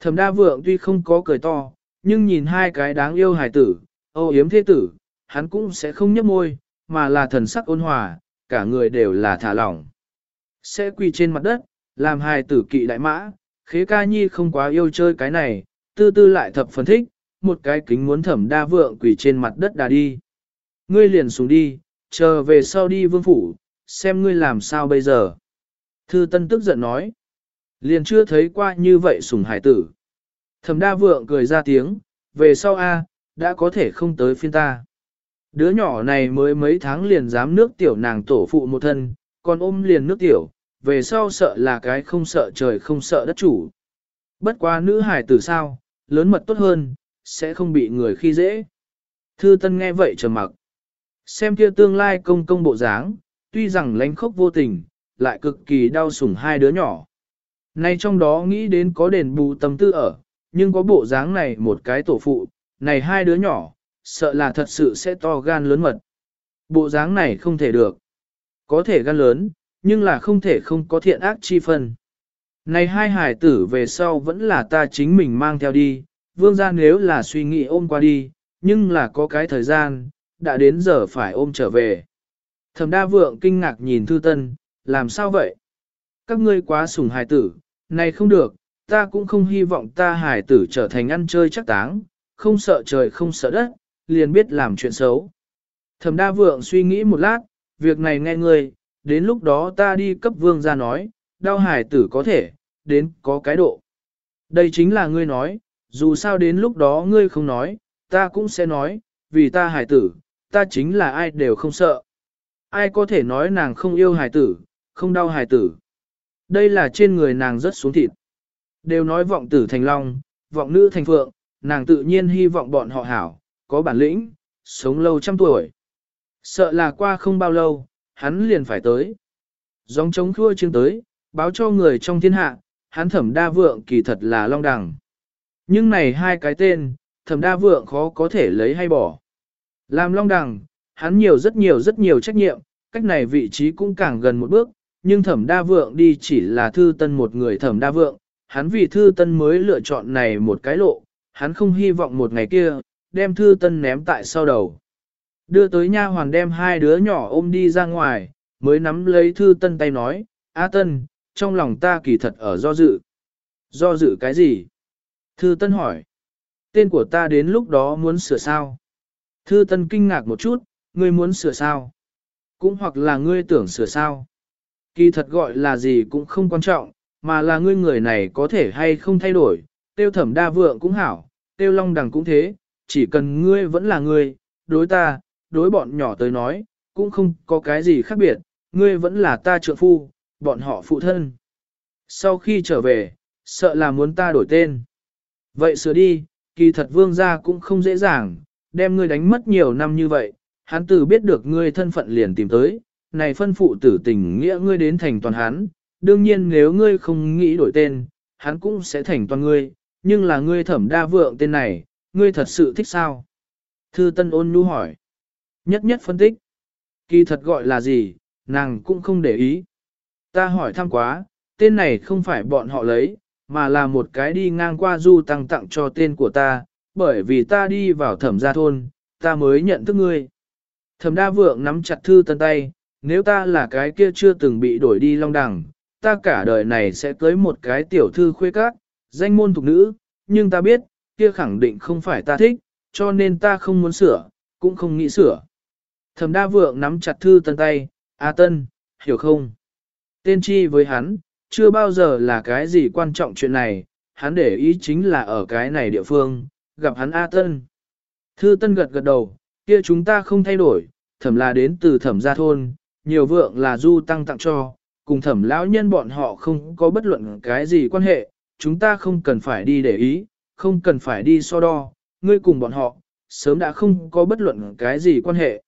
Thẩm đa vượng tuy không có cười to, nhưng nhìn hai cái đáng yêu hài tử, âu yếm thế tử, hắn cũng sẽ không nhấp môi, mà là thần sắc ôn hòa, cả người đều là thả lỏng. Sẽ quỳ trên mặt đất, làm hài tử kỵ đại mã, khế ca nhi không quá yêu chơi cái này, tư tư lại thập phân thích, một cái kính muốn thẩm đa vượng quỳ trên mặt đất đà đi. Ngươi liền xuống đi, chờ về sau đi vương phủ, xem ngươi làm sao bây giờ. Thư Tân tức giận nói, liền chưa thấy qua như vậy sủng hải tử. Thẩm đa vượng cười ra tiếng, về sau a, đã có thể không tới phiên ta. Đứa nhỏ này mới mấy tháng liền dám nước tiểu nàng tổ phụ một thân, còn ôm liền nước tiểu, về sau sợ là cái không sợ trời không sợ đất chủ. Bất quá nữ hải tử sao, lớn mật tốt hơn, sẽ không bị người khi dễ. Thư Tân nghe vậy trầm mặc. Xem kia tương lai công công bộ dáng, tuy rằng lánh khốc vô tình, lại cực kỳ đau sủng hai đứa nhỏ. Nay trong đó nghĩ đến có đền bù tâm tư ở, nhưng có bộ dáng này một cái tổ phụ, này hai đứa nhỏ, sợ là thật sự sẽ to gan lớn mật. Bộ dáng này không thể được. Có thể gan lớn, nhưng là không thể không có thiện ác chi phân. Này hai hải tử về sau vẫn là ta chính mình mang theo đi, vương gia nếu là suy nghĩ ôm qua đi, nhưng là có cái thời gian, đã đến giờ phải ôm trở về. Thẩm đa vượng kinh ngạc nhìn thư tân, làm sao vậy? Các ngươi quá sủng hài tử, này không được, ta cũng không hy vọng ta hài tử trở thành ăn chơi chắc táng, không sợ trời không sợ đất, liền biết làm chuyện xấu. Thẩm đa vượng suy nghĩ một lát, việc này nghe ngươi, đến lúc đó ta đi cấp vương ra nói, đau hài tử có thể, đến có cái độ. Đây chính là ngươi nói, dù sao đến lúc đó ngươi không nói, ta cũng sẽ nói, vì ta hài tử, ta chính là ai đều không sợ. Ai có thể nói nàng không yêu hài tử, không đau hài tử. Đây là trên người nàng rất xuống thịt. Đều nói vọng tử thành long, vọng nữ thành phượng, nàng tự nhiên hy vọng bọn họ hảo, có bản lĩnh, sống lâu trăm tuổi. Sợ là qua không bao lâu, hắn liền phải tới. Gióng trống khua chương tới, báo cho người trong thiên hạ, hắn thẩm đa vượng kỳ thật là long đằng. Nhưng này hai cái tên, thẩm đa vượng khó có thể lấy hay bỏ. Làm long đằng, hắn nhiều rất nhiều rất nhiều trách nhiệm, cách này vị trí cũng càng gần một bước, nhưng thẩm đa vượng đi chỉ là thư tân một người thẩm đa vượng, hắn vì thư tân mới lựa chọn này một cái lộ, hắn không hy vọng một ngày kia, đem thư tân ném tại sau đầu. Đưa tới nha hoàn đem hai đứa nhỏ ôm đi ra ngoài, mới nắm lấy thư tân tay nói, A tân, trong lòng ta kỳ thật ở do dự. Do dự cái gì? Thư tân hỏi. Tên của ta đến lúc đó muốn sửa sao? Thư tân kinh ngạc một chút, ngươi muốn sửa sao? Cũng hoặc là ngươi tưởng sửa sao? Kỳ thật gọi là gì cũng không quan trọng, mà là ngươi người này có thể hay không thay đổi, tiêu thẩm đa vượng cũng hảo, tiêu long đằng cũng thế, chỉ cần ngươi vẫn là ngươi, đối ta, đối bọn nhỏ tới nói, cũng không có cái gì khác biệt, ngươi vẫn là ta trượng phu, bọn họ phụ thân. Sau khi trở về, sợ là muốn ta đổi tên. Vậy sửa đi, kỳ thật vương gia cũng không dễ dàng, đem ngươi đánh mất nhiều năm như vậy, hắn từ biết được ngươi thân phận liền tìm tới, này phân phụ tử tình nghĩa ngươi đến thành toàn hắn, đương nhiên nếu ngươi không nghĩ đổi tên, hắn cũng sẽ thành toàn ngươi, nhưng là ngươi thẩm đa vượng tên này, ngươi thật sự thích sao? Thư Tân ôn nhu hỏi. Nhất nhất phân tích. Kỳ thật gọi là gì, nàng cũng không để ý. Ta hỏi thăm quá, tên này không phải bọn họ lấy, mà là một cái đi ngang qua du tăng tặng cho tên của ta, bởi vì ta đi vào thẩm gia thôn, ta mới nhận thức ngươi. Thẩm đa vượng nắm chặt thư tân tay, nếu ta là cái kia chưa từng bị đổi đi long đẳng, ta cả đời này sẽ cưới một cái tiểu thư khuê các, danh môn thuộc nữ, nhưng ta biết, kia khẳng định không phải ta thích, cho nên ta không muốn sửa, cũng không nghĩ sửa. Thẩm đa vượng nắm chặt thư tân tay, A tân, hiểu không? Tên chi với hắn, chưa bao giờ là cái gì quan trọng chuyện này, hắn để ý chính là ở cái này địa phương, gặp hắn A tân. Thư tân gật gật đầu, kia chúng ta không thay đổi, thẩm là đến từ thẩm gia thôn, nhiều vượng là du tăng tặng cho, cùng thẩm lão nhân bọn họ không có bất luận cái gì quan hệ, chúng ta không cần phải đi để ý, không cần phải đi so đo, ngươi cùng bọn họ, sớm đã không có bất luận cái gì quan hệ.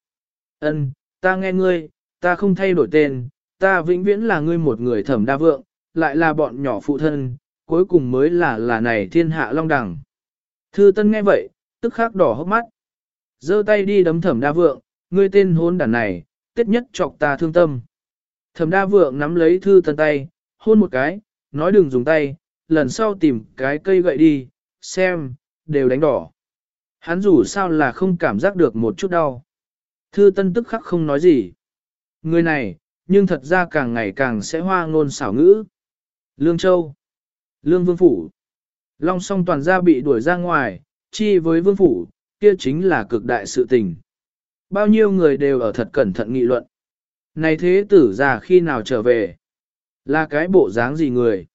Ân, ta nghe ngươi, ta không thay đổi tên, ta vĩnh viễn là ngươi một người thẩm đa vượng, lại là bọn nhỏ phụ thân, cuối cùng mới là là này thiên hạ long đẳng. Thư Tân nghe vậy, tức khắc đỏ hốc mắt. giơ tay đi đấm thẩm đa vượng, ngươi tên hôn đản này, tiết nhất chọc ta thương tâm. Thẩm đa vượng nắm lấy Thư Tân tay, hôn một cái, nói đừng dùng tay, lần sau tìm cái cây gậy đi, xem, đều đánh đỏ. Hắn dù sao là không cảm giác được một chút đau. Thư Tân tức khắc không nói gì. Người này, nhưng thật ra càng ngày càng sẽ hoa ngôn xảo ngữ. Lương Châu, Lương Vương Phủ, Long song toàn gia bị đuổi ra ngoài, chi với Vương Phủ, kia chính là cực đại sự tình. Bao nhiêu người đều ở thật cẩn thận nghị luận. Này thế tử già khi nào trở về? Là cái bộ dáng gì người?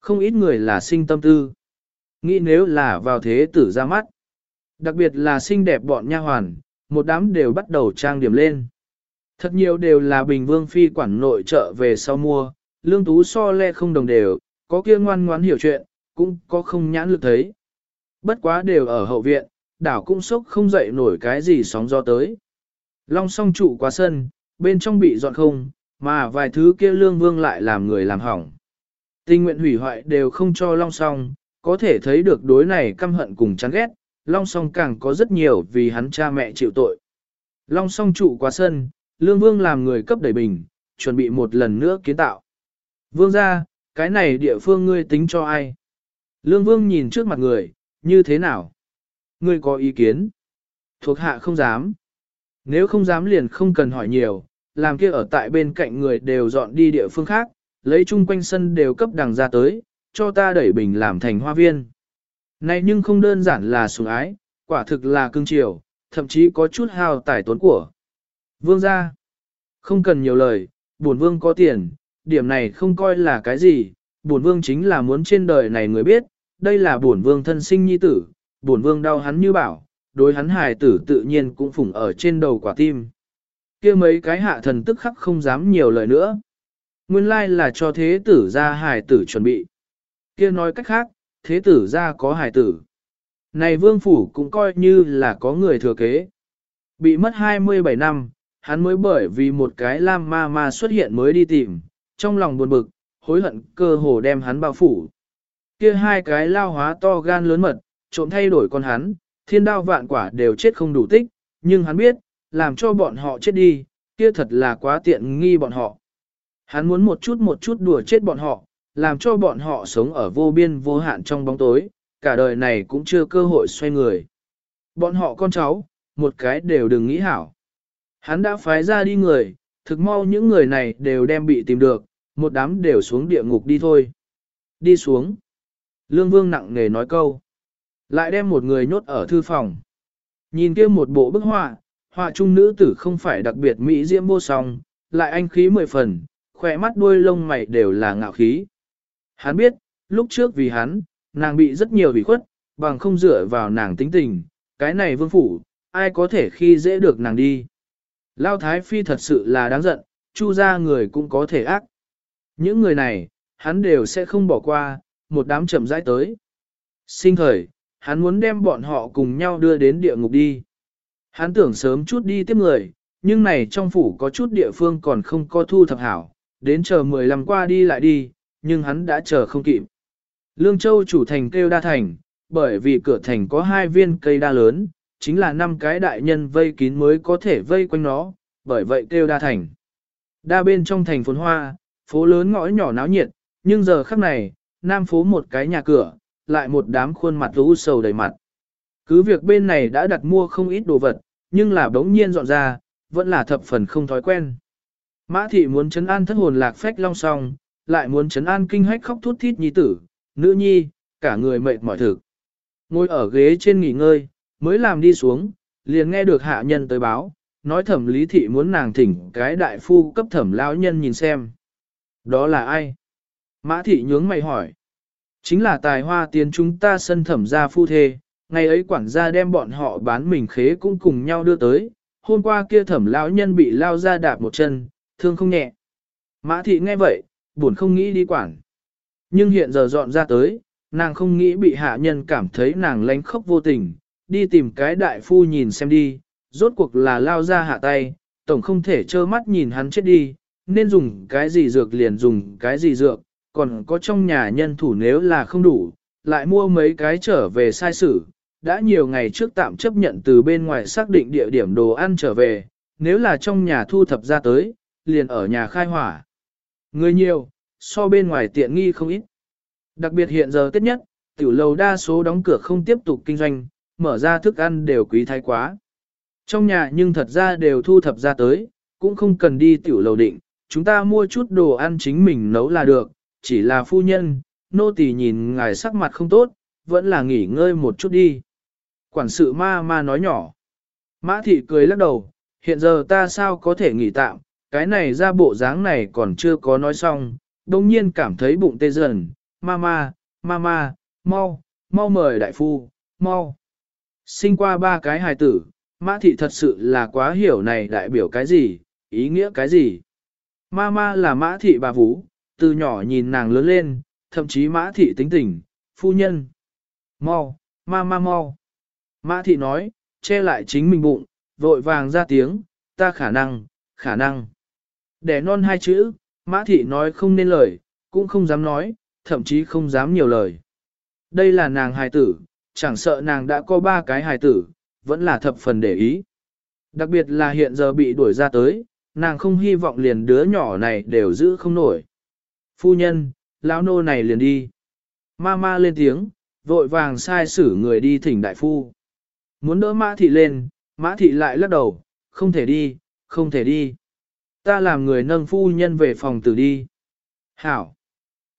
Không ít người là sinh tâm tư. Nghĩ nếu là vào thế tử ra mắt. Đặc biệt là xinh đẹp bọn nha hoàn, một đám đều bắt đầu trang điểm lên. Thật nhiều đều là bình vương phi quản nội trợ về sau mua, lương tú so le không đồng đều, có kia ngoan ngoãn hiểu chuyện, cũng có không nhãn lực thấy. Bất quá đều ở hậu viện, đảo cũng sốc không dậy nổi cái gì sóng gió tới. Long song trụ qua sân, bên trong bị dọn không, mà vài thứ kia lương vương lại làm người làm hỏng. Tình nguyện hủy hoại đều không cho long song, có thể thấy được đối này căm hận cùng chán ghét, long song càng có rất nhiều vì hắn cha mẹ chịu tội. Long song trụ qua sân, lương vương làm người cấp đẩy bình, chuẩn bị một lần nữa kiến tạo. Vương ra, cái này địa phương ngươi tính cho ai? Lương vương nhìn trước mặt người, như thế nào? Ngươi có ý kiến? Thuộc hạ không dám. Nếu không dám liền không cần hỏi nhiều, làm kia ở tại bên cạnh người đều dọn đi địa phương khác, lấy chung quanh sân đều cấp đằng ra tới, cho ta đẩy bình làm thành hoa viên. Này nhưng không đơn giản là sủng ái, quả thực là cưng chiều, thậm chí có chút hào tài tốn của. Vương gia, không cần nhiều lời, bổn vương có tiền, điểm này không coi là cái gì, bổn vương chính là muốn trên đời này người biết, đây là bổn vương thân sinh nhi tử, bổn vương đau hắn như bảo, đối hắn hài tử tự nhiên cũng phủng ở trên đầu quả tim. kia mấy cái hạ thần tức khắc không dám nhiều lời nữa. Nguyên lai là cho thế tử ra hài tử chuẩn bị. kia nói cách khác, thế tử ra có hài tử. Này vương phủ cũng coi như là có người thừa kế. Bị mất 27 năm, hắn mới bởi vì một cái lam ma ma xuất hiện mới đi tìm, trong lòng buồn bực, hối hận cơ hồ đem hắn bao phủ. Kia hai cái lao hóa to gan lớn mật, trộm thay đổi con hắn, thiên đao vạn quả đều chết không đủ tích, nhưng hắn biết, làm cho bọn họ chết đi, kia thật là quá tiện nghi bọn họ. Hắn muốn một chút một chút đùa chết bọn họ, làm cho bọn họ sống ở vô biên vô hạn trong bóng tối, cả đời này cũng chưa cơ hội xoay người. Bọn họ con cháu, một cái đều đừng nghĩ hảo. Hắn đã phái ra đi người, thực mau những người này đều đem bị tìm được, một đám đều xuống địa ngục đi thôi. Đi xuống. Lương Vương nặng nề nói câu. Lại đem một người nhốt ở thư phòng. Nhìn kia một bộ bức họa, họa trung nữ tử không phải đặc biệt mỹ diễm vô song, lại anh khí mười phần, khỏe mắt đuôi lông mày đều là ngạo khí. Hắn biết, lúc trước vì hắn, nàng bị rất nhiều bị khuất, bằng không dựa vào nàng tính tình, cái này vương phủ, ai có thể khi dễ được nàng đi. Lao Thái Phi thật sự là đáng giận, chu ra người cũng có thể ác. Những người này, hắn đều sẽ không bỏ qua, một đám chậm rãi tới. Sinh thời, hắn muốn đem bọn họ cùng nhau đưa đến địa ngục đi. Hắn tưởng sớm chút đi tiếp người, nhưng này trong phủ có chút địa phương còn không có thu thập hảo, đến chờ 15 qua đi lại đi, nhưng hắn đã chờ không kịp. Lương Châu chủ thành kêu đa thành, bởi vì cửa thành có hai viên cây đa lớn, chính là năm cái đại nhân vây kín mới có thể vây quanh nó, bởi vậy kêu đa thành. Đa bên trong thành phồn hoa, phố lớn ngõ nhỏ náo nhiệt, nhưng giờ khắc này, nam phố một cái nhà cửa, lại một đám khuôn mặt rũ sầu đầy mặt. Cứ việc bên này đã đặt mua không ít đồ vật, nhưng là đống nhiên dọn ra, vẫn là thập phần không thói quen. Mã thị muốn chấn an thất hồn lạc phách long song, lại muốn chấn an kinh hách khóc thút thít nhi tử, nữ nhi, cả người mệt mỏi thực. Ngồi ở ghế trên nghỉ ngơi, mới làm đi xuống, liền nghe được hạ nhân tới báo, nói thẩm lý thị muốn nàng thỉnh cái đại phu cấp thẩm lão nhân nhìn xem. Đó là ai? Mã thị nhướng mày hỏi. Chính là tài hoa tiến chúng ta sân thẩm gia phu thê, ngày ấy quản gia đem bọn họ bán mình khế cũng cùng nhau đưa tới, hôm qua kia thẩm lão nhân bị lao ra đạp một chân, thương không nhẹ. Mã thị nghe vậy, buồn không nghĩ đi quản. Nhưng hiện giờ dọn ra tới, nàng không nghĩ bị hạ nhân cảm thấy nàng lánh khóc vô tình, đi tìm cái đại phu nhìn xem đi, rốt cuộc là lao ra hạ tay, tổng không thể trơ mắt nhìn hắn chết đi, nên dùng cái gì dược liền dùng cái gì dược, còn có trong nhà nhân thủ nếu là không đủ, lại mua mấy cái trở về sai sử, đã nhiều ngày trước tạm chấp nhận từ bên ngoài xác định địa điểm đồ ăn trở về, nếu là trong nhà thu thập ra tới, liền ở nhà khai hỏa. Người nhiều, so bên ngoài tiện nghi không ít. Đặc biệt hiện giờ tết nhất, tiểu lầu đa số đóng cửa không tiếp tục kinh doanh, mở ra thức ăn đều quý thái quá. Trong nhà nhưng thật ra đều thu thập ra tới, cũng không cần đi tiểu lầu định, chúng ta mua chút đồ ăn chính mình nấu là được, chỉ là phu nhân, nô tỳ nhìn ngài sắc mặt không tốt, vẫn là nghỉ ngơi một chút đi. Quản sự ma ma nói nhỏ. Mã thị cười lắc đầu, hiện giờ ta sao có thể nghỉ tạm, cái này ra bộ dáng này còn chưa có nói xong, đồng nhiên cảm thấy bụng tê dần, ma ma, ma ma, mau, mau mời đại phu, mau. Sinh qua ba cái hài tử, mã thị thật sự là quá hiểu này đại biểu cái gì, ý nghĩa cái gì. Ma ma là mã thị bà vũ, từ nhỏ nhìn nàng lớn lên, thậm chí mã thị tính tình, phu nhân. Mau, ma ma mau. Mã thị nói, che lại chính mình bụng, vội vàng ra tiếng, ta khả năng, khả năng. Để non hai chữ, mã thị nói không nên lời, cũng không dám nói, thậm chí không dám nhiều lời. Đây là nàng hài tử, chẳng sợ nàng đã có ba cái hài tử, vẫn là thập phần để ý. Đặc biệt là hiện giờ bị đuổi ra tới, nàng không hy vọng liền đứa nhỏ này đều giữ không nổi. Phu nhân, lão nô này liền đi. Ma ma lên tiếng, vội vàng sai xử người đi thỉnh đại phu. Muốn đỡ mã thị lên, mã thị lại lắc đầu, không thể đi, không thể đi. Ta làm người nâng phu nhân về phòng tử đi. Hảo.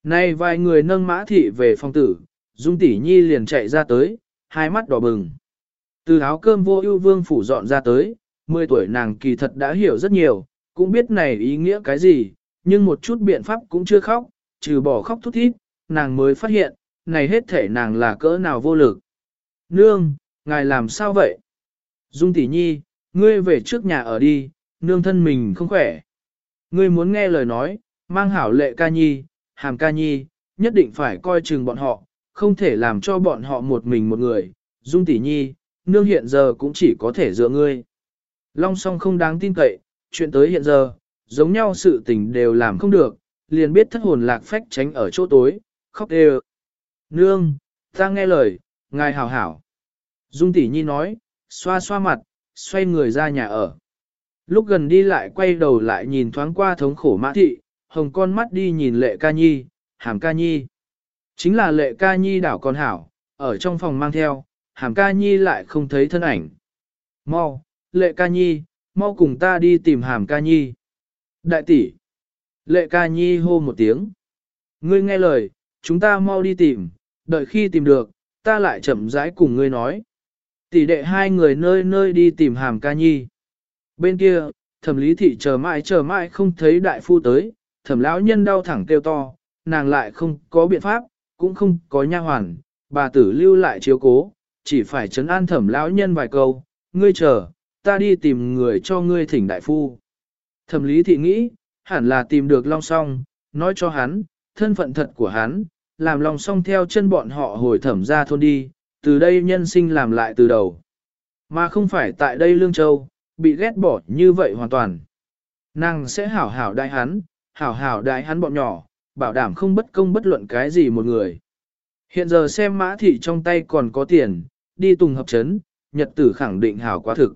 Nay vài người nâng mã thị về phòng tử, Dung tỷ nhi liền chạy ra tới, hai mắt đỏ bừng. Từ áo cơm vô ưu vương phủ dọn ra tới, 10 tuổi nàng kỳ thật đã hiểu rất nhiều, cũng biết này ý nghĩa cái gì, nhưng một chút biện pháp cũng chưa khóc, trừ bỏ khóc thút thít, nàng mới phát hiện, này hết thể nàng là cỡ nào vô lực. Nương, ngài làm sao vậy? Dung tỷ nhi, ngươi về trước nhà ở đi, nương thân mình không khỏe. Ngươi muốn nghe lời nói, mang hảo lệ ca nhi, hàm ca nhi, nhất định phải coi chừng bọn họ, không thể làm cho bọn họ một mình một người. Dung tỷ nhi, nương hiện giờ cũng chỉ có thể dựa ngươi. Long song không đáng tin cậy, chuyện tới hiện giờ, giống nhau sự tình đều làm không được, liền biết thất hồn lạc phách tránh ở chỗ tối, khóc đều. Nương, ta nghe lời, ngài hảo hảo. Dung tỷ nhi nói, xoa xoa mặt, xoay người ra nhà ở. Lúc gần đi lại quay đầu lại nhìn thoáng qua thống khổ mã thị, hồng con mắt đi nhìn lệ ca nhi, hàm ca nhi. Chính là lệ ca nhi đảo con hảo, ở trong phòng mang theo, hàm ca nhi lại không thấy thân ảnh. Mau, lệ ca nhi, mau cùng ta đi tìm hàm ca nhi. Đại tỷ, lệ ca nhi hô một tiếng. Ngươi nghe lời, chúng ta mau đi tìm, đợi khi tìm được, ta lại chậm rãi cùng ngươi nói. Tỷ đệ hai người nơi nơi đi tìm hàm ca nhi. Bên kia, thẩm lý thị chờ mãi chờ mãi không thấy đại phu tới, thẩm lão nhân đau thẳng kêu to, nàng lại không có biện pháp, cũng không có nha hoàn, bà tử lưu lại chiếu cố, chỉ phải chấn an thẩm lão nhân vài câu, ngươi chờ, ta đi tìm người cho ngươi thỉnh đại phu. Thẩm lý thị nghĩ, hẳn là tìm được long song, nói cho hắn, thân phận thật của hắn, làm long song theo chân bọn họ hồi thẩm ra thôn đi, từ đây nhân sinh làm lại từ đầu. Mà không phải tại đây Lương Châu, bị ghét bỏ như vậy hoàn toàn. Nàng sẽ hảo hảo đại hắn, hảo hảo đại hắn bọn nhỏ, bảo đảm không bất công bất luận cái gì một người. Hiện giờ xem mã thị trong tay còn có tiền, đi tùng hợp chấn, nhật tử khẳng định hảo quá thực.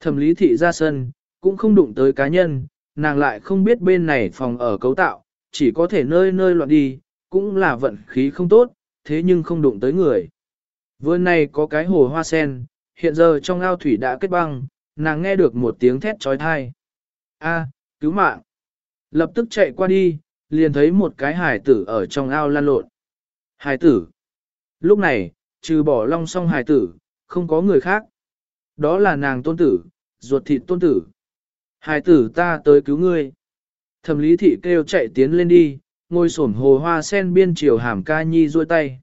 Thẩm lý thị ra sân, cũng không đụng tới cá nhân, nàng lại không biết bên này phòng ở cấu tạo, chỉ có thể nơi nơi loạn đi, cũng là vận khí không tốt, thế nhưng không đụng tới người. Vừa này có cái hồ hoa sen, hiện giờ trong ao thủy đã kết băng, nàng nghe được một tiếng thét trói thai. A, cứu mạng! Lập tức chạy qua đi, liền thấy một cái hải tử ở trong ao lan lộn. Hải tử! Lúc này, trừ bỏ long song hải tử, không có người khác. Đó là nàng tôn tử, ruột thịt tôn tử. Hải tử ta tới cứu ngươi. Thẩm lý thị kêu chạy tiến lên đi, ngồi xổm hồ hoa sen biên chiều hàm ca nhi duỗi tay.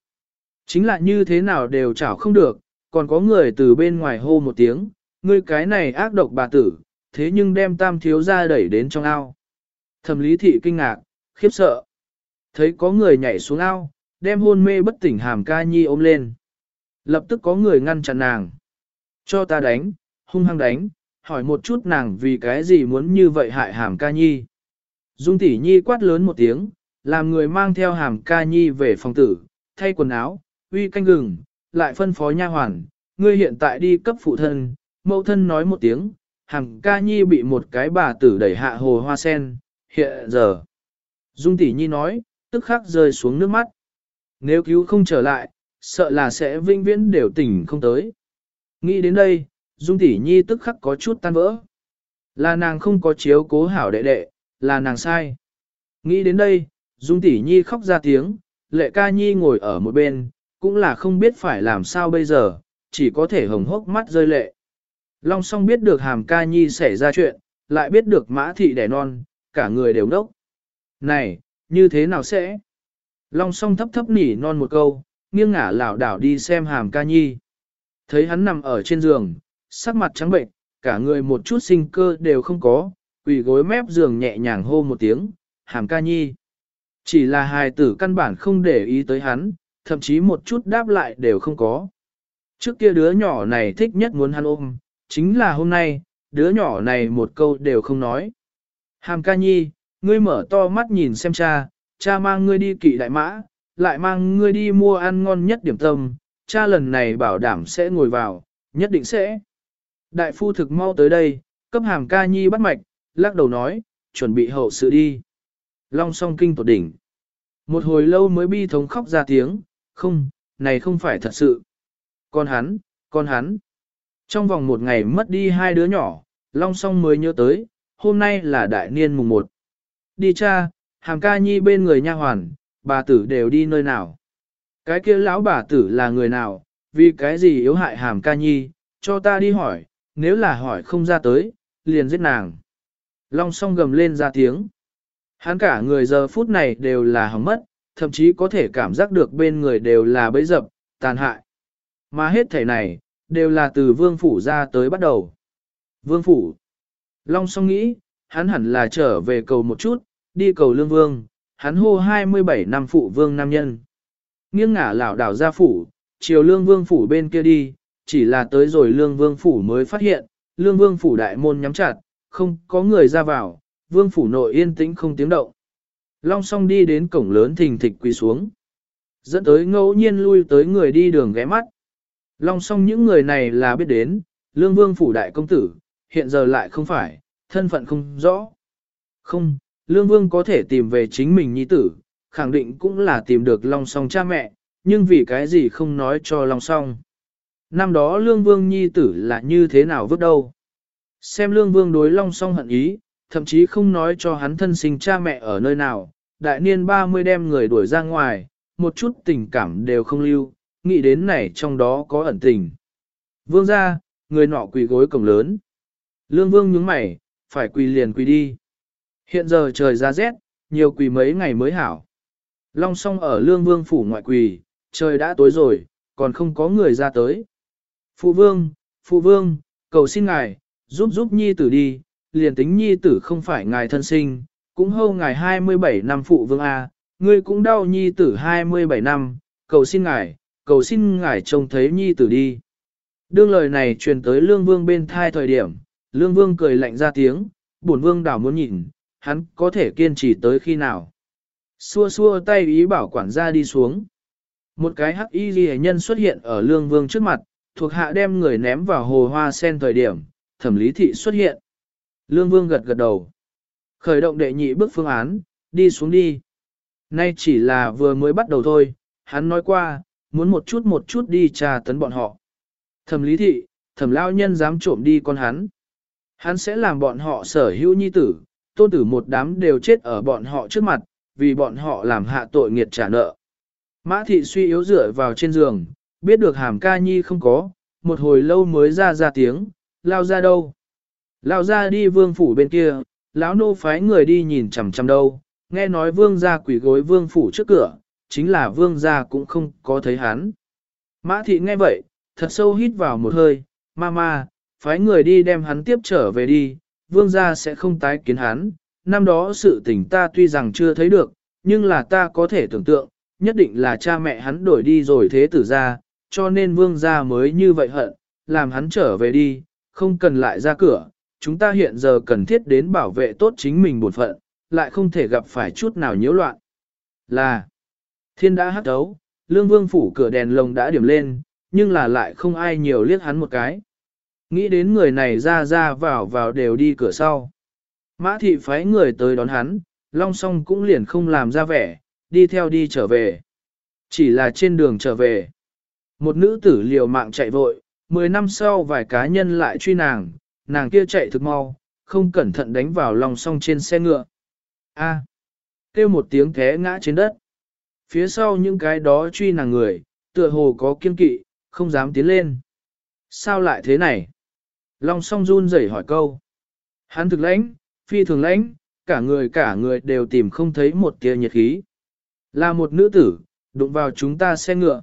Chính là như thế nào đều chảo không được, còn có người từ bên ngoài hô một tiếng, ngươi cái này ác độc bà tử, thế nhưng đem tam thiếu ra đẩy đến trong ao. Thẩm lý thị kinh ngạc, khiếp sợ. Thấy có người nhảy xuống ao, đem hôn mê bất tỉnh hàm ca nhi ôm lên. Lập tức có người ngăn chặn nàng. Cho ta đánh, hung hăng đánh, hỏi một chút nàng vì cái gì muốn như vậy hại hàm ca nhi. Dung tỷ nhi quát lớn một tiếng, làm người mang theo hàm ca nhi về phòng tử, thay quần áo, uy canh gừng, lại phân phó nha hoàn, ngươi hiện tại đi cấp phụ thân, mẫu thân nói một tiếng, hàm ca nhi bị một cái bà tử đẩy hạ hồ hoa sen, hiện giờ. Dung tỷ nhi nói, tức khắc rơi xuống nước mắt. Nếu cứu không trở lại, sợ là sẽ vinh viễn đều tỉnh không tới. Nghĩ đến đây, Dung tỷ nhi tức khắc có chút tan vỡ. Là nàng không có chiếu cố hảo đệ đệ, là nàng sai. Nghĩ đến đây, Dung tỷ nhi khóc ra tiếng, lệ ca nhi ngồi ở một bên, cũng là không biết phải làm sao bây giờ, chỉ có thể hồng hốc mắt rơi lệ. Long song biết được hàm ca nhi xảy ra chuyện, lại biết được mã thị đẻ non, cả người đều đốc. Này, như thế nào sẽ? Long song thấp thấp nỉ non một câu, nghiêng ngả lảo đảo đi xem hàm ca nhi. Thấy hắn nằm ở trên giường, sắc mặt trắng bệnh, cả người một chút sinh cơ đều không có, quỳ gối mép giường nhẹ nhàng hô một tiếng, hàm ca nhi. Chỉ là hài tử căn bản không để ý tới hắn, thậm chí một chút đáp lại đều không có. Trước kia đứa nhỏ này thích nhất muốn hắn ôm, chính là hôm nay, đứa nhỏ này một câu đều không nói. Hàm ca nhi, ngươi mở to mắt nhìn xem cha, cha mang ngươi đi kỵ đại mã, lại mang ngươi đi mua ăn ngon nhất điểm tâm, cha lần này bảo đảm sẽ ngồi vào, nhất định sẽ. Đại phu thực mau tới đây, cấp hàm ca nhi bắt mạch, lắc đầu nói, chuẩn bị hậu sự đi. Long song kinh tột đỉnh. Một hồi lâu mới bi thống khóc ra tiếng, không, này không phải thật sự. Con hắn, con hắn. Trong vòng một ngày mất đi hai đứa nhỏ, Long song mới nhớ tới, hôm nay là đại niên mùng một. Đi cha, hàm ca nhi bên người nha hoàn, bà tử đều đi nơi nào. Cái kia lão bà tử là người nào, vì cái gì yếu hại hàm ca nhi, cho ta đi hỏi, nếu là hỏi không ra tới, liền giết nàng. Long song gầm lên ra tiếng. Hắn cả người giờ phút này đều là hỏng mất, thậm chí có thể cảm giác được bên người đều là bấy dập, tàn hại. Mà hết thể này, đều là từ vương phủ ra tới bắt đầu. Vương phủ. Long song nghĩ, hắn hẳn là trở về cầu một chút, đi cầu lương vương, hắn hô 27 năm phụ vương nam nhân. Nghiêng ngả lảo đảo ra phủ, chiều lương vương phủ bên kia đi, chỉ là tới rồi lương vương phủ mới phát hiện, lương vương phủ đại môn nhắm chặt, không có người ra vào, vương phủ nội yên tĩnh không tiếng động. Long song đi đến cổng lớn thình thịch quỳ xuống. Dẫn tới ngẫu nhiên lui tới người đi đường ghé mắt. Long song những người này là biết đến, lương vương phủ đại công tử, hiện giờ lại không phải, thân phận không rõ. Không, lương vương có thể tìm về chính mình nhi tử, khẳng định cũng là tìm được long song cha mẹ, nhưng vì cái gì không nói cho Long Song. Năm đó Lương Vương Nhi tử là như thế nào vứt đâu. Xem Lương Vương đối Long Song hận ý, thậm chí không nói cho hắn thân sinh cha mẹ ở nơi nào, đại niên 30 đem người đuổi ra ngoài, một chút tình cảm đều không lưu, nghĩ đến này trong đó có ẩn tình. Vương ra, người nọ quỳ gối cổng lớn. Lương Vương nhướng mày, phải quỳ liền quỳ đi. Hiện giờ trời ra rét, nhiều quỳ mấy ngày mới hảo. Long song ở Lương Vương phủ ngoại quỳ, trời đã tối rồi, còn không có người ra tới. Phụ Vương, Phụ Vương, cầu xin ngài, giúp giúp nhi tử đi, liền tính nhi tử không phải ngài thân sinh, cũng hâu ngài 27 năm Phụ Vương A, ngươi cũng đau nhi tử 27 năm, cầu xin ngài, cầu xin ngài trông thấy nhi tử đi. Đương lời này truyền tới Lương Vương bên thai thời điểm, Lương Vương cười lạnh ra tiếng, bổn Vương đảo muốn nhìn, hắn có thể kiên trì tới khi nào. Xua xua tay ý bảo quản gia đi xuống. Một cái hắc y ghi nhân xuất hiện ở Lương Vương trước mặt, thuộc hạ đem người ném vào hồ hoa sen thời điểm, thẩm lý thị xuất hiện. Lương Vương gật gật đầu. Khởi động đệ nhị bước phương án, đi xuống đi. Nay chỉ là vừa mới bắt đầu thôi, hắn nói qua, muốn một chút một chút đi trà tấn bọn họ. Thẩm lý thị, thẩm lao nhân dám trộm đi con hắn. Hắn sẽ làm bọn họ sở hữu nhi tử, tôn tử một đám đều chết ở bọn họ trước mặt, vì bọn họ làm hạ tội nghiệt trả nợ. Mã thị suy yếu dựa vào trên giường, biết được hàm ca nhi không có, một hồi lâu mới ra ra tiếng, lao ra đâu. Lao ra đi vương phủ bên kia, lão nô phái người đi nhìn chằm chằm đâu, nghe nói vương gia quỷ gối vương phủ trước cửa, chính là vương gia cũng không có thấy hắn. Mã thị nghe vậy, thật sâu hít vào một hơi, ma ma, phái người đi đem hắn tiếp trở về đi, vương gia sẽ không tái kiến hắn. Năm đó sự tình ta tuy rằng chưa thấy được, nhưng là ta có thể tưởng tượng, nhất định là cha mẹ hắn đổi đi rồi thế tử ra, cho nên vương gia mới như vậy hận, làm hắn trở về đi, không cần lại ra cửa, chúng ta hiện giờ cần thiết đến bảo vệ tốt chính mình bổn phận, lại không thể gặp phải chút nào nhiễu loạn. Là, thiên đã hắc đấu, lương vương phủ cửa đèn lồng đã điểm lên, nhưng là lại không ai nhiều liếc hắn một cái. Nghĩ đến người này ra ra vào vào đều đi cửa sau. Mã thị phái người tới đón hắn, long song cũng liền không làm ra vẻ, đi theo đi trở về. Chỉ là trên đường trở về. Một nữ tử liều mạng chạy vội, 10 năm sau vài cá nhân lại truy nàng, nàng kia chạy thực mau, không cẩn thận đánh vào lòng song trên xe ngựa. A. kêu một tiếng thế ngã trên đất. Phía sau những cái đó truy nàng người, tựa hồ có kiên kỵ, không dám tiến lên. Sao lại thế này? Long song run rẩy hỏi câu. Hắn thực lãnh, phi thường lãnh, cả người cả người đều tìm không thấy một tia nhiệt khí. Là một nữ tử, đụng vào chúng ta xe ngựa.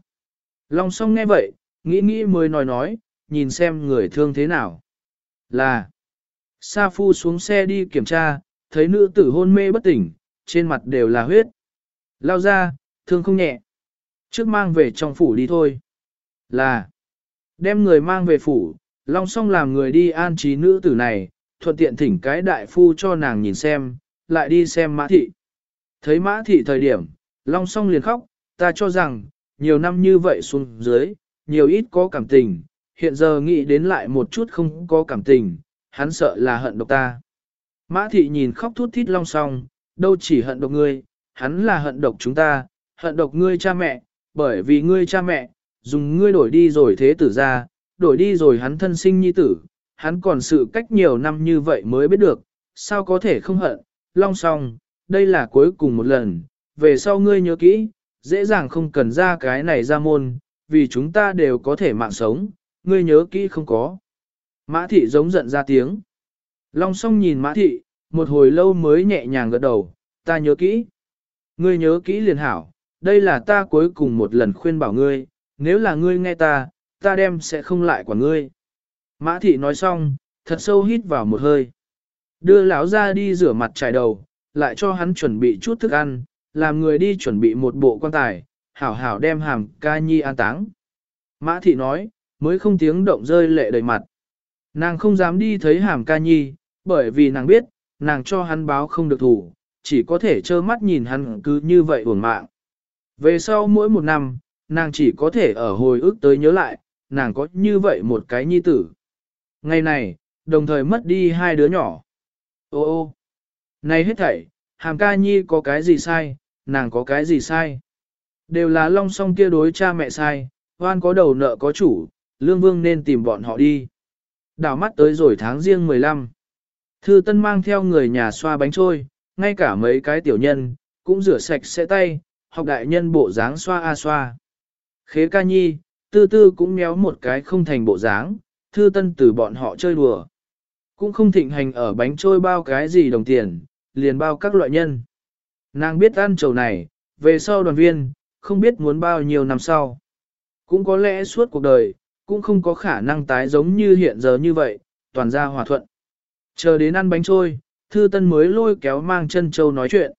Long song nghe vậy, nghĩ nghĩ mới nói nói, nhìn xem người thương thế nào. Là, Sa Phu xuống xe đi kiểm tra, thấy nữ tử hôn mê bất tỉnh, trên mặt đều là huyết. Lao ra, thương không nhẹ. Trước mang về trong phủ đi thôi. Là, đem người mang về phủ, Long song làm người đi an trí nữ tử này, thuận tiện thỉnh cái đại phu cho nàng nhìn xem, lại đi xem mã thị. Thấy mã thị thời điểm, Long song liền khóc, ta cho rằng, nhiều năm như vậy xuống dưới, nhiều ít có cảm tình, hiện giờ nghĩ đến lại một chút không có cảm tình, hắn sợ là hận độc ta. Mã thị nhìn khóc thút thít long song, đâu chỉ hận độc ngươi, hắn là hận độc chúng ta, hận độc ngươi cha mẹ, bởi vì ngươi cha mẹ, dùng ngươi đổi đi rồi thế tử ra, đổi đi rồi hắn thân sinh nhi tử, hắn còn sự cách nhiều năm như vậy mới biết được, sao có thể không hận, long song, đây là cuối cùng một lần, về sau ngươi nhớ kỹ, dễ dàng không cần ra cái này ra môn, vì chúng ta đều có thể mạng sống, ngươi nhớ kỹ không có. Mã thị giống giận ra tiếng. Long song nhìn mã thị, một hồi lâu mới nhẹ nhàng gật đầu, ta nhớ kỹ. Ngươi nhớ kỹ liền hảo, đây là ta cuối cùng một lần khuyên bảo ngươi, nếu là ngươi nghe ta, ta đem sẽ không lại quả ngươi. Mã thị nói xong, thật sâu hít vào một hơi. Đưa lão ra đi rửa mặt trải đầu, lại cho hắn chuẩn bị chút thức ăn, làm người đi chuẩn bị một bộ quan tài, hảo hảo đem hàm ca nhi an táng. Mã thị nói, mới không tiếng động rơi lệ đầy mặt. Nàng không dám đi thấy hàm ca nhi, bởi vì nàng biết, nàng cho hắn báo không được thủ, chỉ có thể trơ mắt nhìn hắn cứ như vậy uổng mạng. Về sau mỗi một năm, nàng chỉ có thể ở hồi ức tới nhớ lại, nàng có như vậy một cái nhi tử. Ngày này, đồng thời mất đi hai đứa nhỏ. Ô ô, này hết thảy, hàm ca nhi có cái gì sai, nàng có cái gì sai. Đều là long song kia đối cha mẹ sai, hoan có đầu nợ có chủ, lương vương nên tìm bọn họ đi. Đảo mắt tới rồi tháng riêng 15. Thư Tân mang theo người nhà xoa bánh trôi, ngay cả mấy cái tiểu nhân, cũng rửa sạch sẽ tay, học đại nhân bộ dáng xoa a xoa. Khế ca nhi, tư tư cũng méo một cái không thành bộ dáng, Thư Tân từ bọn họ chơi đùa. Cũng không thịnh hành ở bánh trôi bao cái gì đồng tiền, liền bao các loại nhân. Nàng biết ăn trầu này, về sau đoàn viên, không biết muốn bao nhiêu năm sau. Cũng có lẽ suốt cuộc đời, cũng không có khả năng tái giống như hiện giờ như vậy, toàn ra hòa thuận. Chờ đến ăn bánh trôi, Thư Tân mới lôi kéo mang chân châu nói chuyện.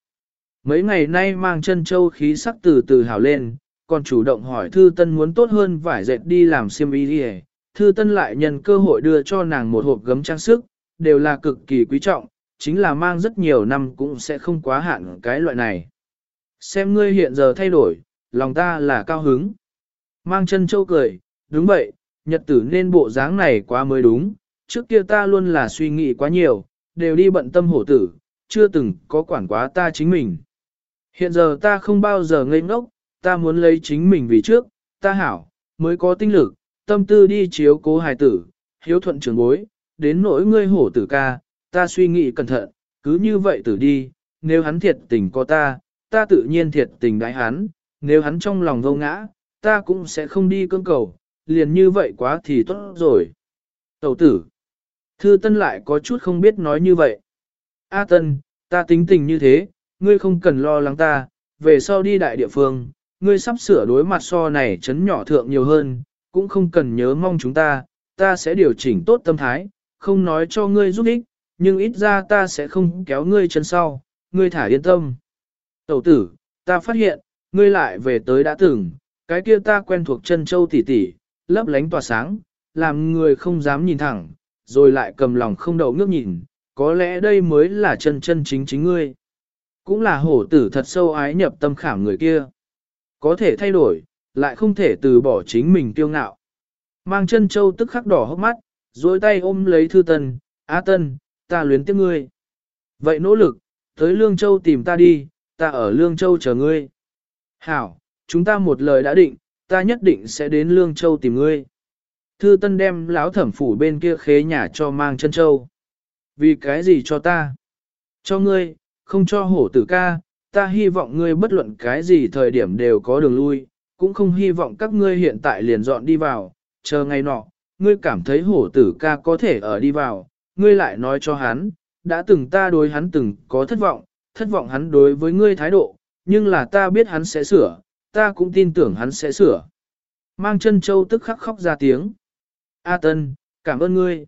Mấy ngày nay mang chân châu khí sắc từ từ hào lên, còn chủ động hỏi Thư Tân muốn tốt hơn vải dệt đi làm xiêm y đi Thư Tân lại nhân cơ hội đưa cho nàng một hộp gấm trang sức, đều là cực kỳ quý trọng, chính là mang rất nhiều năm cũng sẽ không quá hạn cái loại này. Xem ngươi hiện giờ thay đổi, lòng ta là cao hứng. Mang chân châu cười, đúng vậy, nhật tử nên bộ dáng này quá mới đúng, trước kia ta luôn là suy nghĩ quá nhiều, đều đi bận tâm hổ tử, chưa từng có quản quá ta chính mình. Hiện giờ ta không bao giờ ngây ngốc, ta muốn lấy chính mình vì trước, ta hảo, mới có tinh lực, tâm tư đi chiếu cố hài tử, hiếu thuận trường bối, đến nỗi ngươi hổ tử ca, ta suy nghĩ cẩn thận, cứ như vậy tử đi, nếu hắn thiệt tình có ta, ta tự nhiên thiệt tình đái hắn, nếu hắn trong lòng vô ngã, ta cũng sẽ không đi cưỡng cầu, liền như vậy quá thì tốt rồi. Tẩu tử, thư tân lại có chút không biết nói như vậy. A tân, ta tính tình như thế, ngươi không cần lo lắng ta, về sau đi đại địa phương, ngươi sắp sửa đối mặt so này chấn nhỏ thượng nhiều hơn, cũng không cần nhớ mong chúng ta, ta sẽ điều chỉnh tốt tâm thái, không nói cho ngươi giúp ích, nhưng ít ra ta sẽ không kéo ngươi chân sau, ngươi thả yên tâm. Tẩu tử, ta phát hiện, ngươi lại về tới đã từng, cái kia ta quen thuộc chân châu tỷ tỷ, lấp lánh tỏa sáng, làm người không dám nhìn thẳng, rồi lại cầm lòng không đậu ngước nhìn, có lẽ đây mới là chân chân chính chính ngươi. Cũng là hổ tử thật sâu ái nhập tâm khảm người kia. Có thể thay đổi, lại không thể từ bỏ chính mình tiêu ngạo. Mang chân châu tức khắc đỏ hốc mắt, dối tay ôm lấy thư tân, á tân, ta luyến tiếc ngươi. Vậy nỗ lực, tới Lương Châu tìm ta đi, ta ở Lương Châu chờ ngươi. Hảo, chúng ta một lời đã định, ta nhất định sẽ đến Lương Châu tìm ngươi. Thư Tân đem lão thẩm phủ bên kia khế nhà cho mang chân châu. Vì cái gì cho ta? Cho ngươi, không cho hổ tử ca, ta hy vọng ngươi bất luận cái gì thời điểm đều có đường lui, cũng không hy vọng các ngươi hiện tại liền dọn đi vào, chờ ngày nọ, ngươi cảm thấy hổ tử ca có thể ở đi vào, ngươi lại nói cho hắn, đã từng ta đối hắn từng có thất vọng, thất vọng hắn đối với ngươi thái độ, nhưng là ta biết hắn sẽ sửa, ta cũng tin tưởng hắn sẽ sửa. Mang chân châu tức khắc khóc ra tiếng. A Tân, cảm ơn ngươi.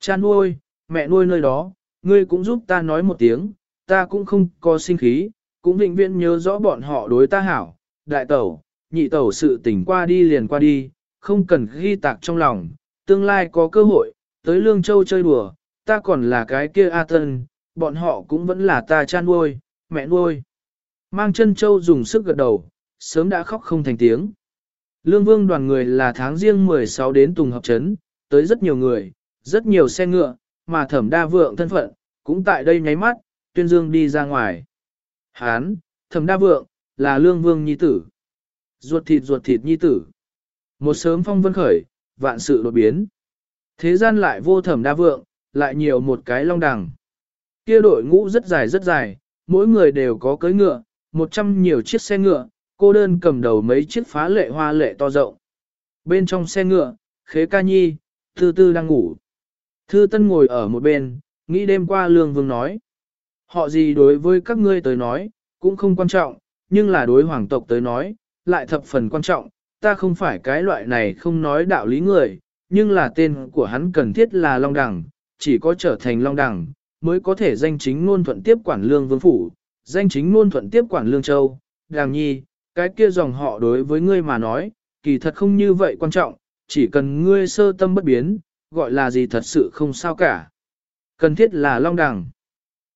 Cha nuôi, mẹ nuôi nơi đó, ngươi cũng giúp ta nói một tiếng, ta cũng không có sinh khí, cũng vĩnh viễn nhớ rõ bọn họ đối ta hảo. Đại tẩu, nhị tẩu sự tình qua đi liền qua đi, không cần ghi tạc trong lòng, tương lai có cơ hội, tới Lương Châu chơi đùa, ta còn là cái kia A Tân, bọn họ cũng vẫn là ta cha nuôi, mẹ nuôi. Mang chân châu dùng sức gật đầu, sớm đã khóc không thành tiếng. Lương Vương đoàn người là tháng riêng 16 đến Tùng Hợp Trấn, tới rất nhiều người, rất nhiều xe ngựa, mà thẩm đa vượng thân phận, cũng tại đây nháy mắt, tuyên dương đi ra ngoài. Hán, thẩm đa vượng, là Lương Vương Nhi Tử. Ruột thịt ruột thịt Nhi Tử. Một sớm phong vân khởi, vạn sự đột biến. Thế gian lại vô thẩm đa vượng, lại nhiều một cái long đằng. Kia đội ngũ rất dài rất dài, mỗi người đều có cưới ngựa, một trăm nhiều chiếc xe ngựa, cô đơn cầm đầu mấy chiếc phá lệ hoa lệ to rộng. Bên trong xe ngựa, khế ca nhi, thư tư đang ngủ. Thư tân ngồi ở một bên, nghĩ đêm qua lương vương nói. Họ gì đối với các ngươi tới nói, cũng không quan trọng, nhưng là đối hoàng tộc tới nói, lại thập phần quan trọng, ta không phải cái loại này không nói đạo lý người, nhưng là tên của hắn cần thiết là Long Đằng, chỉ có trở thành Long Đằng, mới có thể danh chính ngôn thuận tiếp quản lương vương phủ, danh chính ngôn thuận tiếp quản lương châu, Đàng Nhi, cái kia dòng họ đối với ngươi mà nói, kỳ thật không như vậy quan trọng, chỉ cần ngươi sơ tâm bất biến, gọi là gì thật sự không sao cả. Cần thiết là Long Đằng.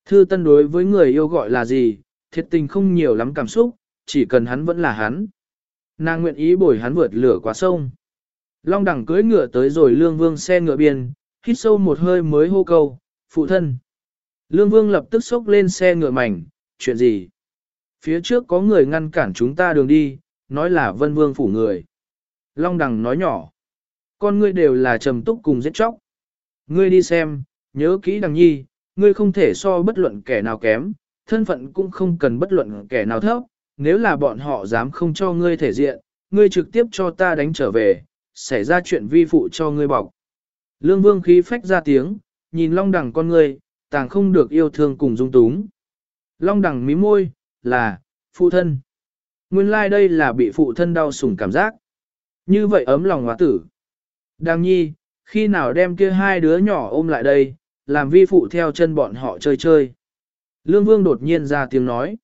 Thư tân đối với người yêu gọi là gì, thiệt tình không nhiều lắm cảm xúc, chỉ cần hắn vẫn là hắn. Nàng nguyện ý bồi hắn vượt lửa qua sông. Long đẳng cưới ngựa tới rồi lương vương xe ngựa biên, hít sâu một hơi mới hô câu, phụ thân. Lương vương lập tức xốc lên xe ngựa mảnh, chuyện gì? Phía trước có người ngăn cản chúng ta đường đi, nói là vân vương phủ người. Long đằng nói nhỏ, con ngươi đều là trầm túc cùng giết chóc. Ngươi đi xem, nhớ kỹ đằng nhi, ngươi không thể so bất luận kẻ nào kém, thân phận cũng không cần bất luận kẻ nào thấp, nếu là bọn họ dám không cho ngươi thể diện, ngươi trực tiếp cho ta đánh trở về, xảy ra chuyện vi phụ cho ngươi bọc. Lương vương khí phách ra tiếng, nhìn long đằng con ngươi, tàng không được yêu thương cùng dung túng. Long đằng mí môi, là, phụ thân. Nguyên lai like đây là bị phụ thân đau sủng cảm giác. Như vậy ấm lòng hóa tử. Đang nhi, khi nào đem kia hai đứa nhỏ ôm lại đây, làm vi phụ theo chân bọn họ chơi chơi. Lương Vương đột nhiên ra tiếng nói.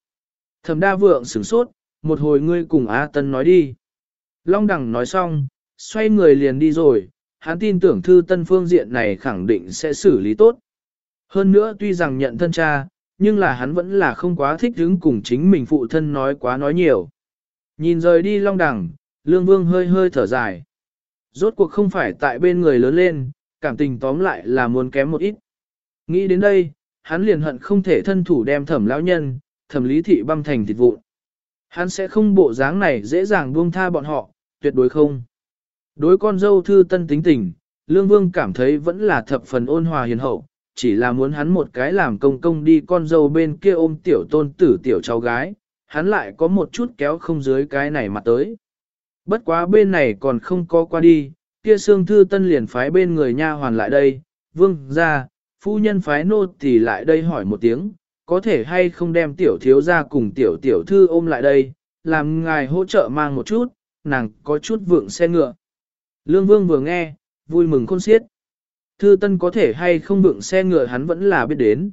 Thẩm đa vượng sửng sốt, một hồi ngươi cùng A Tân nói đi. Long đẳng nói xong, xoay người liền đi rồi, hắn tin tưởng thư tân phương diện này khẳng định sẽ xử lý tốt. Hơn nữa tuy rằng nhận thân cha, nhưng là hắn vẫn là không quá thích hứng cùng chính mình phụ thân nói quá nói nhiều. Nhìn rời đi long đẳng, lương vương hơi hơi thở dài. Rốt cuộc không phải tại bên người lớn lên, cảm tình tóm lại là muốn kém một ít. Nghĩ đến đây, hắn liền hận không thể thân thủ đem thẩm lão nhân, thẩm lý thị băm thành thịt vụn. Hắn sẽ không bộ dáng này dễ dàng buông tha bọn họ, tuyệt đối không. Đối con dâu thư tân tính tình, Lương Vương cảm thấy vẫn là thập phần ôn hòa hiền hậu, chỉ là muốn hắn một cái làm công công đi con dâu bên kia ôm tiểu tôn tử tiểu cháu gái, hắn lại có một chút kéo không dưới cái này mặt tới. Bất quá bên này còn không có qua đi, kia xương thư tân liền phái bên người nha hoàn lại đây, vương ra, phu nhân phái nô thì lại đây hỏi một tiếng, có thể hay không đem tiểu thiếu ra cùng tiểu tiểu thư ôm lại đây, làm ngài hỗ trợ mang một chút, nàng có chút vượng xe ngựa. Lương vương vừa nghe, vui mừng khôn xiết. Thư tân có thể hay không vượng xe ngựa hắn vẫn là biết đến.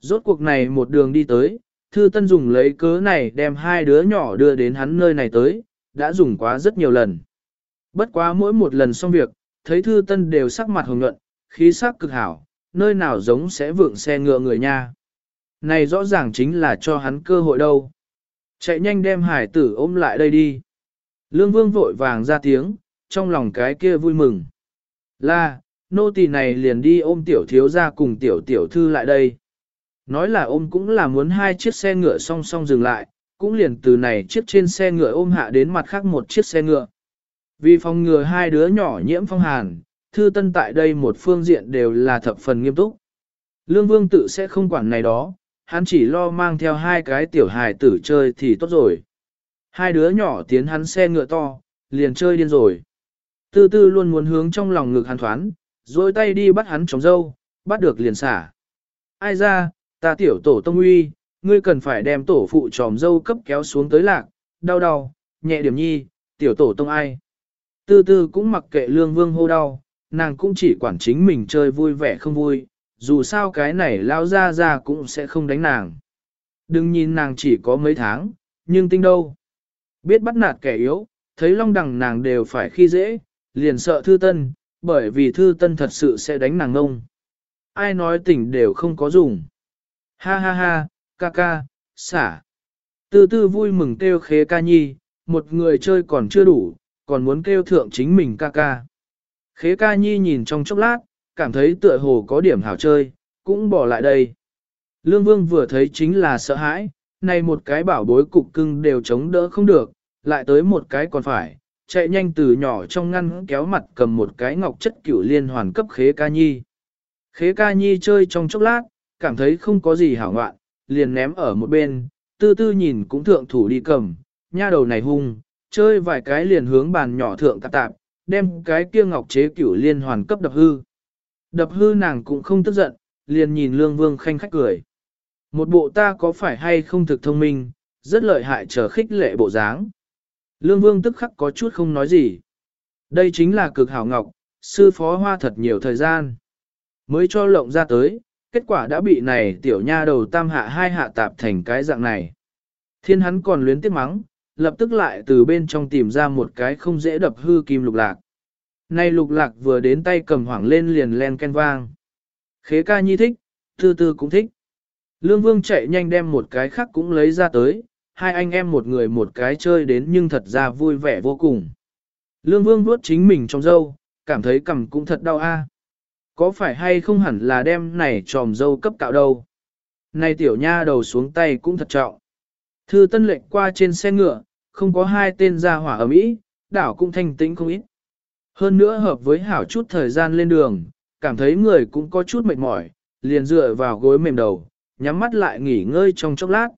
Rốt cuộc này một đường đi tới, thư tân dùng lấy cớ này đem hai đứa nhỏ đưa đến hắn nơi này tới, đã dùng quá rất nhiều lần. Bất quá mỗi một lần xong việc, thấy thư tân đều sắc mặt hồng nhuận, khí sắc cực hảo, nơi nào giống sẽ vượng xe ngựa người nha. Này rõ ràng chính là cho hắn cơ hội đâu. Chạy nhanh đem hải tử ôm lại đây đi. Lương vương vội vàng ra tiếng, trong lòng cái kia vui mừng. Là, nô tỳ này liền đi ôm tiểu thiếu ra cùng tiểu tiểu thư lại đây. Nói là ôm cũng là muốn hai chiếc xe ngựa song song dừng lại, cũng liền từ này chiếc trên xe ngựa ôm hạ đến mặt khác một chiếc xe ngựa. Vì phòng ngừa hai đứa nhỏ nhiễm phong hàn, thư tân tại đây một phương diện đều là thập phần nghiêm túc. Lương vương tự sẽ không quản này đó, hắn chỉ lo mang theo hai cái tiểu hài tử chơi thì tốt rồi. Hai đứa nhỏ tiến hắn xe ngựa to, liền chơi điên rồi. Tư tư luôn muốn hướng trong lòng ngực hắn thoán, rồi tay đi bắt hắn trống dâu, bắt được liền xả. Ai ra, ta tiểu tổ tông uy, ngươi cần phải đem tổ phụ tròm dâu cấp kéo xuống tới lạc, đau đau, nhẹ điểm nhi, tiểu tổ tông ai. Tư tư cũng mặc kệ lương vương hô đau, nàng cũng chỉ quản chính mình chơi vui vẻ không vui, dù sao cái này lao ra ra cũng sẽ không đánh nàng. Đừng nhìn nàng chỉ có mấy tháng, nhưng tinh đâu. Biết bắt nạt kẻ yếu, thấy long đằng nàng đều phải khi dễ, liền sợ thư tân, bởi vì thư tân thật sự sẽ đánh nàng ngông. Ai nói tỉnh đều không có dùng. Ha ha ha, ca ca, xả. Tư tư vui mừng kêu khế ca nhi, một người chơi còn chưa đủ, còn muốn kêu thượng chính mình ca ca. Khế ca nhi nhìn trong chốc lát, cảm thấy tựa hồ có điểm hảo chơi, cũng bỏ lại đây. Lương vương vừa thấy chính là sợ hãi, này một cái bảo bối cục cưng đều chống đỡ không được, lại tới một cái còn phải, chạy nhanh từ nhỏ trong ngăn kéo mặt cầm một cái ngọc chất cửu liên hoàn cấp khế ca nhi. Khế ca nhi chơi trong chốc lát, cảm thấy không có gì hảo ngoạn, liền ném ở một bên, tư tư nhìn cũng thượng thủ đi cầm, nha đầu này hung, chơi vài cái liền hướng bàn nhỏ thượng tạp tạp, đem cái kia ngọc chế cửu liên hoàn cấp đập hư. Đập hư nàng cũng không tức giận, liền nhìn lương vương khanh khách cười. Một bộ ta có phải hay không thực thông minh, rất lợi hại trở khích lệ bộ dáng. Lương vương tức khắc có chút không nói gì. Đây chính là cực hảo ngọc, sư phó hoa thật nhiều thời gian. Mới cho lộng ra tới, kết quả đã bị này tiểu nha đầu tam hạ hai hạ tạp thành cái dạng này. Thiên hắn còn luyến tiếc mắng, lập tức lại từ bên trong tìm ra một cái không dễ đập hư kim lục lạc. Nay lục lạc vừa đến tay cầm hoảng lên liền len ken vang. Khế ca nhi thích, tư tư cũng thích. Lương vương chạy nhanh đem một cái khác cũng lấy ra tới, hai anh em một người một cái chơi đến nhưng thật ra vui vẻ vô cùng. Lương vương vuốt chính mình trong dâu, cảm thấy cầm cũng thật đau a. Có phải hay không hẳn là đem này tròm dâu cấp cạo đâu. Này tiểu nha đầu xuống tay cũng thật trọng. Thư tân lệnh qua trên xe ngựa, không có hai tên gia hỏa ở Mỹ, đảo cũng thanh tĩnh không ít. Hơn nữa hợp với hảo chút thời gian lên đường, cảm thấy người cũng có chút mệt mỏi, liền dựa vào gối mềm đầu, nhắm mắt lại nghỉ ngơi trong chốc lát.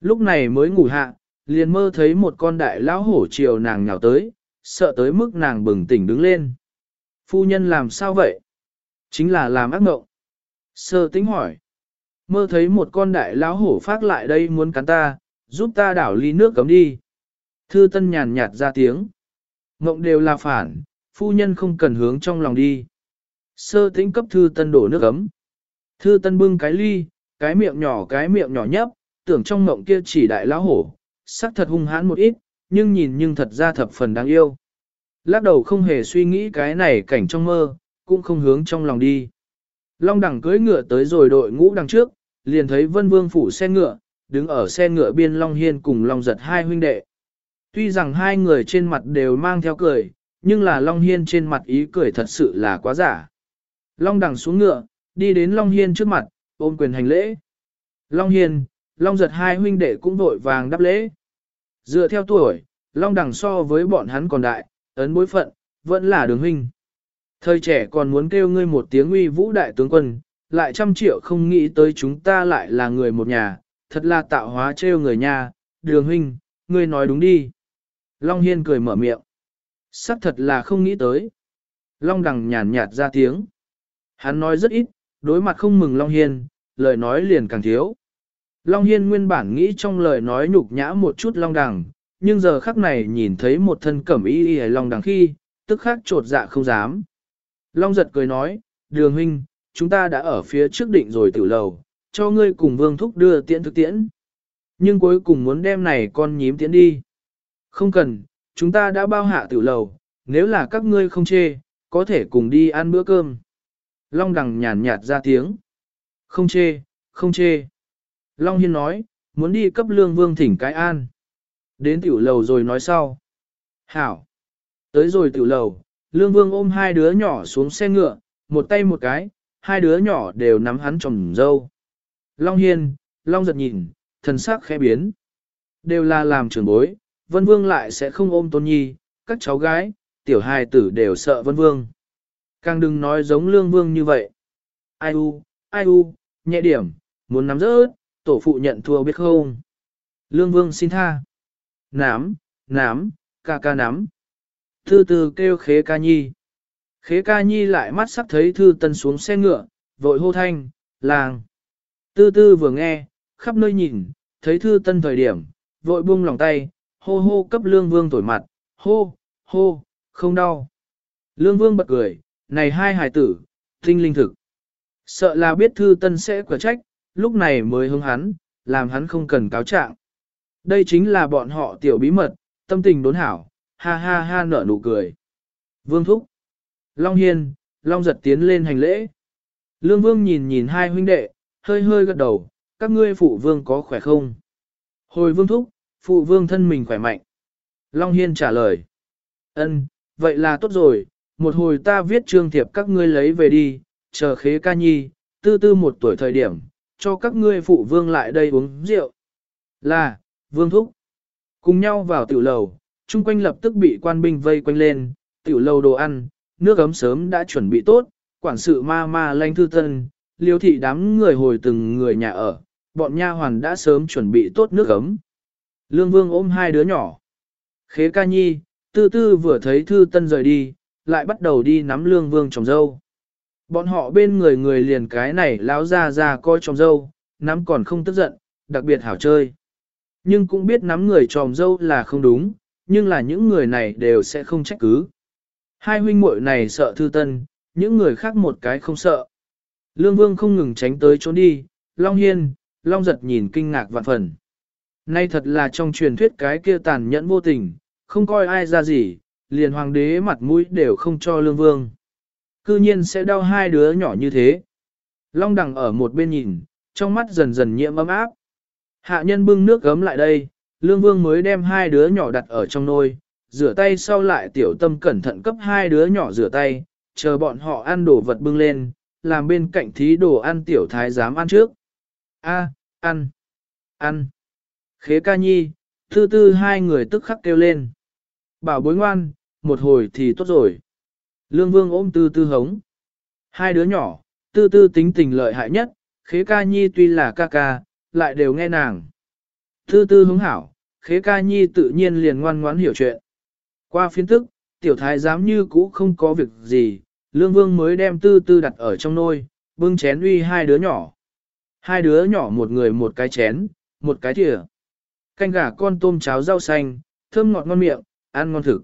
Lúc này mới ngủ hạ, liền mơ thấy một con đại lão hổ chiều nàng nhào tới, sợ tới mức nàng bừng tỉnh đứng lên. Phu nhân làm sao vậy? Chính là làm ác mộng. Sơ tính hỏi. Mơ thấy một con đại lão hổ phát lại đây muốn cắn ta, giúp ta đảo ly nước cấm đi. Thư tân nhàn nhạt ra tiếng. Mộng đều là phản, phu nhân không cần hướng trong lòng đi. Sơ tĩnh cấp thư tân đổ nước ấm. Thư tân bưng cái ly, cái miệng nhỏ cái miệng nhỏ nhấp, tưởng trong mộng kia chỉ đại lão hổ, sắc thật hung hãn một ít, nhưng nhìn nhưng thật ra thập phần đáng yêu. Lắc đầu không hề suy nghĩ cái này cảnh trong mơ, cũng không hướng trong lòng đi. Long đẳng cưỡi ngựa tới rồi đội ngũ đằng trước, liền thấy vân vương phủ xe ngựa, đứng ở xe ngựa biên Long Hiên cùng Long giật hai huynh đệ. Tuy rằng hai người trên mặt đều mang theo cười, nhưng là Long Hiên trên mặt ý cười thật sự là quá giả. Long đằng xuống ngựa, đi đến Long Hiên trước mặt, ôm quyền hành lễ. Long Hiên, Long giật hai huynh đệ cũng vội vàng đáp lễ. Dựa theo tuổi, Long đằng so với bọn hắn còn đại, ấn bối phận, vẫn là đường huynh. Thời trẻ còn muốn kêu ngươi một tiếng uy vũ đại tướng quân, lại trăm triệu không nghĩ tới chúng ta lại là người một nhà, thật là tạo hóa trêu người nhà, đường huynh, ngươi nói đúng đi. Long Hiên cười mở miệng. Sắc thật là không nghĩ tới. Long đằng nhàn nhạt ra tiếng. Hắn nói rất ít, đối mặt không mừng Long Hiên, lời nói liền càng thiếu. Long Hiên nguyên bản nghĩ trong lời nói nhục nhã một chút Long đằng, nhưng giờ khắc này nhìn thấy một thân cẩm y y Long đằng khi, tức khắc trột dạ không dám. Long giật cười nói, đường huynh, chúng ta đã ở phía trước định rồi tử lầu, cho ngươi cùng vương thúc đưa tiễn thực tiễn. Nhưng cuối cùng muốn đem này con nhím tiễn đi. Không cần, chúng ta đã bao hạ tiểu lầu, nếu là các ngươi không chê, có thể cùng đi ăn bữa cơm. Long đằng nhàn nhạt ra tiếng. Không chê, không chê. Long hiên nói, muốn đi cấp lương vương thỉnh cái an. Đến tiểu lầu rồi nói sau. Hảo. Tới rồi tiểu lầu, lương vương ôm hai đứa nhỏ xuống xe ngựa, một tay một cái, hai đứa nhỏ đều nắm hắn trồng dâu. Long hiên, long giật nhìn, thần sắc khẽ biến. Đều là làm trưởng bối, vân vương lại sẽ không ôm tôn nhi, các cháu gái, tiểu hài tử đều sợ vân vương. Càng đừng nói giống lương vương như vậy. Ai u, ai u, nhẹ điểm, muốn nắm rớt, tổ phụ nhận thua biết không? Lương vương xin tha. Nám, nám, ca ca nắm. Thư từ kêu khế ca nhi. Khế ca nhi lại mắt sắp thấy thư tân xuống xe ngựa, vội hô thanh, làng. Tư tư vừa nghe, khắp nơi nhìn, thấy thư tân thời điểm, vội buông lòng tay, hô hô cấp lương vương thổi mặt, hô, hô, không đau. Lương vương bật cười, này hai hài tử, tinh linh thực. Sợ là biết thư tân sẽ quả trách, lúc này mới hướng hắn, làm hắn không cần cáo trạng. Đây chính là bọn họ tiểu bí mật, tâm tình đốn hảo, ha ha ha nở nụ cười. Vương thúc. Long hiên, long giật tiến lên hành lễ. Lương vương nhìn nhìn hai huynh đệ, hơi hơi gật đầu, các ngươi phụ vương có khỏe không? Hồi vương thúc, phụ vương thân mình khỏe mạnh. Long hiên trả lời. Ân, vậy là tốt rồi, một hồi ta viết trương thiệp các ngươi lấy về đi, chờ khế ca nhi, tư tư một tuổi thời điểm, cho các ngươi phụ vương lại đây uống rượu. Là, vương thúc. Cùng nhau vào tiểu lầu, chung quanh lập tức bị quan binh vây quanh lên, tiểu lầu đồ ăn, nước ấm sớm đã chuẩn bị tốt, quản sự ma ma lanh thư tân, liêu thị đám người hồi từng người nhà ở, bọn nha hoàn đã sớm chuẩn bị tốt nước ấm. Lương vương ôm hai đứa nhỏ. Khế ca nhi, tư tư vừa thấy thư tân rời đi, lại bắt đầu đi nắm lương vương trồng dâu. Bọn họ bên người người liền cái này lão ra ra coi trồng dâu, nắm còn không tức giận, đặc biệt hảo chơi. Nhưng cũng biết nắm người chồng dâu là không đúng, nhưng là những người này đều sẽ không trách cứ. Hai huynh muội này sợ thư tân, những người khác một cái không sợ. Lương Vương không ngừng tránh tới trốn đi, Long Hiên, Long giật nhìn kinh ngạc vạn phần. Nay thật là trong truyền thuyết cái kia tàn nhẫn vô tình, không coi ai ra gì, liền hoàng đế mặt mũi đều không cho Lương Vương. Cư nhiên sẽ đau hai đứa nhỏ như thế. Long đằng ở một bên nhìn, trong mắt dần dần nhiễm ấm áp. Hạ nhân bưng nước gấm lại đây, Lương Vương mới đem hai đứa nhỏ đặt ở trong nôi, rửa tay sau lại tiểu tâm cẩn thận cấp hai đứa nhỏ rửa tay, chờ bọn họ ăn đồ vật bưng lên, làm bên cạnh thí đồ ăn tiểu thái dám ăn trước. A, ăn, ăn. Khế ca nhi, Tư tư hai người tức khắc kêu lên. Bảo bối ngoan, một hồi thì tốt rồi. Lương vương ôm tư tư hống. Hai đứa nhỏ, tư tư tính tình lợi hại nhất, khế ca nhi tuy là ca ca, lại đều nghe nàng. Tư tư hứng hảo, khế ca nhi tự nhiên liền ngoan ngoãn hiểu chuyện. Qua phiên tức, tiểu thái giám như cũ không có việc gì, lương vương mới đem tư tư đặt ở trong nôi, bưng chén uy hai đứa nhỏ. Hai đứa nhỏ một người một cái chén, một cái thìa. Canh gà con tôm cháo rau xanh, thơm ngọt ngon miệng, ăn ngon thực.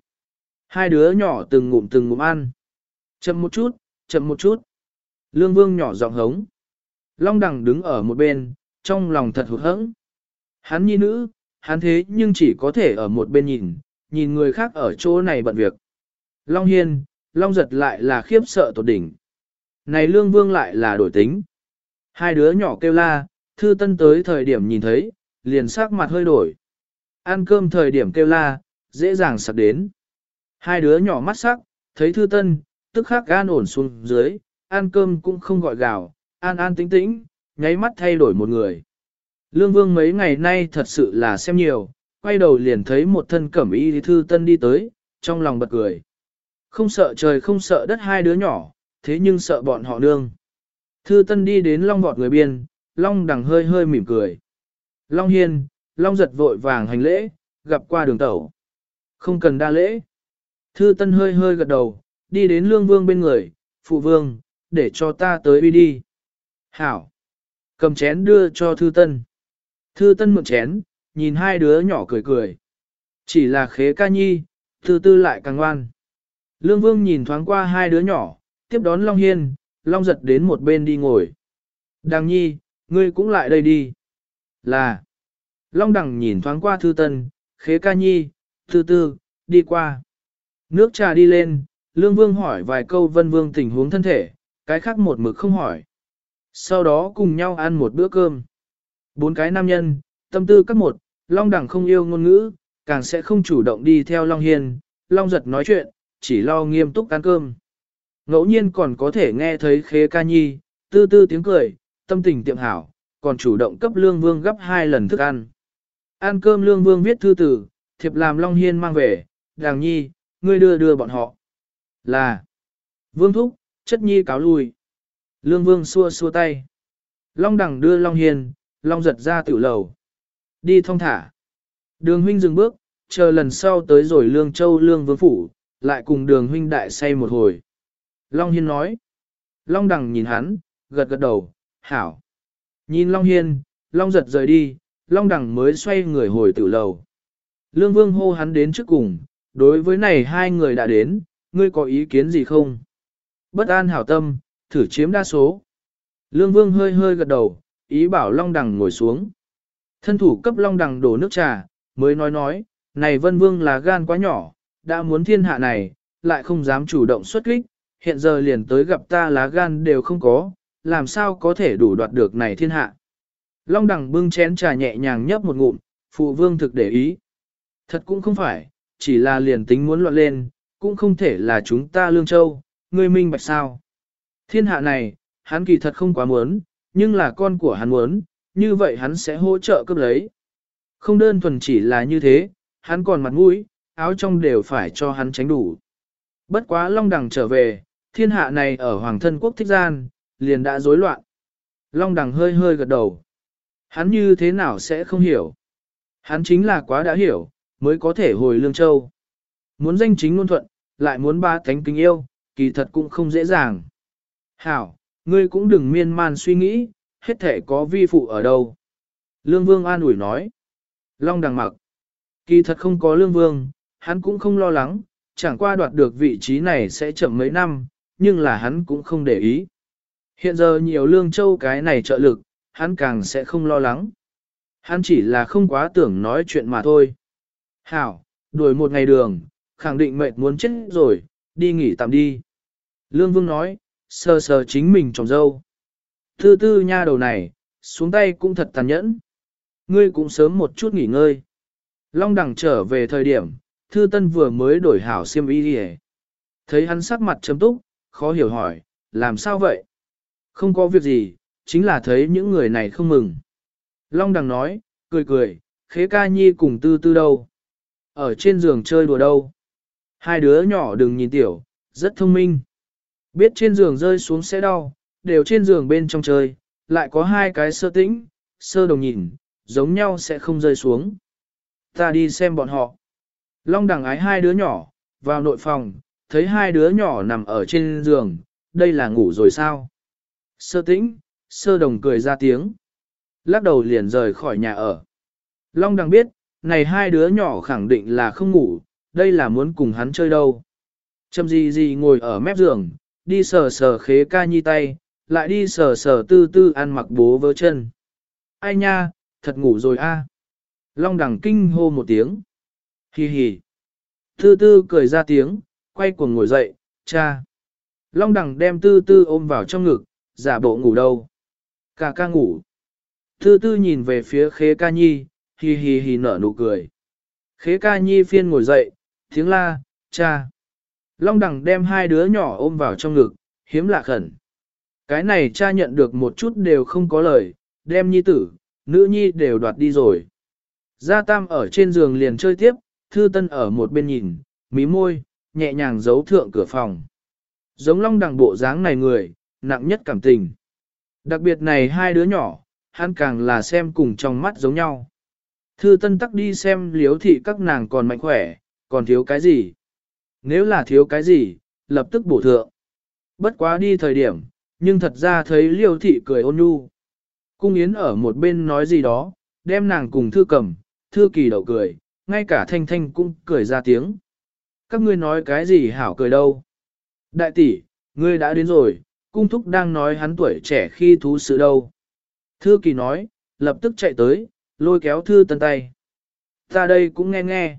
Hai đứa nhỏ từng ngụm từng ngụm ăn. Chậm một chút, chậm một chút. Lương vương nhỏ giọng hống. Long đằng đứng ở một bên, trong lòng thật hụt hẫng. Hắn nhi nữ, hắn thế nhưng chỉ có thể ở một bên nhìn, nhìn người khác ở chỗ này bận việc. Long hiên, long giật lại là khiếp sợ tột đỉnh. Này lương vương lại là đổi tính. Hai đứa nhỏ kêu la, thư tân tới thời điểm nhìn thấy, liền sắc mặt hơi đổi. Ăn cơm thời điểm kêu la, dễ dàng sặc đến. Hai đứa nhỏ mắt sắc, thấy thư tân, tức khắc gan ổn xuống dưới, ăn cơm cũng không gọi gào, an an tĩnh tĩnh, nháy mắt thay đổi một người. Lương Vương mấy ngày nay thật sự là xem nhiều, quay đầu liền thấy một thân cẩm y thư tân đi tới, trong lòng bật cười. Không sợ trời không sợ đất hai đứa nhỏ, thế nhưng sợ bọn họ nương. Thư tân đi đến long vọt người biên, long đằng hơi hơi mỉm cười. Long hiên, long giật vội vàng hành lễ, gặp qua đường tẩu. Không cần đa lễ. Thư tân hơi hơi gật đầu, đi đến lương vương bên người, phụ vương, để cho ta tới uy đi. Hảo. Cầm chén đưa cho thư tân. Thư tân mượn chén, nhìn hai đứa nhỏ cười cười. Chỉ là khế ca nhi, thư tư lại càng ngoan. Lương vương nhìn thoáng qua hai đứa nhỏ, tiếp đón Long Hiên, Long giật đến một bên đi ngồi. "Đàng nhi, ngươi cũng lại đây đi. Là. Long đằng nhìn thoáng qua thư tân, khế ca nhi, thư tư, đi qua. Nước trà đi lên, Lương Vương hỏi vài câu Vân Vương tình huống thân thể, cái khác một mực không hỏi. Sau đó cùng nhau ăn một bữa cơm. Bốn cái nam nhân, tâm tư các một, Long Đằng không yêu ngôn ngữ, càng sẽ không chủ động đi theo Long Hiên, Long Giật nói chuyện, chỉ lo nghiêm túc ăn cơm. Ngẫu nhiên còn có thể nghe thấy khế ca nhi, tư tư tiếng cười, tâm tình tiệm hảo, còn chủ động cấp Lương Vương gấp hai lần thức ăn. Ăn cơm Lương Vương viết thư tử, thiệp làm Long Hiên mang về, đàng nhi, ngươi đưa đưa bọn họ. Là, Vương Thúc, chất nhi cáo lui. Lương Vương xua xua tay. Long đẳng đưa Long Hiên, Long giật ra tiểu lầu. Đi thong thả. Đường huynh dừng bước, chờ lần sau tới rồi Lương Châu Lương Vương Phủ, lại cùng đường huynh đại say một hồi. Long Hiên nói. Long đẳng nhìn hắn, gật gật đầu, hảo. Nhìn Long Hiên, Long giật rời đi, Long đẳng mới xoay người hồi tiểu lầu. Lương Vương hô hắn đến trước cùng, đối với này hai người đã đến, ngươi có ý kiến gì không? Bất an hảo tâm, thử chiếm đa số. Lương Vương hơi hơi gật đầu, ý bảo Long Đằng ngồi xuống. Thân thủ cấp Long Đằng đổ nước trà, mới nói nói, này Vân Vương là gan quá nhỏ, đã muốn thiên hạ này, lại không dám chủ động xuất kích, hiện giờ liền tới gặp ta lá gan đều không có, làm sao có thể đủ đoạt được này thiên hạ. Long Đằng bưng chén trà nhẹ nhàng nhấp một ngụm, phụ vương thực để ý. Thật cũng không phải, chỉ là liền tính muốn loạn lên, cũng không thể là chúng ta lương châu, người minh bạch sao. Thiên hạ này, hắn kỳ thật không quá muốn, nhưng là con của hắn muốn, như vậy hắn sẽ hỗ trợ cấp lấy. Không đơn thuần chỉ là như thế, hắn còn mặt mũi, áo trong đều phải cho hắn tránh đủ. Bất quá Long Đằng trở về, thiên hạ này ở Hoàng thân quốc thích gian, liền đã rối loạn. Long Đằng hơi hơi gật đầu. Hắn như thế nào sẽ không hiểu. Hắn chính là quá đã hiểu, mới có thể hồi Lương Châu. Muốn danh chính ngôn thuận, lại muốn ba thánh kính yêu, kỳ thật cũng không dễ dàng. Hảo, ngươi cũng đừng miên man suy nghĩ, hết thể có vi phụ ở đâu. Lương Vương an ủi nói. Long đằng mặc. Kỳ thật không có Lương Vương, hắn cũng không lo lắng, chẳng qua đoạt được vị trí này sẽ chậm mấy năm, nhưng là hắn cũng không để ý. Hiện giờ nhiều Lương Châu cái này trợ lực, hắn càng sẽ không lo lắng. Hắn chỉ là không quá tưởng nói chuyện mà thôi. Hảo, đuổi một ngày đường, khẳng định mệt muốn chết rồi, đi nghỉ tạm đi. Lương Vương nói, sờ sờ chính mình trồng dâu. Thư tư nha đầu này, xuống tay cũng thật tàn nhẫn. Ngươi cũng sớm một chút nghỉ ngơi. Long đẳng trở về thời điểm, thư tân vừa mới đổi hảo xiêm y đi Thấy hắn sắc mặt chấm túc, khó hiểu hỏi, làm sao vậy? Không có việc gì, chính là thấy những người này không mừng. Long đằng nói, cười cười, khế ca nhi cùng tư tư đâu. Ở trên giường chơi đùa đâu. Hai đứa nhỏ đừng nhìn tiểu, rất thông minh. Biết trên giường rơi xuống sẽ đau, đều trên giường bên trong chơi, lại có hai cái sơ tĩnh, sơ đồng nhìn, giống nhau sẽ không rơi xuống. Ta đi xem bọn họ. Long đằng ái hai đứa nhỏ, vào nội phòng, thấy hai đứa nhỏ nằm ở trên giường, đây là ngủ rồi sao? Sơ tĩnh, sơ đồng cười ra tiếng. Lắc đầu liền rời khỏi nhà ở. Long đằng biết, này hai đứa nhỏ khẳng định là không ngủ, đây là muốn cùng hắn chơi đâu. Trầm gì gì ngồi ở mép giường, đi sờ sờ khế ca nhi tay, lại đi sờ sờ tư tư ăn mặc bố vớ chân. Ai nha, thật ngủ rồi a. Long đằng kinh hô một tiếng. Hi hi. Tư tư cười ra tiếng, quay cuồng ngồi dậy, cha. Long đằng đem tư tư ôm vào trong ngực, giả bộ ngủ đâu. Cả ca ngủ. Tư tư nhìn về phía khế ca nhi, hì hì hì nở nụ cười. Khế ca nhi phiên ngồi dậy, tiếng la, cha. Long đằng đem hai đứa nhỏ ôm vào trong ngực, hiếm lạ khẩn. Cái này cha nhận được một chút đều không có lời, đem nhi tử, nữ nhi đều đoạt đi rồi. Gia Tam ở trên giường liền chơi tiếp, Thư Tân ở một bên nhìn, mí môi, nhẹ nhàng giấu thượng cửa phòng. Giống long đằng bộ dáng này người, nặng nhất cảm tình. Đặc biệt này hai đứa nhỏ, hắn càng là xem cùng trong mắt giống nhau. Thư Tân tắc đi xem liếu thị các nàng còn mạnh khỏe, còn thiếu cái gì? Nếu là thiếu cái gì, lập tức bổ thượng. Bất quá đi thời điểm, nhưng thật ra thấy liêu thị cười ôn nhu. Cung Yến ở một bên nói gì đó, đem nàng cùng thư cầm, thư kỳ đậu cười, ngay cả thanh thanh cũng cười ra tiếng. Các ngươi nói cái gì hảo cười đâu. Đại tỷ, ngươi đã đến rồi, cung thúc đang nói hắn tuổi trẻ khi thú sự đâu. Thư kỳ nói, lập tức chạy tới, lôi kéo thư tân tay. Ta đây cũng nghe nghe.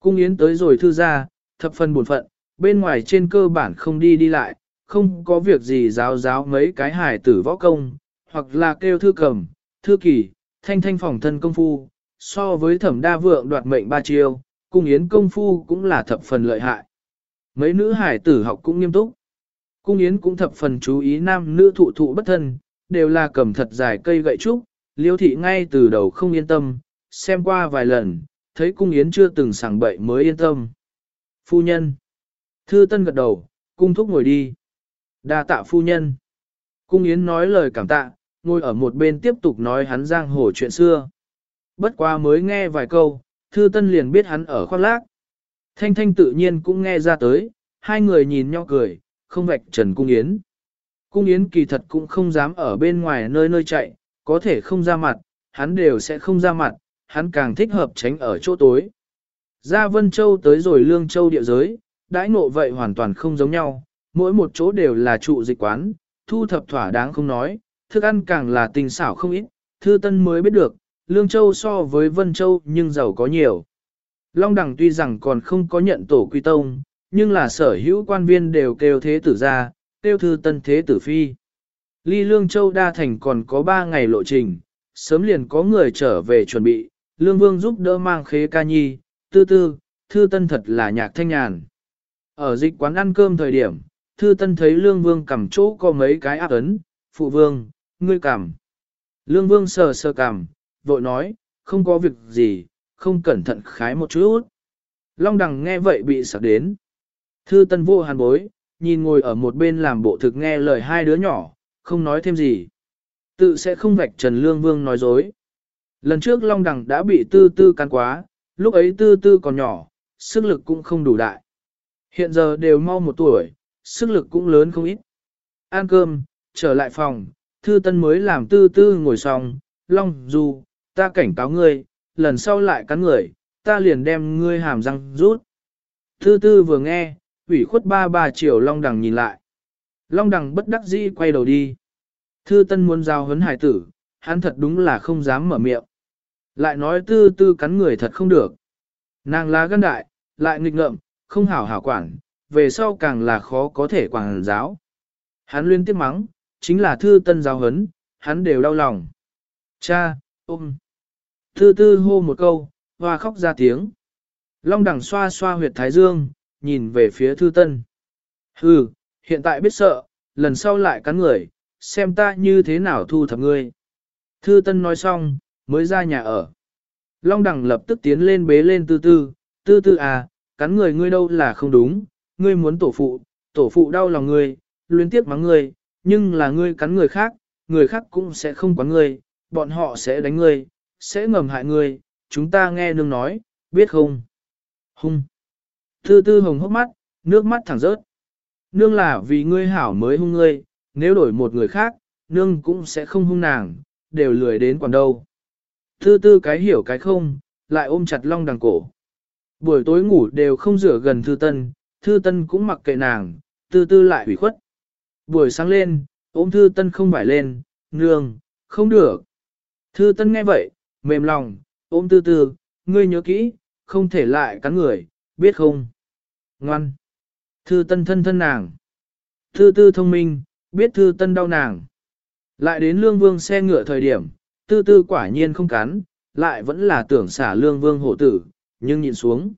Cung Yến tới rồi thư ra, thập phần buồn phận, bên ngoài trên cơ bản không đi đi lại, không có việc gì giáo giáo mấy cái hải tử võ công, hoặc là kêu thư cầm, thư kỳ, thanh thanh phòng thân công phu, so với thẩm đa vượng đoạt mệnh ba chiêu, cung yến công phu cũng là thập phần lợi hại. Mấy nữ hải tử học cũng nghiêm túc. Cung yến cũng thập phần chú ý nam nữ thụ thụ bất thân, đều là cầm thật dài cây gậy trúc, liêu thị ngay từ đầu không yên tâm, xem qua vài lần, thấy cung yến chưa từng sảng bậy mới yên tâm. Phu nhân. Thư tân gật đầu, cung thúc ngồi đi. đa tạ phu nhân. Cung yến nói lời cảm tạ, ngồi ở một bên tiếp tục nói hắn giang hồ chuyện xưa. Bất quá mới nghe vài câu, thư tân liền biết hắn ở khoác lác. Thanh thanh tự nhiên cũng nghe ra tới, hai người nhìn nhau cười, không vạch trần cung yến. Cung yến kỳ thật cũng không dám ở bên ngoài nơi nơi chạy, có thể không ra mặt, hắn đều sẽ không ra mặt, hắn càng thích hợp tránh ở chỗ tối. Ra Vân Châu tới rồi Lương Châu địa giới, đãi ngộ vậy hoàn toàn không giống nhau, mỗi một chỗ đều là trụ dịch quán, thu thập thỏa đáng không nói, thức ăn càng là tình xảo không ít, thư tân mới biết được, Lương Châu so với Vân Châu nhưng giàu có nhiều. Long Đằng tuy rằng còn không có nhận tổ quy tông, nhưng là sở hữu quan viên đều kêu thế tử ra, kêu thư tân thế tử phi. Ly Lương Châu đa thành còn có 3 ngày lộ trình, sớm liền có người trở về chuẩn bị, Lương Vương giúp đỡ mang khế ca nhi, tư tư, thư tân thật là nhạc thanh nhàn. Ở dịch quán ăn cơm thời điểm, thư tân thấy Lương Vương cầm chỗ có mấy cái áp ấn, phụ vương, ngươi cầm. Lương Vương sờ sờ cầm, vội nói, không có việc gì, không cẩn thận khái một chút. Long đằng nghe vậy bị sợ đến. Thư tân vô hàn bối, nhìn ngồi ở một bên làm bộ thực nghe lời hai đứa nhỏ, không nói thêm gì. Tự sẽ không vạch Trần Lương Vương nói dối. Lần trước Long Đằng đã bị tư tư cắn quá, lúc ấy tư tư còn nhỏ, sức lực cũng không đủ đại. Hiện giờ đều mau một tuổi, sức lực cũng lớn không ít. Ăn cơm, trở lại phòng, thư tân mới làm tư tư ngồi xong, Long Du, ta cảnh cáo ngươi, lần sau lại cắn người, ta liền đem ngươi hàm răng rút. Tư tư vừa nghe, ủy khuất ba ba chiều Long Đằng nhìn lại. Long Đằng bất đắc dĩ quay đầu đi. Thư tân muốn giao huấn hải tử, hắn thật đúng là không dám mở miệng. Lại nói tư tư cắn người thật không được. Nàng lá gân đại, lại nghịch ngợm, không hảo hảo quản, về sau càng là khó có thể quản giáo. Hắn liên tiếp mắng, chính là thư tân giáo hấn, hắn đều đau lòng. Cha, ôm. Thư tư hô một câu, hoa khóc ra tiếng. Long đẳng xoa xoa huyệt thái dương, nhìn về phía thư tân. Hừ, hiện tại biết sợ, lần sau lại cắn người, xem ta như thế nào thu thập ngươi. Thư tân nói xong, mới ra nhà ở. Long đẳng lập tức tiến lên bế lên tư tư, tư tư à, cắn người ngươi đâu là không đúng, ngươi muốn tổ phụ, tổ phụ đau lòng ngươi, luyến tiếc mắng ngươi, nhưng là ngươi cắn người khác, người khác cũng sẽ không quán ngươi, bọn họ sẽ đánh ngươi, sẽ ngầm hại ngươi, chúng ta nghe nương nói, biết không? Hung. Tư tư hồng hốc mắt, nước mắt thẳng rớt. Nương là vì ngươi hảo mới hung ngươi, nếu đổi một người khác, nương cũng sẽ không hung nàng, đều lười đến quản đâu. Tư tư cái hiểu cái không, lại ôm chặt long đằng cổ. Buổi tối ngủ đều không rửa gần thư tân, thư tân cũng mặc kệ nàng, tư tư lại hủy khuất. Buổi sáng lên, ôm thư tân không phải lên, nương, không được. Thư tân nghe vậy, mềm lòng, ôm tư tư, ngươi nhớ kỹ, không thể lại cắn người, biết không? Ngoan. Thư tân thân thân nàng. Thư tư thông minh, biết thư tân đau nàng. Lại đến lương vương xe ngựa thời điểm, tư tư quả nhiên không cắn, lại vẫn là tưởng xả lương vương hổ tử, nhưng nhìn xuống.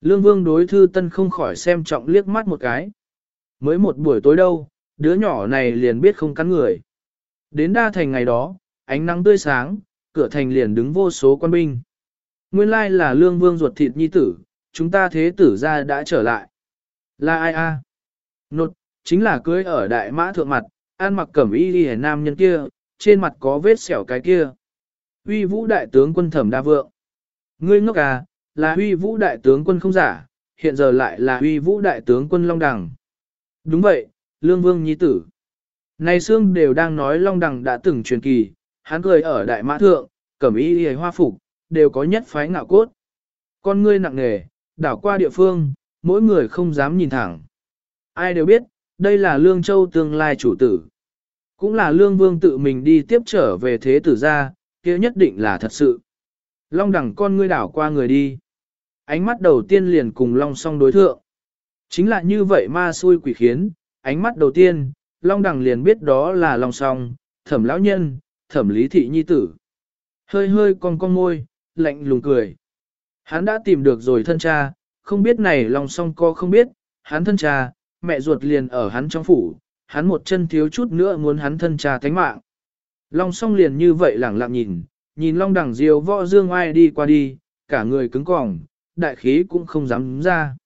Lương vương đối thư tân không khỏi xem trọng liếc mắt một cái. Mới một buổi tối đâu, đứa nhỏ này liền biết không cắn người. Đến đa thành ngày đó, ánh nắng tươi sáng, cửa thành liền đứng vô số quan binh. Nguyên lai là lương vương ruột thịt nhi tử, chúng ta thế tử ra đã trở lại. Là ai a? Nột, chính là cưới ở đại mã thượng mặt, ăn mặc cẩm y đi nam nhân kia, trên mặt có vết sẹo cái kia. Huy vũ đại tướng quân thẩm đa vượng. Ngươi ngốc à, là huy vũ đại tướng quân không giả, hiện giờ lại là huy vũ đại tướng quân Long Đằng. Đúng vậy, Lương Vương Nhi Tử. Này xương đều đang nói Long Đằng đã từng truyền kỳ, hắn cười ở Đại Mã Thượng, cẩm y đi hoa phục, đều có nhất phái ngạo cốt. Con ngươi nặng nề, đảo qua địa phương, mỗi người không dám nhìn thẳng. Ai đều biết, đây là Lương Châu tương lai chủ tử. Cũng là Lương Vương tự mình đi tiếp trở về thế tử gia, kia nhất định là thật sự. Long đẳng con ngươi đảo qua người đi. Ánh mắt đầu tiên liền cùng Long song đối thượng. Chính là như vậy ma xui quỷ khiến, ánh mắt đầu tiên, Long đẳng liền biết đó là Long song, thẩm lão nhân, thẩm lý thị nhi tử. Hơi hơi con con môi, lạnh lùng cười. Hắn đã tìm được rồi thân cha, không biết này lòng song co không biết, hắn thân cha, mẹ ruột liền ở hắn trong phủ, hắn một chân thiếu chút nữa muốn hắn thân cha thánh mạng. Long song liền như vậy lẳng lặng nhìn, nhìn long đẳng diều võ dương ai đi qua đi, cả người cứng cỏng, đại khí cũng không dám ra.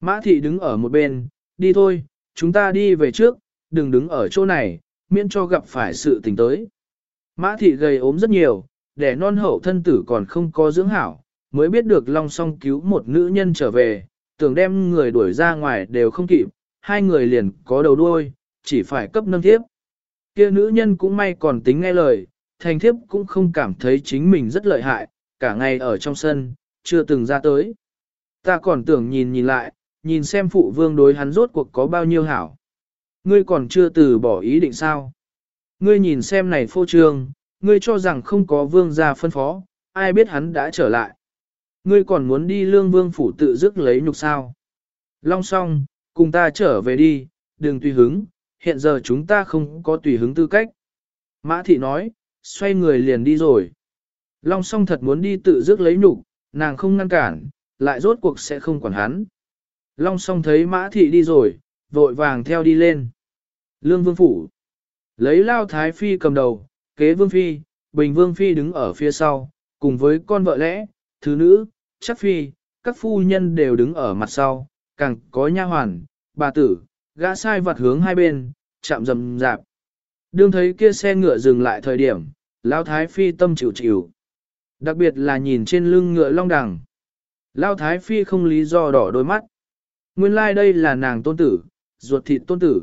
Mã thị đứng ở một bên, đi thôi, chúng ta đi về trước, đừng đứng ở chỗ này, miễn cho gặp phải sự tình tới. Mã thị gầy ốm rất nhiều, đẻ non hậu thân tử còn không có dưỡng hảo, mới biết được long song cứu một nữ nhân trở về, tưởng đem người đuổi ra ngoài đều không kịp, hai người liền có đầu đuôi, chỉ phải cấp nâng thiếp. Kia nữ nhân cũng may còn tính nghe lời, thành thiếp cũng không cảm thấy chính mình rất lợi hại, cả ngày ở trong sân, chưa từng ra tới. Ta còn tưởng nhìn nhìn lại, nhìn xem phụ vương đối hắn rốt cuộc có bao nhiêu hảo. Ngươi còn chưa từ bỏ ý định sao? Ngươi nhìn xem này phô trương, ngươi cho rằng không có vương gia phân phó, ai biết hắn đã trở lại. Ngươi còn muốn đi lương vương phủ tự dứt lấy nhục sao? Long song, cùng ta trở về đi, đừng tùy hứng, hiện giờ chúng ta không có tùy hứng tư cách. Mã thị nói, xoay người liền đi rồi. Long song thật muốn đi tự dứt lấy nhục, nàng không ngăn cản, lại rốt cuộc sẽ không quản hắn. Long song thấy mã thị đi rồi, vội vàng theo đi lên. Lương vương phủ. Lấy lao thái phi cầm đầu, kế vương phi, bình vương phi đứng ở phía sau, cùng với con vợ lẽ, thứ nữ, chắc phi, các phu nhân đều đứng ở mặt sau, càng có nha hoàn, bà tử, gã sai vặt hướng hai bên, chạm rầm rạp. Đương thấy kia xe ngựa dừng lại thời điểm, Lao Thái Phi tâm chịu chịu. Đặc biệt là nhìn trên lưng ngựa long đằng. Lao Thái Phi không lý do đỏ đôi mắt. Nguyên lai like đây là nàng tôn tử, ruột thịt tôn tử.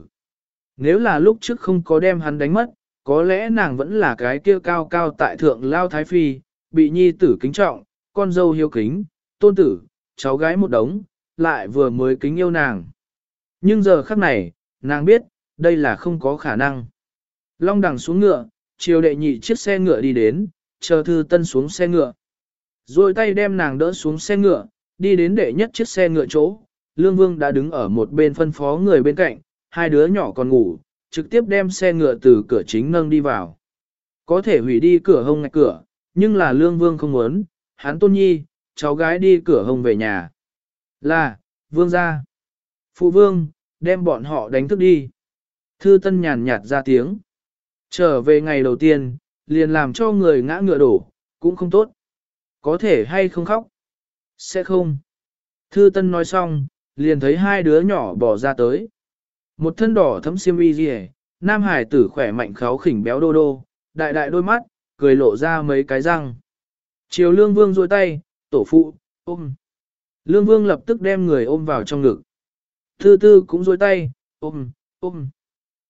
Nếu là lúc trước không có đem hắn đánh mất, có lẽ nàng vẫn là cái kia cao cao tại thượng Lao Thái Phi, bị nhi tử kính trọng, con dâu hiếu kính, tôn tử, cháu gái một đống, lại vừa mới kính yêu nàng. Nhưng giờ khắc này, nàng biết, đây là không có khả năng. Long đằng xuống ngựa, chiều đệ nhị chiếc xe ngựa đi đến, chờ thư tân xuống xe ngựa. Rồi tay đem nàng đỡ xuống xe ngựa, đi đến đệ nhất chiếc xe ngựa chỗ. Lương Vương đã đứng ở một bên phân phó người bên cạnh, hai đứa nhỏ còn ngủ, trực tiếp đem xe ngựa từ cửa chính nâng đi vào. Có thể hủy đi cửa hông ngạch cửa, nhưng là Lương Vương không muốn, hắn tôn nhi, cháu gái đi cửa hồng về nhà. Là, Vương ra. Phụ Vương, đem bọn họ đánh thức đi. Thư Tân nhàn nhạt ra tiếng. Trở về ngày đầu tiên, liền làm cho người ngã ngựa đổ, cũng không tốt. Có thể hay không khóc? Sẽ không. Thư Tân nói xong, liền thấy hai đứa nhỏ bỏ ra tới. Một thân đỏ thấm xiêm y rìa, nam hải tử khỏe mạnh kháo khỉnh béo đô đô, đại đại đôi mắt, cười lộ ra mấy cái răng chiều lương vương duỗi tay, tổ phụ, ôm. Lương vương lập tức đem người ôm vào trong ngực. Thư tư cũng duỗi tay, ôm, ôm.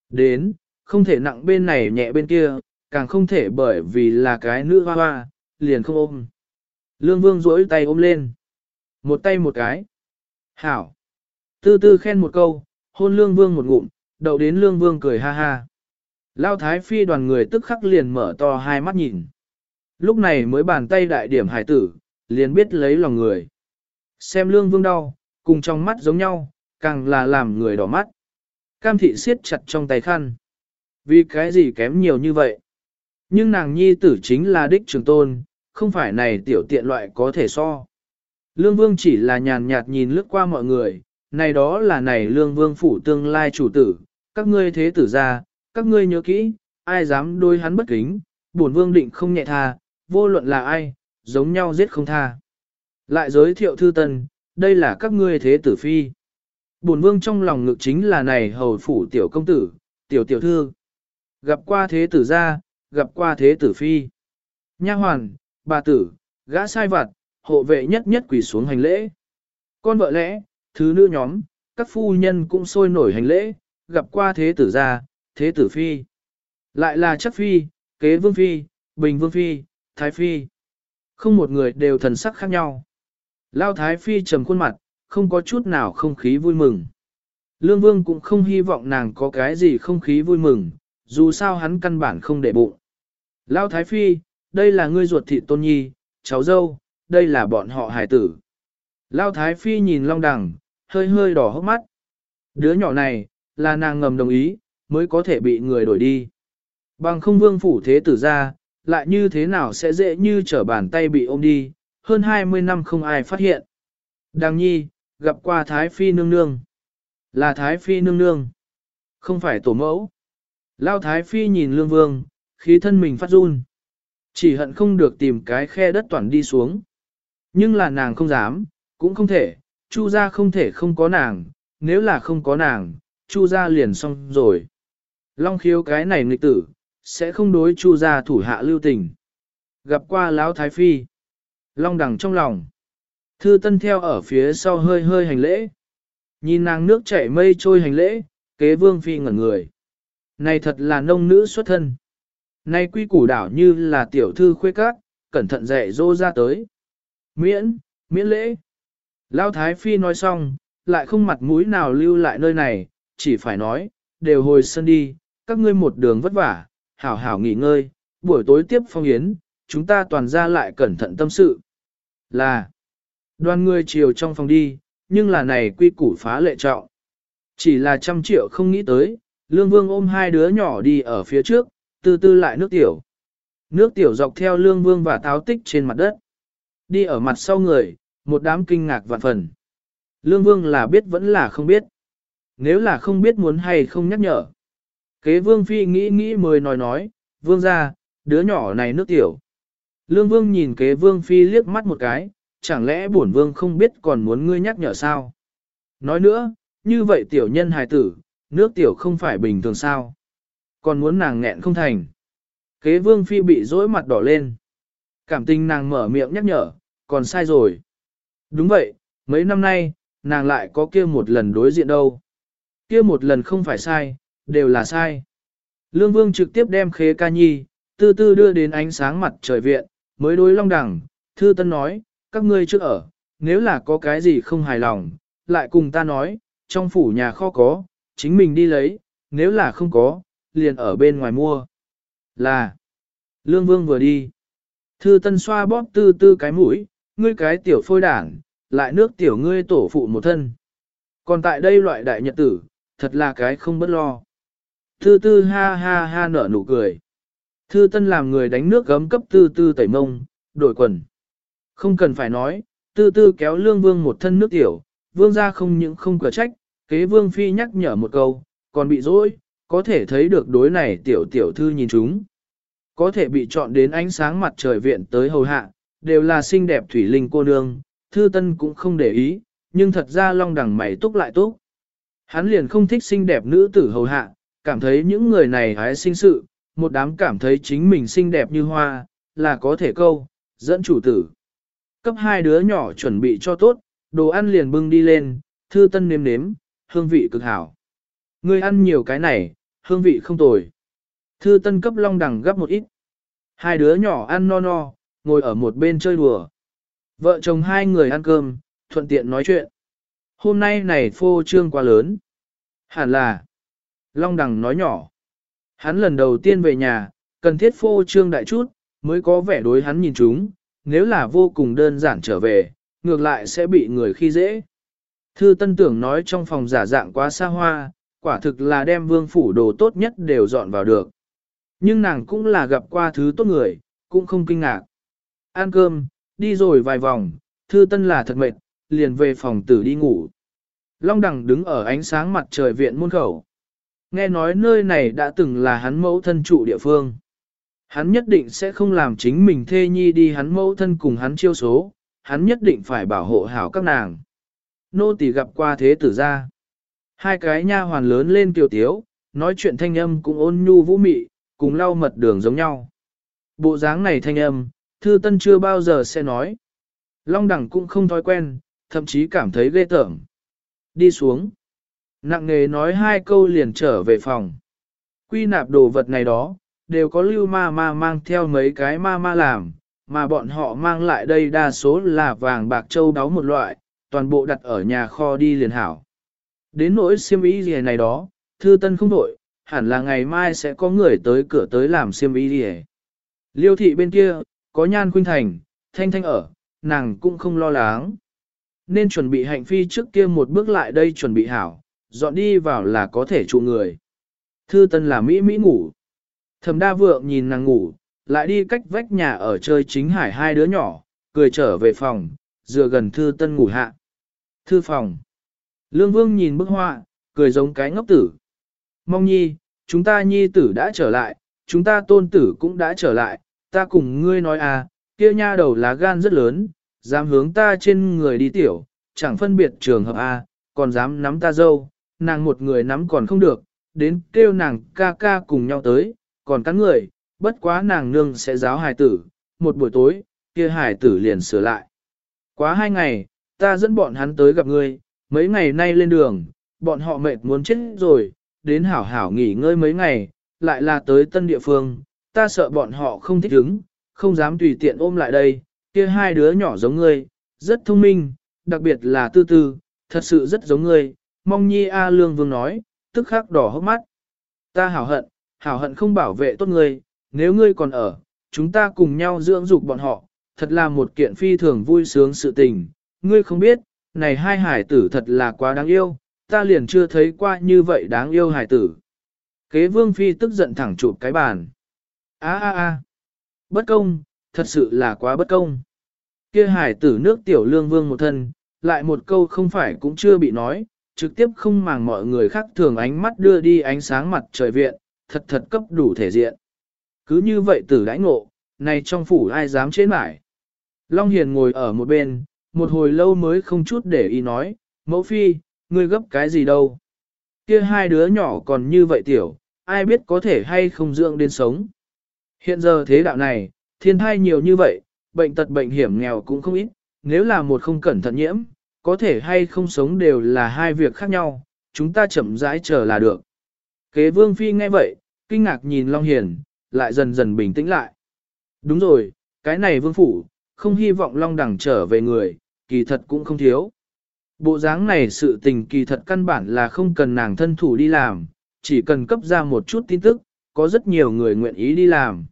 Đến, không thể nặng bên này nhẹ bên kia, càng không thể bởi vì là cái nữ hoa hoa, liền không ôm. Lương vương duỗi tay ôm lên. Một tay một cái. Hảo. Tư tư khen một câu, hôn lương vương một ngụm, đậu đến lương vương cười ha ha. Lao thái phi đoàn người tức khắc liền mở to hai mắt nhìn. Lúc này mới bàn tay đại điểm hải tử, liền biết lấy lòng người. Xem lương vương đau, cùng trong mắt giống nhau, càng là làm người đỏ mắt. Cam thị siết chặt trong tay khăn. Vì cái gì kém nhiều như vậy? Nhưng nàng nhi tử chính là đích trường tôn, không phải này tiểu tiện loại có thể so. Lương vương chỉ là nhàn nhạt nhìn lướt qua mọi người, này đó là này lương vương phủ tương lai chủ tử, các ngươi thế tử ra, các ngươi nhớ kỹ, ai dám đối hắn bất kính, bổn vương định không nhẹ tha, vô luận là ai, giống nhau giết không tha. Lại giới thiệu thư tân, đây là các ngươi thế tử phi. Bổn vương trong lòng ngực chính là này hầu phủ tiểu công tử, tiểu tiểu thư. Gặp qua thế tử gia, gặp qua thế tử phi. Nha hoàn, bà tử, gã sai vặt, hộ vệ nhất nhất quỳ xuống hành lễ. Con vợ lẽ, thứ nữ nhóm, các phu nhân cũng sôi nổi hành lễ, gặp qua thế tử gia, thế tử phi. Lại là chắc phi, kế vương phi, bình vương phi, thái phi. Không một người đều thần sắc khác nhau. Lao thái phi trầm khuôn mặt, không có chút nào không khí vui mừng. Lương vương cũng không hy vọng nàng có cái gì không khí vui mừng, dù sao hắn căn bản không để bụng. Lao thái phi, đây là ngươi ruột thị tôn nhi, cháu dâu, đây là bọn họ hải tử. Lao thái phi nhìn long đằng, hơi hơi đỏ hốc mắt. Đứa nhỏ này, là nàng ngầm đồng ý, mới có thể bị người đổi đi. Bằng không vương phủ thế tử ra, lại như thế nào sẽ dễ như trở bàn tay bị ôm đi, hơn 20 năm không ai phát hiện. Đằng nhi, gặp qua Thái Phi nương nương. Là Thái Phi nương nương. Không phải tổ mẫu. Lao Thái Phi nhìn lương vương, khí thân mình phát run. Chỉ hận không được tìm cái khe đất toàn đi xuống. Nhưng là nàng không dám, cũng không thể, chu ra không thể không có nàng, nếu là không có nàng, chu ra liền xong rồi. Long khiếu cái này nghịch tử, sẽ không đối chu gia thủ hạ lưu tình. Gặp qua lão thái phi. Long đằng trong lòng. Thư tân theo ở phía sau hơi hơi hành lễ. Nhìn nàng nước chảy mây trôi hành lễ, kế vương phi ngẩn người. Này thật là nông nữ xuất thân. Này quy củ đảo như là tiểu thư khuê các, cẩn thận dạy dỗ ra tới. Miễn, miễn lễ. Lão Thái Phi nói xong, lại không mặt mũi nào lưu lại nơi này, chỉ phải nói, đều hồi sân đi, các ngươi một đường vất vả, hảo hảo nghỉ ngơi, buổi tối tiếp phong yến, chúng ta toàn ra lại cẩn thận tâm sự. Là, đoàn người chiều trong phòng đi, nhưng là này quy củ phá lệ trọng. Chỉ là trăm triệu không nghĩ tới, Lương Vương ôm hai đứa nhỏ đi ở phía trước, từ từ lại nước tiểu. Nước tiểu dọc theo Lương Vương và táo tích trên mặt đất. Đi ở mặt sau người, một đám kinh ngạc vạn phần. Lương Vương là biết vẫn là không biết. Nếu là không biết muốn hay không nhắc nhở. Kế Vương Phi nghĩ nghĩ mới nói nói, Vương ra, đứa nhỏ này nước tiểu. Lương Vương nhìn kế Vương Phi liếc mắt một cái, chẳng lẽ bổn Vương không biết còn muốn ngươi nhắc nhở sao? Nói nữa, như vậy tiểu nhân hài tử, nước tiểu không phải bình thường sao? Còn muốn nàng nghẹn không thành. Kế Vương Phi bị dối mặt đỏ lên. Cảm tình nàng mở miệng nhắc nhở, còn sai rồi. Đúng vậy, mấy năm nay, nàng lại có kia một lần đối diện đâu. Kia một lần không phải sai, đều là sai. Lương Vương trực tiếp đem khế ca nhi, tư tư đưa đến ánh sáng mặt trời viện, mới đối long đẳng, thư tân nói, các ngươi trước ở, nếu là có cái gì không hài lòng, lại cùng ta nói, trong phủ nhà kho có, chính mình đi lấy, nếu là không có, liền ở bên ngoài mua. Là, Lương Vương vừa đi, thư tân xoa bóp tư tư cái mũi, ngươi cái tiểu phôi đảng, lại nước tiểu ngươi tổ phụ một thân. Còn tại đây loại đại nhật tử, thật là cái không bất lo. Thư tư ha ha ha nở nụ cười. Thư tân làm người đánh nước gấm cấp tư tư tẩy mông, đổi quần. Không cần phải nói, tư tư kéo lương vương một thân nước tiểu, vương ra không những không cửa trách, kế vương phi nhắc nhở một câu, còn bị dối, có thể thấy được đối này tiểu tiểu thư nhìn chúng. Có thể bị chọn đến ánh sáng mặt trời viện tới hầu hạ, đều là xinh đẹp thủy linh cô nương, thư tân cũng không để ý, nhưng thật ra long đằng mày túc lại túc. Hắn liền không thích xinh đẹp nữ tử hầu hạ, cảm thấy những người này hái sinh sự, một đám cảm thấy chính mình xinh đẹp như hoa, là có thể câu, dẫn chủ tử. Cấp hai đứa nhỏ chuẩn bị cho tốt, đồ ăn liền bưng đi lên, thư tân nếm nếm, hương vị cực hảo. Ngươi ăn nhiều cái này, hương vị không tồi. Thư tân cấp long đằng gấp một ít. Hai đứa nhỏ ăn no no, ngồi ở một bên chơi đùa. Vợ chồng hai người ăn cơm, thuận tiện nói chuyện. Hôm nay này phô trương quá lớn. Hẳn là. Long đằng nói nhỏ. Hắn lần đầu tiên về nhà, cần thiết phô trương đại chút, mới có vẻ đối hắn nhìn chúng, nếu là vô cùng đơn giản trở về, ngược lại sẽ bị người khi dễ. Thư Tân tưởng nói trong phòng giả dạng quá xa hoa, quả thực là đem vương phủ đồ tốt nhất đều dọn vào được. Nhưng nàng cũng là gặp qua thứ tốt người, cũng không kinh ngạc. Ăn cơm, đi rồi vài vòng, Thư Tân là thật mệt, liền về phòng tử đi ngủ. Long Đằng đứng ở ánh sáng mặt trời viện môn khẩu. Nghe nói nơi này đã từng là hắn mẫu thân trụ địa phương. Hắn nhất định sẽ không làm chính mình thê nhi đi hắn mẫu thân cùng hắn chiêu số, hắn nhất định phải bảo hộ hảo các nàng. Nô tỳ gặp qua thế tử ra. Hai cái nha hoàn lớn lên kiều tiếu, nói chuyện thanh âm cũng ôn nhu vũ mị, cùng lau mật đường giống nhau. Bộ dáng này thanh âm, thư tân chưa bao giờ sẽ nói. Long đẳng cũng không thói quen, thậm chí cảm thấy ghê tởm. Đi xuống. Nặng nghề nói hai câu liền trở về phòng. Quy nạp đồ vật này đó, đều có lưu ma ma mang theo mấy cái ma ma làm, mà bọn họ mang lại đây đa số là vàng bạc châu đáo một loại, toàn bộ đặt ở nhà kho đi liền hảo. Đến nỗi siêm ý gì này đó, thư tân không đổi, hẳn là ngày mai sẽ có người tới cửa tới làm siêm ý gì Liêu thị bên kia, có nhan khuynh thành, thanh thanh ở, nàng cũng không lo lắng. Nên chuẩn bị hạnh phi trước kia một bước lại đây chuẩn bị hảo, dọn đi vào là có thể trụ người. Thư tân là Mỹ Mỹ ngủ. Thẩm đa vượng nhìn nàng ngủ, lại đi cách vách nhà ở chơi chính hải hai đứa nhỏ, cười trở về phòng, dựa gần thư tân ngủ hạ. Thư phòng. Lương Vương nhìn bức họa, cười giống cái ngốc tử. Mong nhi, chúng ta nhi tử đã trở lại, chúng ta tôn tử cũng đã trở lại, ta cùng ngươi nói à, kia nha đầu lá gan rất lớn, dám hướng ta trên người đi tiểu, chẳng phân biệt trường hợp à, còn dám nắm ta dâu, nàng một người nắm còn không được, đến kêu nàng ca ca cùng nhau tới, còn cắn người, bất quá nàng nương sẽ giáo hài tử, một buổi tối, kia hài tử liền sửa lại. Quá hai ngày, ta dẫn bọn hắn tới gặp ngươi, mấy ngày nay lên đường, bọn họ mệt muốn chết rồi, đến hảo hảo nghỉ ngơi mấy ngày, lại là tới tân địa phương, ta sợ bọn họ không thích ứng, không dám tùy tiện ôm lại đây, kia hai đứa nhỏ giống ngươi, rất thông minh, đặc biệt là tư tư, thật sự rất giống ngươi, mong nhi A Lương Vương nói, tức khắc đỏ hốc mắt. Ta hảo hận, hảo hận không bảo vệ tốt ngươi, nếu ngươi còn ở, chúng ta cùng nhau dưỡng dục bọn họ, thật là một kiện phi thường vui sướng sự tình, ngươi không biết, này hai hải tử thật là quá đáng yêu, ta liền chưa thấy qua như vậy đáng yêu hải tử. Kế vương phi tức giận thẳng chụp cái bàn. a a a bất công, thật sự là quá bất công. Kia hải tử nước tiểu lương vương một thân, lại một câu không phải cũng chưa bị nói, trực tiếp không màng mọi người khác thường ánh mắt đưa đi ánh sáng mặt trời viện, thật thật cấp đủ thể diện. Cứ như vậy tử đãi ngộ, này trong phủ ai dám chế mải Long Hiền ngồi ở một bên, một hồi lâu mới không chút để ý nói, mẫu phi, ngươi gấp cái gì đâu. Kia hai đứa nhỏ còn như vậy tiểu, ai biết có thể hay không dưỡng đến sống. Hiện giờ thế đạo này, thiên thai nhiều như vậy, bệnh tật bệnh hiểm nghèo cũng không ít, nếu là một không cẩn thận nhiễm, có thể hay không sống đều là hai việc khác nhau, chúng ta chậm rãi chờ là được. Kế vương phi nghe vậy, kinh ngạc nhìn Long Hiền, lại dần dần bình tĩnh lại. Đúng rồi, cái này vương phủ, không hy vọng Long Đằng trở về người, kỳ thật cũng không thiếu. Bộ dáng này sự tình kỳ thật căn bản là không cần nàng thân thủ đi làm, chỉ cần cấp ra một chút tin tức, có rất nhiều người nguyện ý đi làm.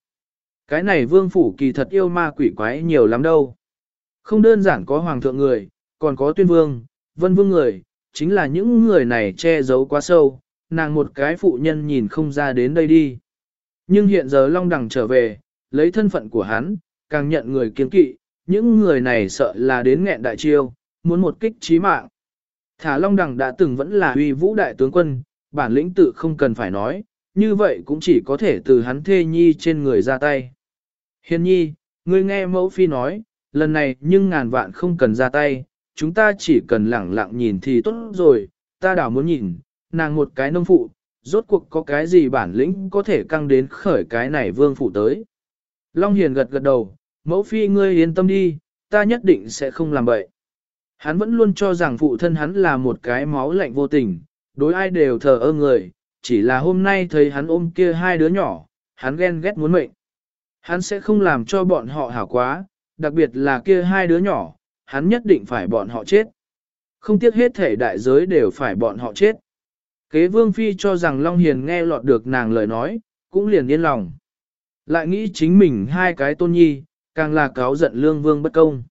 Cái này vương phủ kỳ thật yêu ma quỷ quái nhiều lắm đâu. Không đơn giản có hoàng thượng người, còn có tuyên vương, vân vương người, chính là những người này che giấu quá sâu, nàng một cái phụ nhân nhìn không ra đến đây đi. Nhưng hiện giờ Long Đằng trở về, lấy thân phận của hắn, càng nhận người kiên kỵ, những người này sợ là đến nghẹn đại chiêu, muốn một kích trí mạng. Thả Long Đằng đã từng vẫn là uy vũ đại tướng quân, bản lĩnh tự không cần phải nói, như vậy cũng chỉ có thể từ hắn thê nhi trên người ra tay. Hiền nhi, ngươi nghe mẫu phi nói, lần này nhưng ngàn vạn không cần ra tay, chúng ta chỉ cần lẳng lặng nhìn thì tốt rồi, ta đảo muốn nhìn, nàng một cái nông phụ, rốt cuộc có cái gì bản lĩnh có thể căng đến khởi cái này vương phụ tới. Long Hiền gật gật đầu, mẫu phi ngươi yên tâm đi, ta nhất định sẽ không làm bậy. Hắn vẫn luôn cho rằng phụ thân hắn là một cái máu lạnh vô tình, đối ai đều thờ ơ người, chỉ là hôm nay thấy hắn ôm kia hai đứa nhỏ, hắn ghen ghét muốn mệnh. Hắn sẽ không làm cho bọn họ hảo quá, đặc biệt là kia hai đứa nhỏ, hắn nhất định phải bọn họ chết. Không tiếc hết thể đại giới đều phải bọn họ chết. Kế vương phi cho rằng Long Hiền nghe lọt được nàng lời nói, cũng liền yên lòng. Lại nghĩ chính mình hai cái tôn nhi, càng là cáo giận lương vương bất công.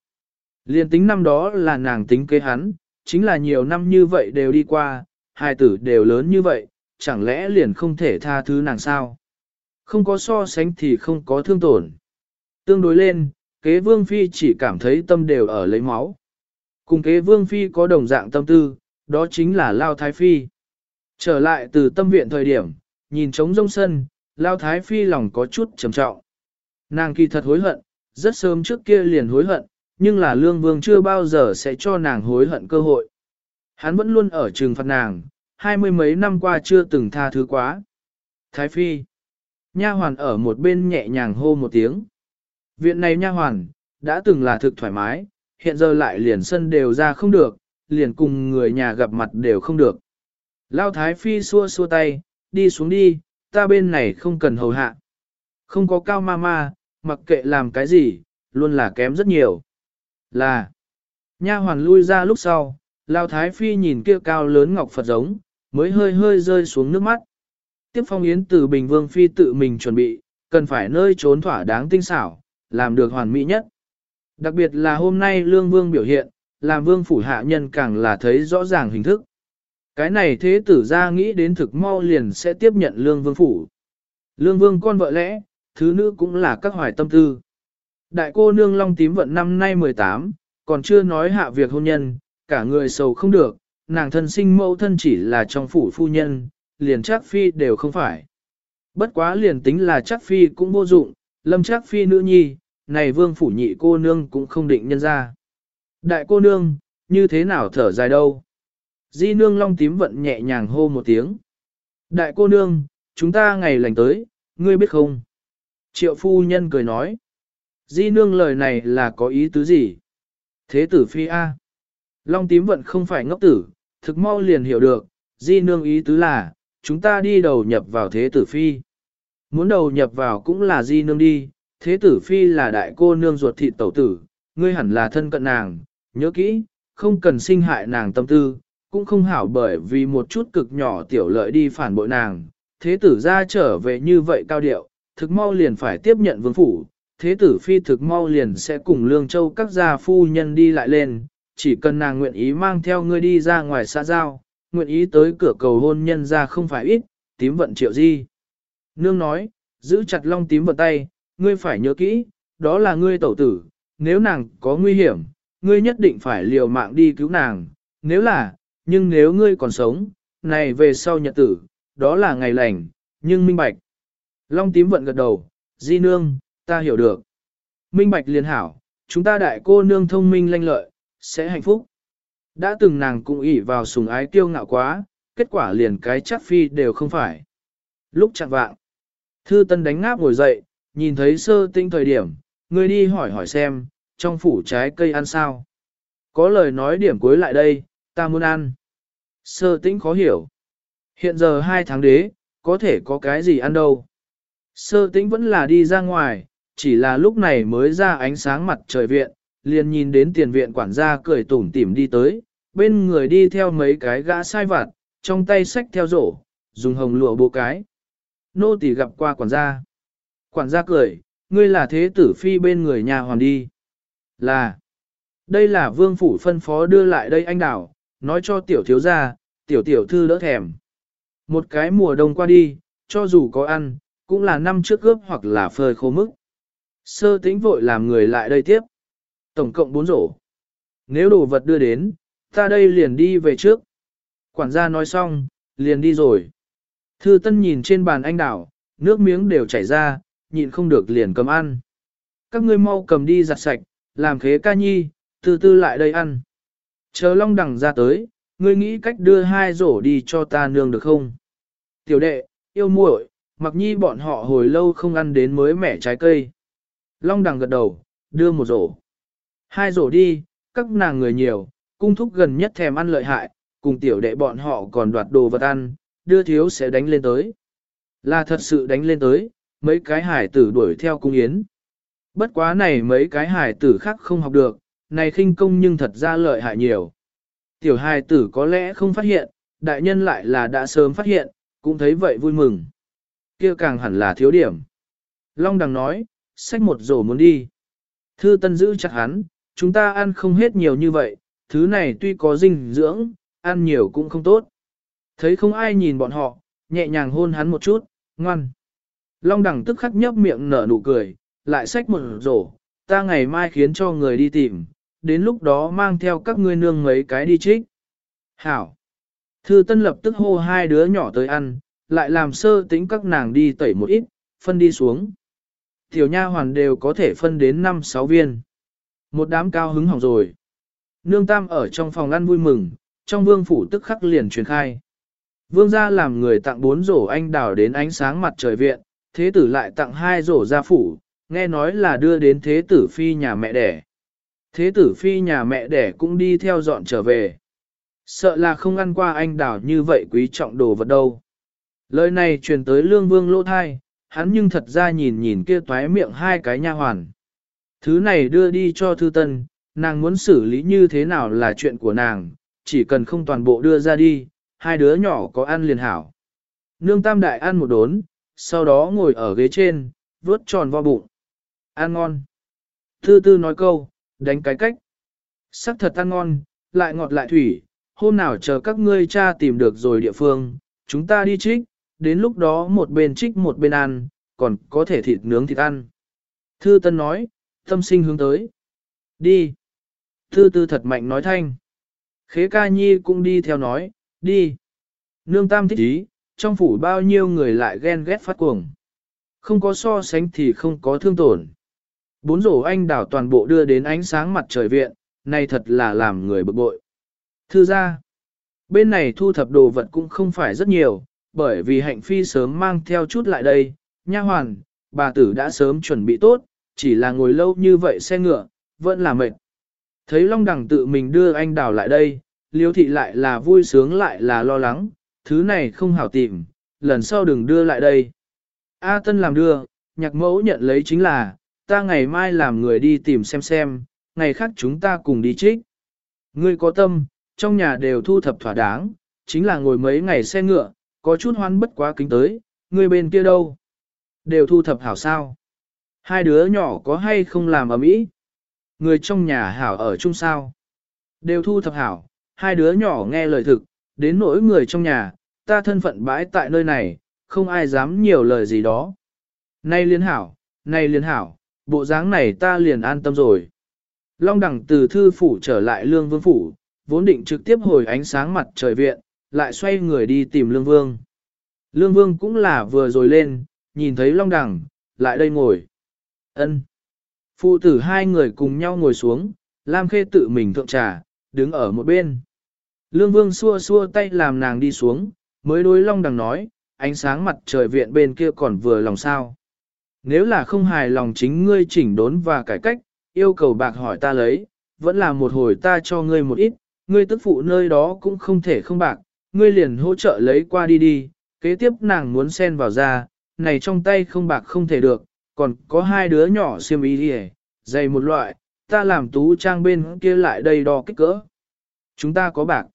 Liền tính năm đó là nàng tính kế hắn, chính là nhiều năm như vậy đều đi qua, hai tử đều lớn như vậy, chẳng lẽ liền không thể tha thứ nàng sao? Không có so sánh thì không có thương tổn. Tương đối lên, kế vương phi chỉ cảm thấy tâm đều ở lấy máu. Cùng kế vương phi có đồng dạng tâm tư, đó chính là Lao Thái Phi. Trở lại từ tâm viện thời điểm, nhìn trống rông sân, Lao Thái Phi lòng có chút trầm trọng. Nàng kỳ thật hối hận, rất sớm trước kia liền hối hận, nhưng là Lương Vương chưa bao giờ sẽ cho nàng hối hận cơ hội. Hắn vẫn luôn ở trường phạt nàng, hai mươi mấy năm qua chưa từng tha thứ quá. Thái Phi. Nha hoàn ở một bên nhẹ nhàng hô một tiếng. Viện này nha hoàn, đã từng là thực thoải mái, hiện giờ lại liền sân đều ra không được, liền cùng người nhà gặp mặt đều không được. Lao Thái Phi xua xua tay, đi xuống đi, ta bên này không cần hầu hạ. Không có cao ma ma, mặc kệ làm cái gì, luôn là kém rất nhiều. Là, nha hoàn lui ra lúc sau, Lao Thái Phi nhìn kia cao lớn ngọc Phật giống, mới hơi hơi rơi xuống nước mắt. Tiếp phong yến từ Bình Vương Phi tự mình chuẩn bị, cần phải nơi trốn thỏa đáng tinh xảo, làm được hoàn mỹ nhất. Đặc biệt là hôm nay Lương Vương biểu hiện, làm Vương Phủ Hạ Nhân càng là thấy rõ ràng hình thức. Cái này thế tử ra nghĩ đến thực mau liền sẽ tiếp nhận Lương Vương Phủ. Lương Vương con vợ lẽ, thứ nữ cũng là các hoài tâm tư. Đại cô nương long tím vận năm nay 18, còn chưa nói hạ việc hôn nhân, cả người sầu không được, nàng thân sinh mẫu thân chỉ là trong phủ phu nhân, liền chắc phi đều không phải. Bất quá liền tính là chắc phi cũng vô dụng, lâm chắc phi nữ nhi, này vương phủ nhị cô nương cũng không định nhân ra. Đại cô nương, như thế nào thở dài đâu? Di nương long tím vận nhẹ nhàng hô một tiếng. Đại cô nương, chúng ta ngày lành tới, ngươi biết không? Triệu phu nhân cười nói. Di nương lời này là có ý tứ gì? Thế tử phi A. Long tím vận không phải ngốc tử, thực mau liền hiểu được, di nương ý tứ là, chúng ta đi đầu nhập vào thế tử phi. Muốn đầu nhập vào cũng là di nương đi, thế tử phi là đại cô nương ruột thịt tẩu tử, ngươi hẳn là thân cận nàng, nhớ kỹ, không cần sinh hại nàng tâm tư, cũng không hảo bởi vì một chút cực nhỏ tiểu lợi đi phản bội nàng. Thế tử ra trở về như vậy cao điệu, thực mau liền phải tiếp nhận vương phủ, thế tử phi thực mau liền sẽ cùng lương châu các gia phu nhân đi lại lên, chỉ cần nàng nguyện ý mang theo ngươi đi ra ngoài xã giao, nguyện ý tới cửa cầu hôn nhân ra không phải ít, tím vận triệu di. Nương nói, giữ chặt long tím vận tay, ngươi phải nhớ kỹ, đó là ngươi tẩu tử, nếu nàng có nguy hiểm, ngươi nhất định phải liều mạng đi cứu nàng, nếu là, nhưng nếu ngươi còn sống, này về sau nhật tử, đó là ngày lành, nhưng minh bạch. Long tím vận gật đầu, di nương, ta hiểu được. Minh bạch liền hảo, chúng ta đại cô nương thông minh lanh lợi, sẽ hạnh phúc. Đã từng nàng cũng ỷ vào sùng ái kiêu ngạo quá, kết quả liền cái chắc phi đều không phải. Lúc chặn vạng, thư tân đánh ngáp ngồi dậy, nhìn thấy sơ tinh thời điểm, người đi hỏi hỏi xem, trong phủ trái cây ăn sao. Có lời nói điểm cuối lại đây, ta muốn ăn. Sơ tĩnh khó hiểu. Hiện giờ hai tháng đế, có thể có cái gì ăn đâu. Sơ tĩnh vẫn là đi ra ngoài, chỉ là lúc này mới ra ánh sáng mặt trời viện, liền nhìn đến tiền viện quản gia cười tủm tỉm đi tới, bên người đi theo mấy cái gã sai vặt, trong tay sách theo rổ, dùng hồng lụa bộ cái. Nô tỳ gặp qua quản gia. Quản gia cười, ngươi là thế tử phi bên người nhà hoàng đi. Là, đây là vương phủ phân phó đưa lại đây anh đảo, nói cho tiểu thiếu gia, tiểu tiểu thư đỡ thèm. Một cái mùa đông qua đi, cho dù có ăn, cũng là năm trước ướp hoặc là phơi khô mức. Sơ tĩnh vội làm người lại đây tiếp. Tổng cộng bốn rổ. Nếu đồ vật đưa đến, ta đây liền đi về trước. Quản gia nói xong, liền đi rồi. Thư tân nhìn trên bàn anh đảo, nước miếng đều chảy ra, nhịn không được liền cầm ăn. Các ngươi mau cầm đi giặt sạch, làm khế ca nhi, từ từ lại đây ăn. Chờ long đằng ra tới, ngươi nghĩ cách đưa hai rổ đi cho ta nương được không? Tiểu đệ, yêu muội, mặc nhi bọn họ hồi lâu không ăn đến mới mẻ trái cây. Long đằng gật đầu, đưa một rổ. Hai rổ đi, các nàng người nhiều, cung thúc gần nhất thèm ăn lợi hại, cùng tiểu đệ bọn họ còn đoạt đồ vật ăn, đưa thiếu sẽ đánh lên tới. Là thật sự đánh lên tới, mấy cái hải tử đuổi theo cung yến. Bất quá này mấy cái hải tử khác không học được, này khinh công nhưng thật ra lợi hại nhiều. Tiểu hải tử có lẽ không phát hiện, đại nhân lại là đã sớm phát hiện, cũng thấy vậy vui mừng. kia càng hẳn là thiếu điểm. Long đằng nói, sách một rổ muốn đi. Thư tân giữ chặt hắn, chúng ta ăn không hết nhiều như vậy, thứ này tuy có dinh dưỡng, ăn nhiều cũng không tốt. Thấy không ai nhìn bọn họ, nhẹ nhàng hôn hắn một chút, ngoan. Long đẳng tức khắc nhấp miệng nở nụ cười, lại xách một rổ, ta ngày mai khiến cho người đi tìm, đến lúc đó mang theo các ngươi nương mấy cái đi trích. Hảo. Thư Tân lập tức hô hai đứa nhỏ tới ăn, lại làm sơ tính các nàng đi tẩy một ít, phân đi xuống. Tiểu nha hoàn đều có thể phân đến 5-6 viên. Một đám cao hứng hỏng rồi. Nương Tam ở trong phòng ăn vui mừng, trong vương phủ tức khắc liền truyền khai. Vương gia làm người tặng bốn rổ anh đào đến ánh sáng mặt trời viện, thế tử lại tặng hai rổ gia phủ, nghe nói là đưa đến thế tử phi nhà mẹ đẻ. Thế tử phi nhà mẹ đẻ cũng đi theo dọn trở về. Sợ là không ăn qua anh đào như vậy quý trọng đồ vật đâu. Lời này truyền tới lương vương lỗ thai, hắn nhưng thật ra nhìn nhìn kia toái miệng hai cái nha hoàn. Thứ này đưa đi cho thư tân, nàng muốn xử lý như thế nào là chuyện của nàng, chỉ cần không toàn bộ đưa ra đi, hai đứa nhỏ có ăn liền hảo. Nương tam đại ăn một đốn, sau đó ngồi ở ghế trên, vuốt tròn vo bụng. Ăn ngon. Thư tư nói câu, đánh cái cách. Sắc thật ăn ngon, lại ngọt lại thủy, hôm nào chờ các ngươi cha tìm được rồi địa phương, chúng ta đi trích, đến lúc đó một bên trích một bên ăn, còn có thể thịt nướng thịt ăn. Thư Tân nói, tâm sinh hướng tới. Đi. Thư Tư thật mạnh nói thanh. Khế ca nhi cũng đi theo nói, đi. Nương tam thích ý, trong phủ bao nhiêu người lại ghen ghét phát cuồng. Không có so sánh thì không có thương tổn. Bốn rổ anh đảo toàn bộ đưa đến ánh sáng mặt trời viện, này thật là làm người bực bội. Thư ra, bên này thu thập đồ vật cũng không phải rất nhiều, bởi vì hạnh phi sớm mang theo chút lại đây, nha hoàn, bà tử đã sớm chuẩn bị tốt, chỉ là ngồi lâu như vậy xe ngựa, vẫn là mệt. Thấy Long Đằng tự mình đưa anh đào lại đây, liêu thị lại là vui sướng lại là lo lắng, thứ này không hảo tìm, lần sau đừng đưa lại đây. A Tân làm đưa, nhạc mẫu nhận lấy chính là, ta ngày mai làm người đi tìm xem xem, ngày khác chúng ta cùng đi trích. Ngươi có tâm, trong nhà đều thu thập thỏa đáng, chính là ngồi mấy ngày xe ngựa, có chút hoan bất quá kính tới, ngươi bên kia đâu? Đều thu thập hảo sao? Hai đứa nhỏ có hay không làm ở mỹ? Người trong nhà hảo ở chung sao? Đều thu thập hảo, hai đứa nhỏ nghe lời thực, đến nỗi người trong nhà, ta thân phận bãi tại nơi này, không ai dám nhiều lời gì đó. Nay liên hảo, nay liên hảo, bộ dáng này ta liền an tâm rồi. Long đẳng từ thư phủ trở lại lương vương phủ, vốn định trực tiếp hồi ánh sáng mặt trời viện, lại xoay người đi tìm lương vương. Lương vương cũng là vừa rồi lên, nhìn thấy long đẳng, lại đây ngồi. ân Phụ tử hai người cùng nhau ngồi xuống, Lam Khê tự mình thượng trà, đứng ở một bên. Lương Vương xua xua tay làm nàng đi xuống, mới đối Long Đằng nói, ánh sáng mặt trời viện bên kia còn vừa lòng sao. Nếu là không hài lòng chính ngươi chỉnh đốn và cải cách, yêu cầu bạc hỏi ta lấy, vẫn là một hồi ta cho ngươi một ít, ngươi tức phụ nơi đó cũng không thể không bạc, ngươi liền hỗ trợ lấy qua đi đi, kế tiếp nàng muốn xen vào ra, này trong tay không bạc không thể được, còn có hai đứa nhỏ xiêm y đi dày một loại, ta làm tú trang bên kia lại đây đo kích cỡ. Chúng ta có bạc.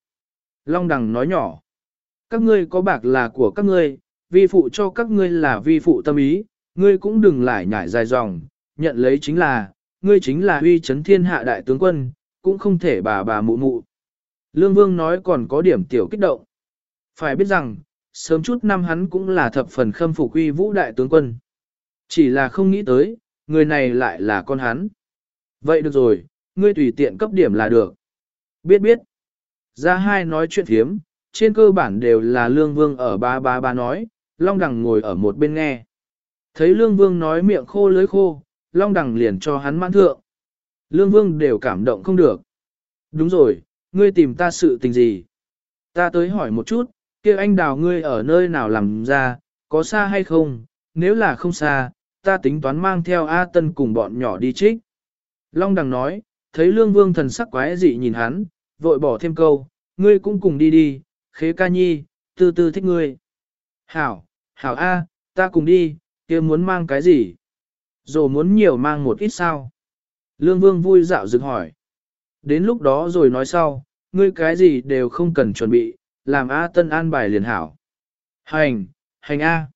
Long đằng nói nhỏ. Các ngươi có bạc là của các ngươi, vi phụ cho các ngươi là vi phụ tâm ý, ngươi cũng đừng lại nhảy dài dòng, nhận lấy chính là, ngươi chính là huy chấn thiên hạ đại tướng quân, cũng không thể bà bà mụ mụ. Lương Vương nói còn có điểm tiểu kích động. Phải biết rằng, sớm chút năm hắn cũng là thập phần khâm phục uy vũ đại tướng quân. Chỉ là không nghĩ tới, người này lại là con hắn. Vậy được rồi, ngươi tùy tiện cấp điểm là được. Biết biết. Ra hai nói chuyện thiếm, trên cơ bản đều là Lương Vương ở ba ba ba nói, Long Đằng ngồi ở một bên nghe. Thấy Lương Vương nói miệng khô lưới khô, Long Đằng liền cho hắn mãn thượng. Lương Vương đều cảm động không được. Đúng rồi, ngươi tìm ta sự tình gì? Ta tới hỏi một chút, kia anh đào ngươi ở nơi nào làm ra, có xa hay không? Nếu là không xa, ta tính toán mang theo A Tân cùng bọn nhỏ đi trích. Long Đằng nói, thấy Lương Vương thần sắc quái dị nhìn hắn, vội bỏ thêm câu, ngươi cũng cùng đi đi, khế ca nhi, tư tư thích ngươi. Hảo, hảo A, ta cùng đi, kia muốn mang cái gì? Rồi muốn nhiều mang một ít sao? Lương Vương vui dạo dựng hỏi. Đến lúc đó rồi nói sau, ngươi cái gì đều không cần chuẩn bị, làm A Tân an bài liền hảo. Hành, hành A.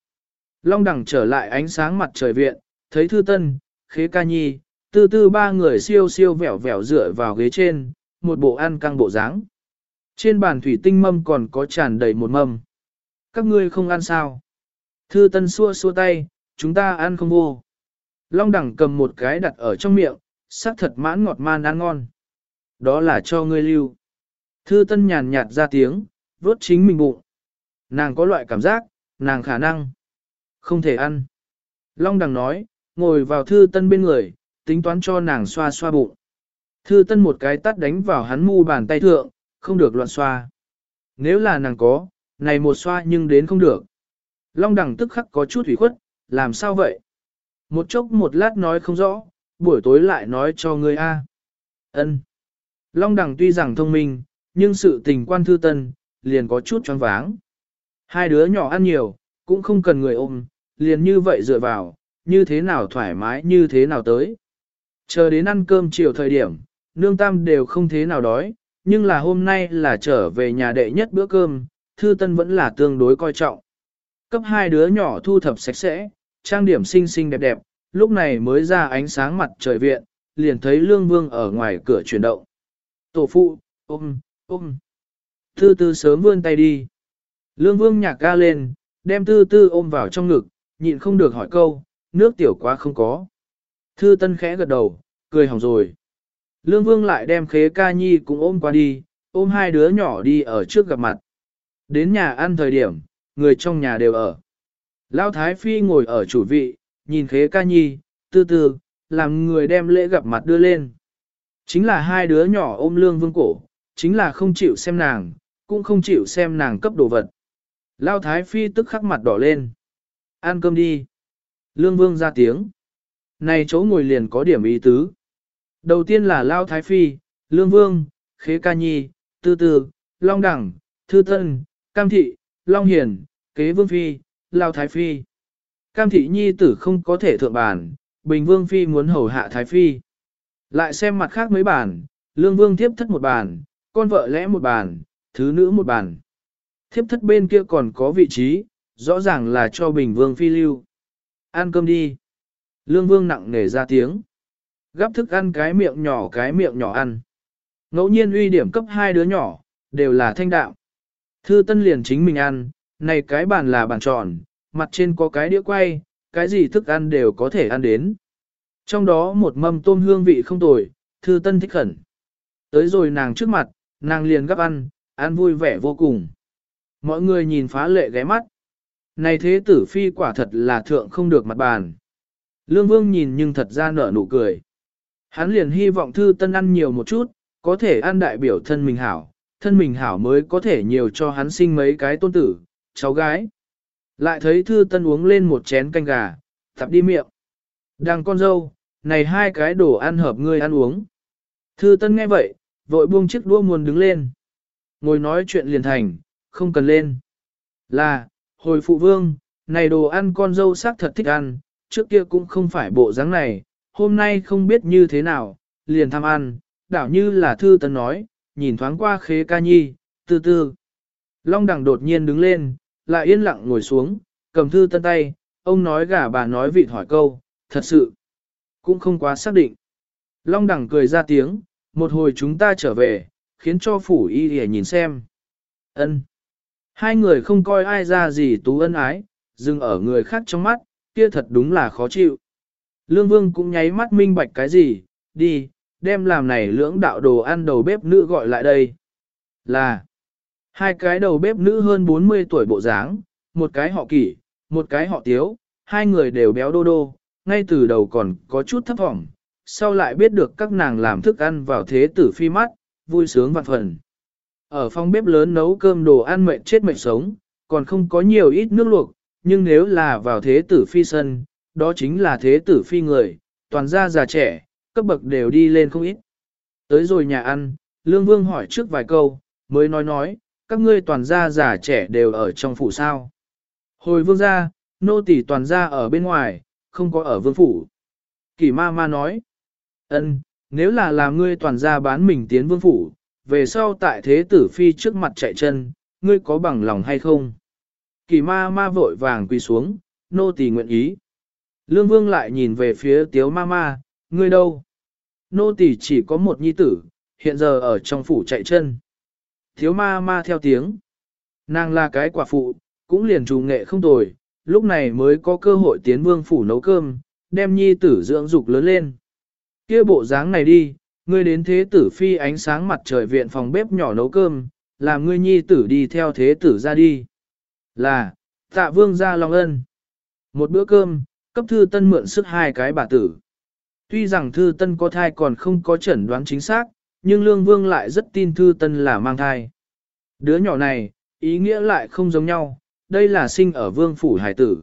Long đẳng trở lại ánh sáng mặt trời viện, thấy Thư Tân, Khế Ca Nhi, tư tư ba người siêu siêu vẻo vẻo dựa vào ghế trên, một bộ ăn căng bộ dáng. Trên bàn thủy tinh mâm còn có tràn đầy một mâm. Các ngươi không ăn sao? Thư Tân xua xua tay, chúng ta ăn không vô. Long đẳng cầm một cái đặt ở trong miệng, sắc thật mãn ngọt man ăn ngon. Đó là cho ngươi lưu. Thư Tân nhàn nhạt ra tiếng, vốt chính mình bụng. Nàng có loại cảm giác, nàng khả năng không thể ăn. Long đằng nói, ngồi vào thư tân bên người, tính toán cho nàng xoa xoa bụng. Thư tân một cái tắt đánh vào hắn mu bàn tay thượng, không được loạn xoa. Nếu là nàng có, này một xoa nhưng đến không được. Long đằng tức khắc có chút ủy khuất, làm sao vậy? Một chốc một lát nói không rõ, buổi tối lại nói cho ngươi a. Ân. Long đằng tuy rằng thông minh, nhưng sự tình quan thư tân, liền có chút choáng váng. Hai đứa nhỏ ăn nhiều, cũng không cần người ôm, liền như vậy dựa vào, như thế nào thoải mái như thế nào tới. Chờ đến ăn cơm chiều thời điểm, nương tam đều không thế nào đói, nhưng là hôm nay là trở về nhà đệ nhất bữa cơm, thư tân vẫn là tương đối coi trọng. Cấp hai đứa nhỏ thu thập sạch sẽ, trang điểm xinh xinh đẹp đẹp, lúc này mới ra ánh sáng mặt trời viện, liền thấy lương vương ở ngoài cửa chuyển động. Tổ phụ, ôm, ôm. Thư tư sớm vươn tay đi. Lương vương nhạc ga lên, đem tư tư ôm vào trong ngực, nhịn không được hỏi câu, nước tiểu quá không có. Thư tân khẽ gật đầu, cười hỏng rồi. Lương Vương lại đem khế ca nhi cũng ôm qua đi, ôm hai đứa nhỏ đi ở trước gặp mặt. Đến nhà ăn thời điểm, người trong nhà đều ở. Lão Thái Phi ngồi ở chủ vị, nhìn khế ca nhi, tư tư, làm người đem lễ gặp mặt đưa lên. Chính là hai đứa nhỏ ôm Lương Vương cổ, chính là không chịu xem nàng, cũng không chịu xem nàng cấp đồ vật. Lão Thái Phi tức khắc mặt đỏ lên. Ăn cơm đi. Lương Vương ra tiếng. Này chỗ ngồi liền có điểm ý tứ. Đầu tiên là Lao Thái Phi, Lương Vương, Khế Ca Nhi, Tư Tư, Long Đẳng, Thư Tân, Cam Thị, Long Hiền, Kế Vương Phi, Lao Thái Phi. Cam Thị Nhi tử không có thể thượng bản, Bình Vương Phi muốn hầu hạ Thái Phi. Lại xem mặt khác mấy bản, Lương Vương tiếp thất một bản, con vợ lẽ một bản, thứ nữ một bản. Thiếp thất bên kia còn có vị trí, rõ ràng là cho Bình Vương phi lưu. Ăn cơm đi. Lương Vương nặng nề ra tiếng. Gắp thức ăn cái miệng nhỏ cái miệng nhỏ ăn. Ngẫu nhiên uy điểm cấp hai đứa nhỏ, đều là thanh đạo. Thư Tân liền chính mình ăn, này cái bàn là bàn tròn, mặt trên có cái đĩa quay, cái gì thức ăn đều có thể ăn đến. Trong đó một mâm tôm hương vị không tồi, Thư Tân thích khẩn. Tới rồi nàng trước mặt, nàng liền gắp ăn, ăn vui vẻ vô cùng. Mọi người nhìn phá lệ ghé mắt. Này thế tử phi quả thật là thượng không được mặt bàn. Lương Vương nhìn nhưng thật ra nở nụ cười. Hắn liền hy vọng thư tân ăn nhiều một chút, có thể ăn đại biểu thân mình hảo, thân mình hảo mới có thể nhiều cho hắn sinh mấy cái tôn tử, cháu gái. Lại thấy thư tân uống lên một chén canh gà, tập đi miệng. Đằng con dâu, này hai cái đồ ăn hợp ngươi ăn uống. Thư tân nghe vậy, vội buông chiếc đũa muôn đứng lên. Ngồi nói chuyện liền thành, không cần lên. Là, Hồi phụ vương, này đồ ăn con dâu xác thật thích ăn, trước kia cũng không phải bộ dáng này, hôm nay không biết như thế nào, liền tham ăn, đảo như là thư tấn nói, nhìn thoáng qua khế ca nhi, từ từ. Long đẳng đột nhiên đứng lên, lại yên lặng ngồi xuống, cầm thư tân tay, ông nói gà bà nói vịt hỏi câu, thật sự, cũng không quá xác định. Long đẳng cười ra tiếng, một hồi chúng ta trở về, khiến cho phủ y để nhìn xem. ân Hai người không coi ai ra gì tú ân ái, dừng ở người khác trong mắt, kia thật đúng là khó chịu. Lương Vương cũng nháy mắt minh bạch cái gì, đi, đem làm này lưỡng đạo đồ ăn đầu bếp nữ gọi lại đây. Là, hai cái đầu bếp nữ hơn 40 tuổi bộ dáng, một cái họ kỷ, một cái họ tiếu, hai người đều béo đô đô, ngay từ đầu còn có chút thấp thỏm, sau lại biết được các nàng làm thức ăn vào thế tử phi mắt, vui sướng vạn phần. Ở phòng bếp lớn nấu cơm đồ ăn mệt chết mệt sống, còn không có nhiều ít nước luộc, nhưng nếu là vào thế tử phi sân, đó chính là thế tử phi người, toàn gia già trẻ, cấp bậc đều đi lên không ít. Tới rồi nhà ăn, Lương Vương hỏi trước vài câu, mới nói nói, các ngươi toàn gia già trẻ đều ở trong phủ sao. Hồi vương gia, nô tỳ toàn gia ở bên ngoài, không có ở vương phủ. Kỳ ma ma nói, ân, nếu là làm ngươi toàn gia bán mình tiến vương phủ, về sau tại thế tử phi trước mặt chạy chân, ngươi có bằng lòng hay không? Kỳ ma ma vội vàng quỳ xuống, nô tỳ nguyện ý. Lương vương lại nhìn về phía tiếu ma ma, ngươi đâu? Nô tỳ chỉ có một nhi tử, hiện giờ ở trong phủ chạy chân. Tiếu ma ma theo tiếng. Nàng là cái quả phụ, cũng liền trù nghệ không tồi, lúc này mới có cơ hội tiến vương phủ nấu cơm, đem nhi tử dưỡng dục lớn lên. kia bộ dáng này đi, ngươi đến thế tử phi ánh sáng mặt trời viện phòng bếp nhỏ nấu cơm, làm ngươi nhi tử đi theo thế tử ra đi. Là, tạ vương ra lòng ân. Một bữa cơm, cấp thư tân mượn sức hai cái bà tử. Tuy rằng thư tân có thai còn không có chẩn đoán chính xác, nhưng lương vương lại rất tin thư tân là mang thai. Đứa nhỏ này, ý nghĩa lại không giống nhau, đây là sinh ở vương phủ hải tử.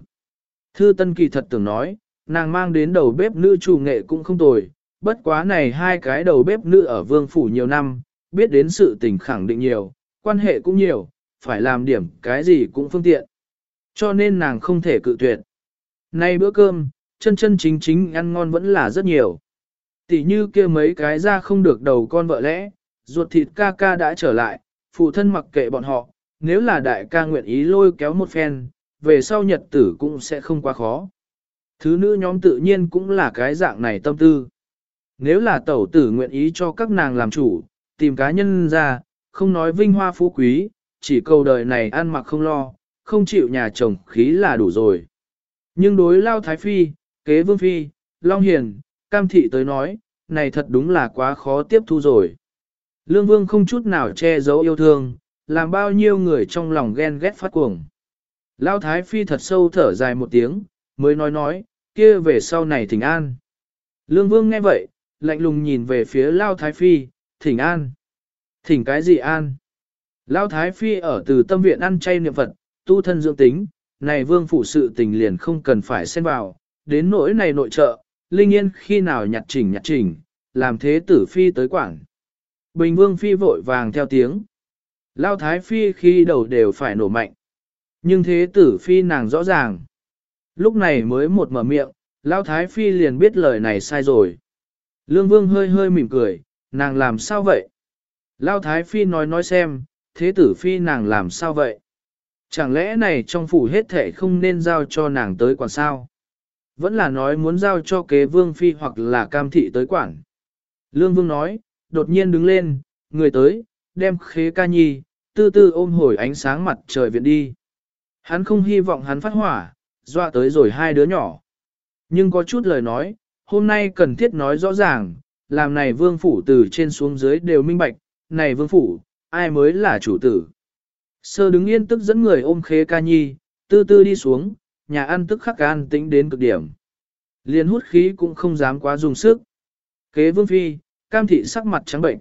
Thư tân kỳ thật tưởng nói, nàng mang đến đầu bếp nữ chủ nghệ cũng không tồi, bất quá này hai cái đầu bếp nữ ở vương phủ nhiều năm, biết đến sự tình khẳng định nhiều, quan hệ cũng nhiều, phải làm điểm cái gì cũng phương tiện. Cho nên nàng không thể cự tuyệt. Nay bữa cơm, chân chân chính chính ăn ngon vẫn là rất nhiều. Tỷ như kia mấy cái ra không được đầu con vợ lẽ, ruột thịt ca ca đã trở lại, phụ thân mặc kệ bọn họ, nếu là đại ca nguyện ý lôi kéo một phen, về sau nhật tử cũng sẽ không quá khó. Thứ nữ nhóm tự nhiên cũng là cái dạng này tâm tư. Nếu là tẩu tử nguyện ý cho các nàng làm chủ, tìm cá nhân ra, không nói vinh hoa phú quý, chỉ câu đời này ăn mặc không lo, không chịu nhà chồng khí là đủ rồi. Nhưng đối lao thái phi, kế vương phi, long hiền, cam thị tới nói, này thật đúng là quá khó tiếp thu rồi. Lương vương không chút nào che giấu yêu thương, làm bao nhiêu người trong lòng ghen ghét phát cuồng. Lao thái phi thật sâu thở dài một tiếng, mới nói nói, kia về sau này thỉnh an. Lương vương nghe vậy, lạnh lùng nhìn về phía Lao thái phi, thỉnh an. Thỉnh cái gì an? Lao thái phi ở từ tâm viện ăn chay niệm Phật, tu thân dưỡng tính, này vương phủ sự tình liền không cần phải xen vào, đến nỗi này nội trợ, Linh Yên khi nào nhặt chỉnh nhặt chỉnh, làm thế tử phi tới quảng. Bình vương phi vội vàng theo tiếng. Lao thái phi khi đầu đều phải nổ mạnh. Nhưng thế tử phi nàng rõ ràng. Lúc này mới một mở miệng, Lao thái phi liền biết lời này sai rồi. Lương vương hơi hơi mỉm cười, nàng làm sao vậy? Lao thái phi nói nói xem, thế tử phi nàng làm sao vậy? Chẳng lẽ này trong phủ hết thể không nên giao cho nàng tới quản sao? Vẫn là nói muốn giao cho kế vương phi hoặc là cam thị tới quản. Lương vương nói, đột nhiên đứng lên, người tới, đem khế ca nhi, tư tư ôm hồi ánh sáng mặt trời viện đi. Hắn không hy vọng hắn phát hỏa, dọa tới rồi hai đứa nhỏ. Nhưng có chút lời nói, hôm nay cần thiết nói rõ ràng, làm này vương phủ từ trên xuống dưới đều minh bạch, này vương phủ, ai mới là chủ tử. Sơ đứng yên tức dẫn người ôm khế ca nhi, tư tư đi xuống, nhà ăn tức khắc an tĩnh đến cực điểm. Liên hút khí cũng không dám quá dùng sức. Kế vương phi, cam thị sắc mặt trắng bệnh.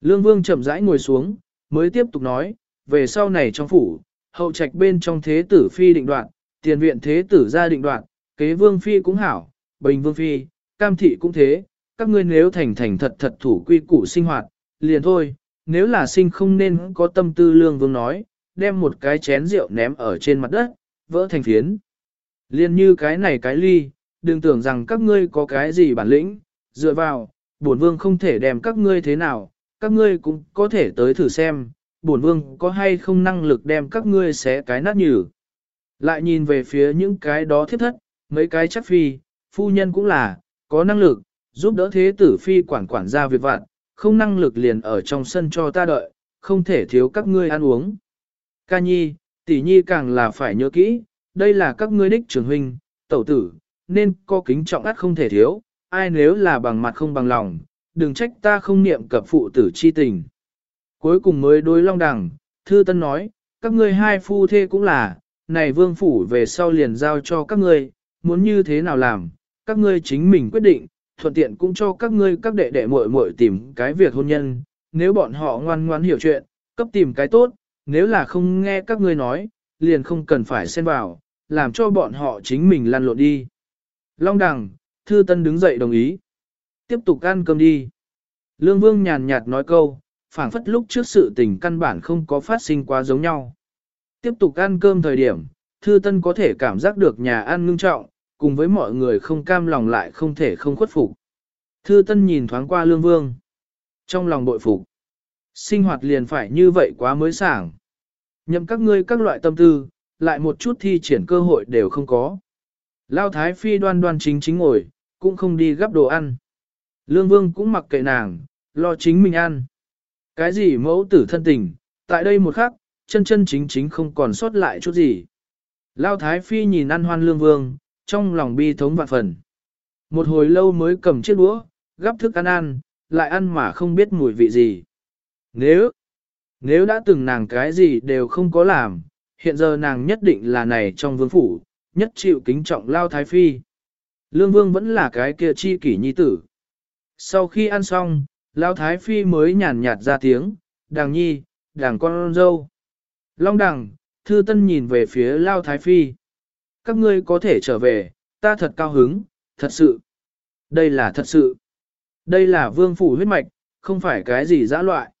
Lương vương chậm rãi ngồi xuống, mới tiếp tục nói, về sau này trong phủ, hậu trạch bên trong thế tử phi định đoạn, tiền viện thế tử gia định đoạn, kế vương phi cũng hảo, bình vương phi, cam thị cũng thế, các ngươi nếu thành thành thật thật thủ quy củ sinh hoạt, liền thôi, nếu là sinh không nên có tâm tư lương vương nói, đem một cái chén rượu ném ở trên mặt đất, vỡ thành phiến. Liên như cái này cái ly, đừng tưởng rằng các ngươi có cái gì bản lĩnh, dựa vào, bổn vương không thể đem các ngươi thế nào, các ngươi cũng có thể tới thử xem, bổn vương có hay không năng lực đem các ngươi xé cái nát nhừ. Lại nhìn về phía những cái đó thiết thất, mấy cái chắc phi, phu nhân cũng là, có năng lực, giúp đỡ thế tử phi quản quản gia việc vạn, không năng lực liền ở trong sân cho ta đợi, không thể thiếu các ngươi ăn uống. Ca nhi, tỷ nhi càng là phải nhớ kỹ, đây là các ngươi đích trưởng huynh, tẩu tử, nên có kính trọng ắt không thể thiếu, ai nếu là bằng mặt không bằng lòng, đừng trách ta không niệm cập phụ tử chi tình. Cuối cùng mới đối long đằng, thư tân nói, các ngươi hai phu thê cũng là, này vương phủ về sau liền giao cho các ngươi, muốn như thế nào làm, các ngươi chính mình quyết định, thuận tiện cũng cho các ngươi các đệ đệ muội muội tìm cái việc hôn nhân, nếu bọn họ ngoan ngoan hiểu chuyện, cấp tìm cái tốt, nếu là không nghe các ngươi nói, liền không cần phải xen vào, làm cho bọn họ chính mình lăn lộn đi. Long đằng, thư tân đứng dậy đồng ý. Tiếp tục ăn cơm đi. Lương Vương nhàn nhạt nói câu, phảng phất lúc trước sự tình căn bản không có phát sinh quá giống nhau. Tiếp tục ăn cơm thời điểm, Thư Tân có thể cảm giác được nhà ăn ngưng trọng, cùng với mọi người không cam lòng lại không thể không khuất phục. Thư Tân nhìn thoáng qua Lương Vương, trong lòng bội phục. Sinh hoạt liền phải như vậy quá mới sảng. Nhậm các ngươi các loại tâm tư, lại một chút thi triển cơ hội đều không có. Lao Thái Phi đoan đoan chính chính ngồi, cũng không đi gấp đồ ăn. Lương Vương cũng mặc kệ nàng, lo chính mình ăn. Cái gì mẫu tử thân tình, tại đây một khắc, chân chân chính chính không còn sót lại chút gì. Lao Thái Phi nhìn ăn hoan Lương Vương, trong lòng bi thống vạn phần. Một hồi lâu mới cầm chiếc đũa, gắp thức ăn ăn, lại ăn mà không biết mùi vị gì. Nếu, nếu đã từng nàng cái gì đều không có làm, hiện giờ nàng nhất định là này trong vương phủ, nhất chịu kính trọng Lao Thái Phi. Lương Vương vẫn là cái kia chi kỷ nhi tử. Sau khi ăn xong, Lao Thái Phi mới nhàn nhạt ra tiếng, đàng nhi, đàng con dâu. Long đằng, thư tân nhìn về phía Lao Thái Phi. Các ngươi có thể trở về, ta thật cao hứng, thật sự. Đây là thật sự. Đây là vương phủ huyết mạch, không phải cái gì dã loại.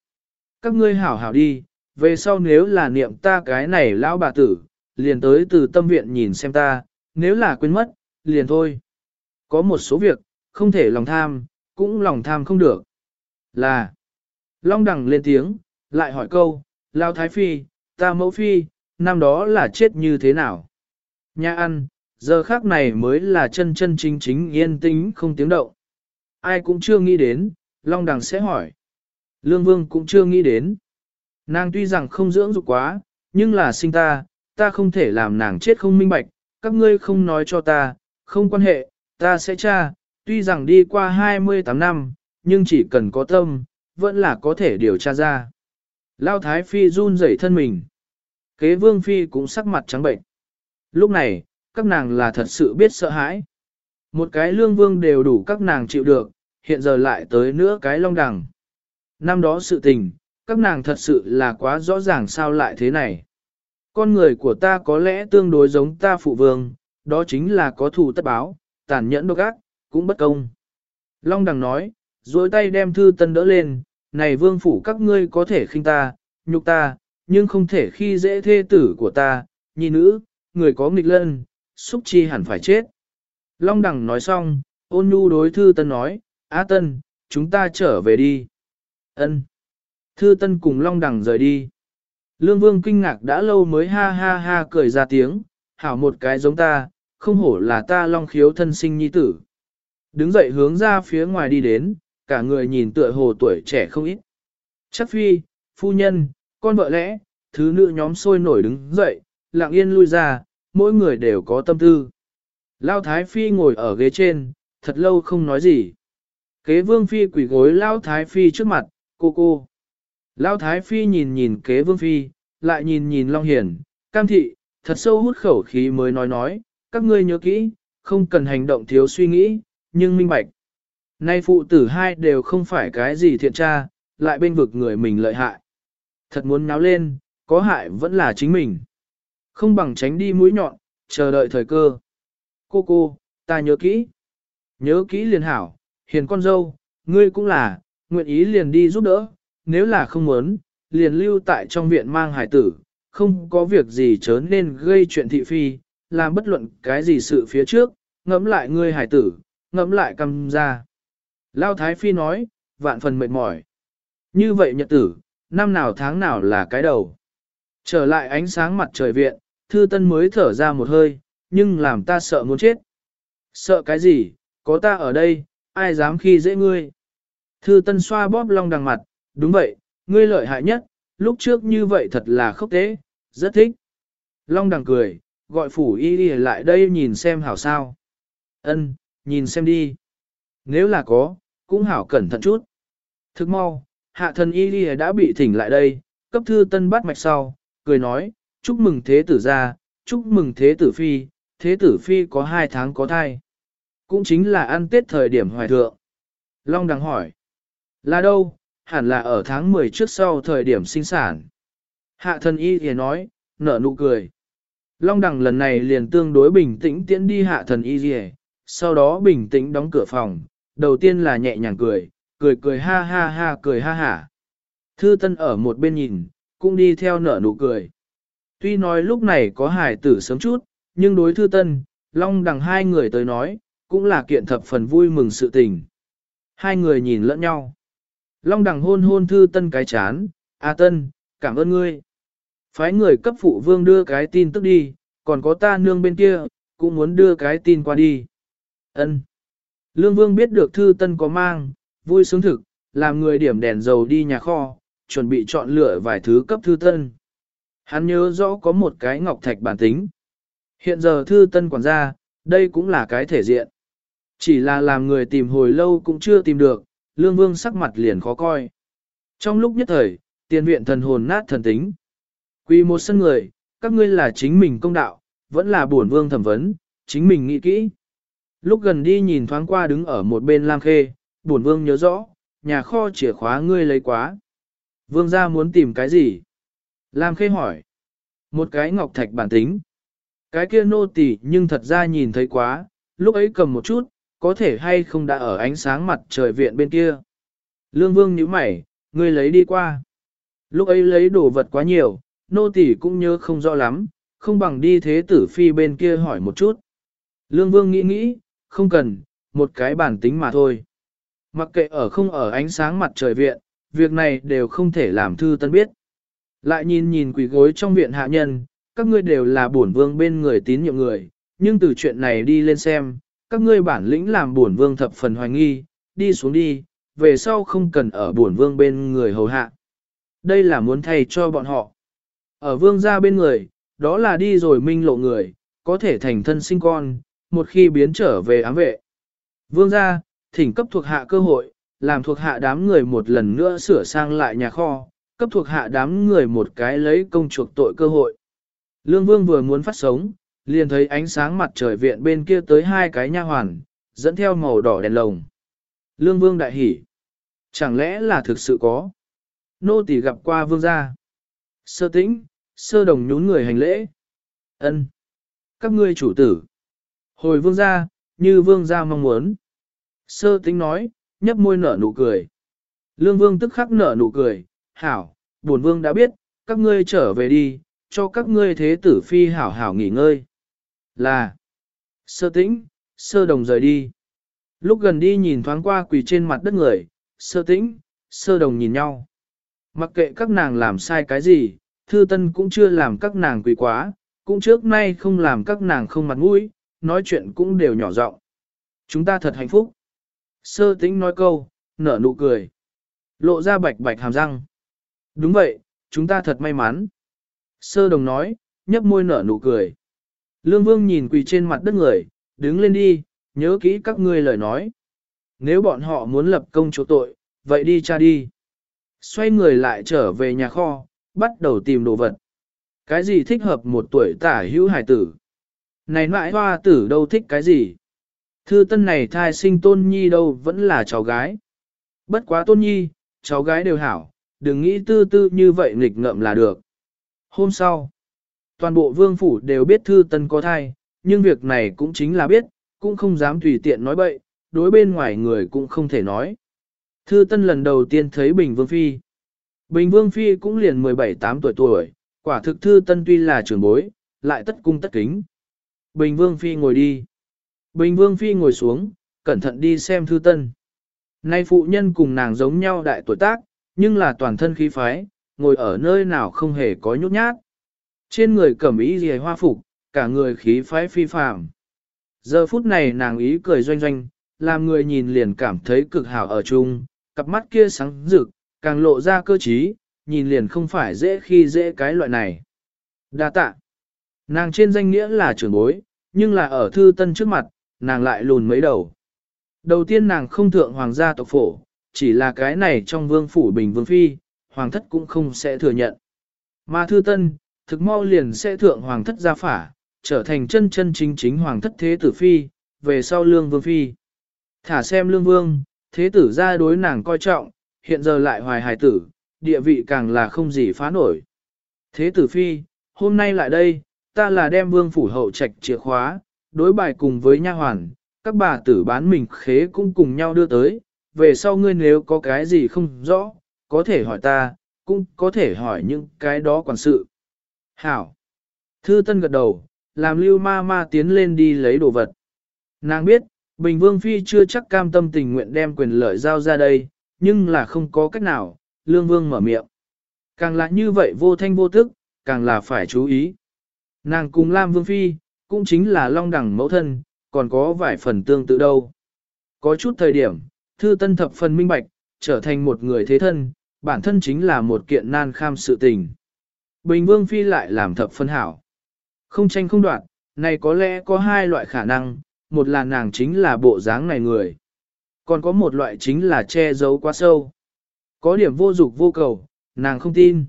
Các ngươi hảo hảo đi, về sau nếu là niệm ta cái này lão bà tử, liền tới từ tâm viện nhìn xem ta, nếu là quên mất, liền thôi. Có một số việc, không thể lòng tham, cũng lòng tham không được. Là, Long Đằng lên tiếng, lại hỏi câu, Lao Thái Phi, ta mẫu phi, năm đó là chết như thế nào? Nhà ăn, giờ khác này mới là chân chân chính chính yên tĩnh không tiếng động. Ai cũng chưa nghĩ đến, Long Đằng sẽ hỏi. Lương Vương cũng chưa nghĩ đến. Nàng tuy rằng không dưỡng dục quá, nhưng là sinh ta, ta không thể làm nàng chết không minh bạch, các ngươi không nói cho ta, không quan hệ, ta sẽ tra, tuy rằng đi qua 28 năm, nhưng chỉ cần có tâm, vẫn là có thể điều tra ra. Lao Thái Phi run rẩy thân mình. Kế Vương Phi cũng sắc mặt trắng bệnh. Lúc này, các nàng là thật sự biết sợ hãi. Một cái lương vương đều đủ các nàng chịu được, hiện giờ lại tới nữa cái long đằng. Năm đó sự tình, các nàng thật sự là quá rõ ràng sao lại thế này. Con người của ta có lẽ tương đối giống ta phụ vương, đó chính là có thù tất báo, tàn nhẫn độc ác, cũng bất công. Long đằng nói, dối tay đem thư tân đỡ lên, này vương phủ các ngươi có thể khinh ta, nhục ta, nhưng không thể khi dễ thê tử của ta, nhi nữ, người có nghịch lân, xúc chi hẳn phải chết. Long đằng nói xong, ôn nhu đối thư tân nói, Á tân, chúng ta trở về đi. ân Thư tân cùng long đằng rời đi. Lương vương kinh ngạc đã lâu mới ha ha ha cười ra tiếng, hảo một cái giống ta, không hổ là ta long khiếu thân sinh nhi tử. Đứng dậy hướng ra phía ngoài đi đến, cả người nhìn tựa hồ tuổi trẻ không ít. Chắc phi, phu nhân, con vợ lẽ, thứ nữ nhóm sôi nổi đứng dậy, lặng yên lui ra, mỗi người đều có tâm tư. Lao Thái Phi ngồi ở ghế trên, thật lâu không nói gì. Kế Vương Phi quỷ gối Lao Thái Phi trước mặt, cô cô. Lao Thái Phi nhìn nhìn kế Vương Phi, lại nhìn nhìn Long Hiển, cam thị, thật sâu hút khẩu khí mới nói nói, các ngươi nhớ kỹ, không cần hành động thiếu suy nghĩ, nhưng minh bạch. Nay phụ tử hai đều không phải cái gì thiện tra, lại bên vực người mình lợi hại. Thật muốn náo lên, có hại vẫn là chính mình. Không bằng tránh đi mũi nhọn, chờ đợi thời cơ. Cô cô, ta nhớ kỹ. Nhớ kỹ liền hảo, hiền con dâu, ngươi cũng là, nguyện ý liền đi giúp đỡ, nếu là không muốn, liền lưu tại trong viện mang hải tử, không có việc gì chớ nên gây chuyện thị phi, làm bất luận cái gì sự phía trước, ngẫm lại ngươi hải tử, ngẫm lại cầm ra. Lao Thái Phi nói, vạn phần mệt mỏi. Như vậy nhật tử, năm nào tháng nào là cái đầu. Trở lại ánh sáng mặt trời viện, thư tân mới thở ra một hơi, nhưng làm ta sợ muốn chết. Sợ cái gì, có ta ở đây, ai dám khi dễ ngươi. Thư tân xoa bóp long đằng mặt, đúng vậy, ngươi lợi hại nhất, lúc trước như vậy thật là khốc tế, rất thích. Long đằng cười, gọi phủ y đi lại đây nhìn xem hảo sao. Ân, nhìn xem đi. Nếu là có, cũng hảo cẩn thận chút. Thức mau, hạ thần y đi đã bị thỉnh lại đây, cấp thư tân bắt mạch sau, cười nói, chúc mừng thế tử gia, chúc mừng thế tử phi, thế tử phi có hai tháng có thai. cũng chính là ăn tết thời điểm hoài thượng. Long đằng hỏi, là đâu, hẳn là ở tháng 10 trước sau thời điểm sinh sản. Hạ thần y thì nói, nở nụ cười. Long đằng lần này liền tương đối bình tĩnh tiễn đi hạ thần y gì, sau đó bình tĩnh đóng cửa phòng, đầu tiên là nhẹ nhàng cười, cười cười ha ha ha cười ha hả. Thư Tân ở một bên nhìn, cũng đi theo nở nụ cười. Tuy nói lúc này có hải tử sớm chút, nhưng đối Thư Tân, Long đằng hai người tới nói, cũng là kiện thập phần vui mừng sự tình. Hai người nhìn lẫn nhau. Long đằng hôn hôn Thư Tân cái chán, "A Tân, cảm ơn ngươi." Phái người cấp phụ vương đưa cái tin tức đi, còn có ta nương bên kia, cũng muốn đưa cái tin qua đi. Ân. Lương vương biết được Thư Tân có mang, vui sướng thực, làm người điểm đèn dầu đi nhà kho, chuẩn bị chọn lựa vài thứ cấp thư tân. Hắn nhớ rõ có một cái ngọc thạch bản tính. Hiện giờ thư tân quản gia, đây cũng là cái thể diện. Chỉ là làm người tìm hồi lâu cũng chưa tìm được, lương vương sắc mặt liền khó coi. Trong lúc nhất thời, tiền viện thần hồn nát thần tính. Quy một sân người, các ngươi là chính mình công đạo, vẫn là bổn vương thẩm vấn, chính mình nghĩ kỹ. Lúc gần đi nhìn thoáng qua đứng ở một bên Lam Khê, bổn vương nhớ rõ, nhà kho chìa khóa ngươi lấy quá. Vương gia muốn tìm cái gì? Lam khê hỏi. Một cái ngọc thạch bản tính. Cái kia nô tỳ nhưng thật ra nhìn thấy quá, lúc ấy cầm một chút, có thể hay không đã ở ánh sáng mặt trời viện bên kia. Lương vương nhíu mày, ngươi lấy đi qua. Lúc ấy lấy đồ vật quá nhiều, nô tỳ cũng nhớ không rõ lắm, không bằng đi thế tử phi bên kia hỏi một chút. Lương vương nghĩ nghĩ, không cần, một cái bản tính mà thôi. Mặc kệ ở không ở ánh sáng mặt trời viện, việc này đều không thể làm thư tân biết. Lại nhìn nhìn quỷ gối trong viện hạ nhân, các ngươi đều là bổn vương bên người tín nhiệm người, nhưng từ chuyện này đi lên xem, các ngươi bản lĩnh làm bổn vương thập phần hoài nghi, đi xuống đi, về sau không cần ở bổn vương bên người hầu hạ. Đây là muốn thay cho bọn họ. Ở vương gia bên người, đó là đi rồi minh lộ người, có thể thành thân sinh con, một khi biến trở về ám vệ. Vương gia, thỉnh cấp thuộc hạ cơ hội, làm thuộc hạ đám người một lần nữa sửa sang lại nhà kho, cấp thuộc hạ đám người một cái lấy công chuộc tội cơ hội. Lương Vương vừa muốn phát sống, liền thấy ánh sáng mặt trời viện bên kia tới hai cái nha hoàn, dẫn theo màu đỏ đèn lồng. Lương Vương đại hỉ. Chẳng lẽ là thực sự có? Nô tỳ gặp qua Vương gia. Sơ tĩnh, sơ đồng nhún người hành lễ. ân Các ngươi chủ tử. Hồi Vương gia, như Vương gia mong muốn. Sơ tĩnh nói, nhấp môi nở nụ cười. Lương vương tức khắc nở nụ cười, hảo, bổn vương đã biết, các ngươi trở về đi, cho các ngươi thế tử phi hảo hảo nghỉ ngơi. Là, sơ tĩnh, sơ đồng rời đi. Lúc gần đi nhìn thoáng qua quỳ trên mặt đất người, sơ tĩnh, sơ đồng nhìn nhau. Mặc kệ các nàng làm sai cái gì, thư tân cũng chưa làm các nàng quỳ quá, cũng trước nay không làm các nàng không mặt mũi, nói chuyện cũng đều nhỏ giọng. Chúng ta thật hạnh phúc. Sơ tĩnh nói câu, nở nụ cười. Lộ ra bạch bạch hàm răng. Đúng vậy, chúng ta thật may mắn. Sơ đồng nói, nhấp môi nở nụ cười. Lương vương nhìn quỳ trên mặt đất người, đứng lên đi, nhớ kỹ các ngươi lời nói. Nếu bọn họ muốn lập công chỗ tội, vậy đi cha đi. Xoay người lại trở về nhà kho, bắt đầu tìm đồ vật. Cái gì thích hợp một tuổi tả hữu hải tử? Này mãi hoa tử đâu thích cái gì? Thư tân này thai sinh tôn nhi đâu vẫn là cháu gái. Bất quá tôn nhi, cháu gái đều hảo, đừng nghĩ tư tư như vậy nghịch ngợm là được. Hôm sau, toàn bộ vương phủ đều biết thư tân có thai, nhưng việc này cũng chính là biết, cũng không dám tùy tiện nói bậy, đối bên ngoài người cũng không thể nói. Thư tân lần đầu tiên thấy Bình Vương Phi. Bình Vương Phi cũng liền 17-8 tuổi tuổi, quả thực thư tân tuy là trưởng bối, lại tất cung tất kính. Bình Vương Phi ngồi đi. Bình Vương Phi ngồi xuống, cẩn thận đi xem thư tân. Nay phụ nhân cùng nàng giống nhau đại tuổi tác, nhưng là toàn thân khí phái, ngồi ở nơi nào không hề có nhút nhát. Trên người cẩm ý gì hoa phục, cả người khí phái phi phàm. Giờ phút này nàng ý cười doanh doanh, làm người nhìn liền cảm thấy cực hảo ở chung, cặp mắt kia sáng rực, càng lộ ra cơ trí, nhìn liền không phải dễ khi dễ cái loại này. Đa tạ. Nàng trên danh nghĩa là trưởng bối, nhưng là ở thư tân trước mặt, nàng lại lùn mấy đầu. Đầu tiên nàng không thượng hoàng gia tộc phổ, chỉ là cái này trong vương phủ bình vương phi, hoàng thất cũng không sẽ thừa nhận. Mà thư tân, thực mau liền sẽ thượng hoàng thất gia phả, trở thành chân chân chính chính hoàng thất thế tử phi, về sau lương vương phi. Thả xem lương vương, thế tử ra đối nàng coi trọng, hiện giờ lại hoài hài tử, địa vị càng là không gì phá nổi. Thế tử phi, hôm nay lại đây, ta là đem vương phủ hậu trạch chìa khóa, đối bài cùng với nha hoàn, các bà tử bán mình khế cũng cùng nhau đưa tới, về sau ngươi nếu có cái gì không rõ, có thể hỏi ta, cũng có thể hỏi những cái đó quản sự. Hảo! Thư Tân gật đầu, làm lưu ma ma tiến lên đi lấy đồ vật. Nàng biết, Bình Vương Phi chưa chắc cam tâm tình nguyện đem quyền lợi giao ra đây, nhưng là không có cách nào, Lương Vương mở miệng. Càng là như vậy vô thanh vô tức, càng là phải chú ý. Nàng cùng Lam Vương Phi, cũng chính là long đẳng mẫu thân, còn có vài phần tương tự đâu. Có chút thời điểm, Thư Tân thập phần minh bạch, trở thành một người thế thân, bản thân chính là một kiện nan kham sự tình. Bình Vương Phi lại làm thập phân hảo. Không tranh không đoạn, này có lẽ có hai loại khả năng, một là nàng chính là bộ dáng này người. Còn có một loại chính là che giấu quá sâu. Có điểm vô dục vô cầu, nàng không tin.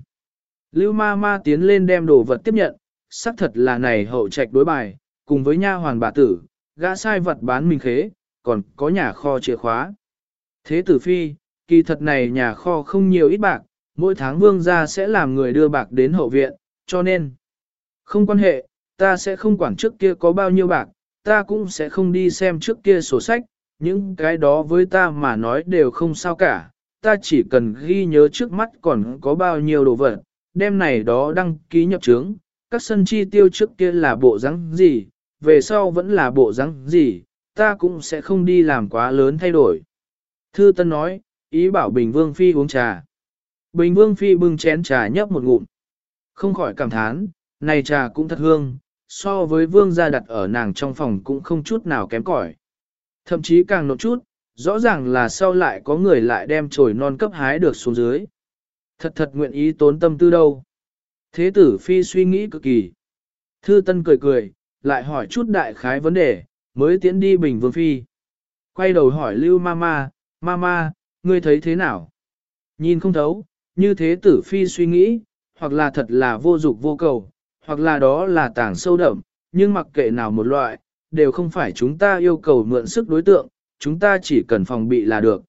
Lưu ma ma tiến lên đem đồ vật tiếp nhận, xác thật là này hậu trạch đối bài, cùng với nha hoàn bà tử, gã sai vật bán mình khế, còn có nhà kho chìa khóa. Thế tử phi, kỳ thật này nhà kho không nhiều ít bạc, mỗi tháng vương gia sẽ làm người đưa bạc đến hậu viện, cho nên, không quan hệ, ta sẽ không quản trước kia có bao nhiêu bạc, ta cũng sẽ không đi xem trước kia sổ sách, những cái đó với ta mà nói đều không sao cả, ta chỉ cần ghi nhớ trước mắt còn có bao nhiêu đồ vật, đem này đó đăng ký nhập trướng, các sân chi tiêu trước kia là bộ rắn gì, về sau vẫn là bộ rắn gì, ta cũng sẽ không đi làm quá lớn thay đổi. Thư Tân nói, ý bảo Bình Vương Phi uống trà. Bình Vương Phi bưng chén trà nhấp một ngụm. Không khỏi cảm thán, này trà cũng thật hương, so với Vương gia đặt ở nàng trong phòng cũng không chút nào kém cỏi. Thậm chí càng nộn chút, rõ ràng là sau lại có người lại đem chổi non cấp hái được xuống dưới. Thật thật nguyện ý tốn tâm tư đâu. Thế tử Phi suy nghĩ cực kỳ. Thư Tân cười cười, lại hỏi chút đại khái vấn đề, mới tiến đi Bình Vương Phi. Quay đầu hỏi Lưu Mama, Mama, ngươi thấy thế nào? Nhìn không thấu, như thế tử phi suy nghĩ, hoặc là thật là vô dục vô cầu, hoặc là đó là tảng sâu đậm, nhưng mặc kệ nào một loại, đều không phải chúng ta yêu cầu mượn sức đối tượng, chúng ta chỉ cần phòng bị là được.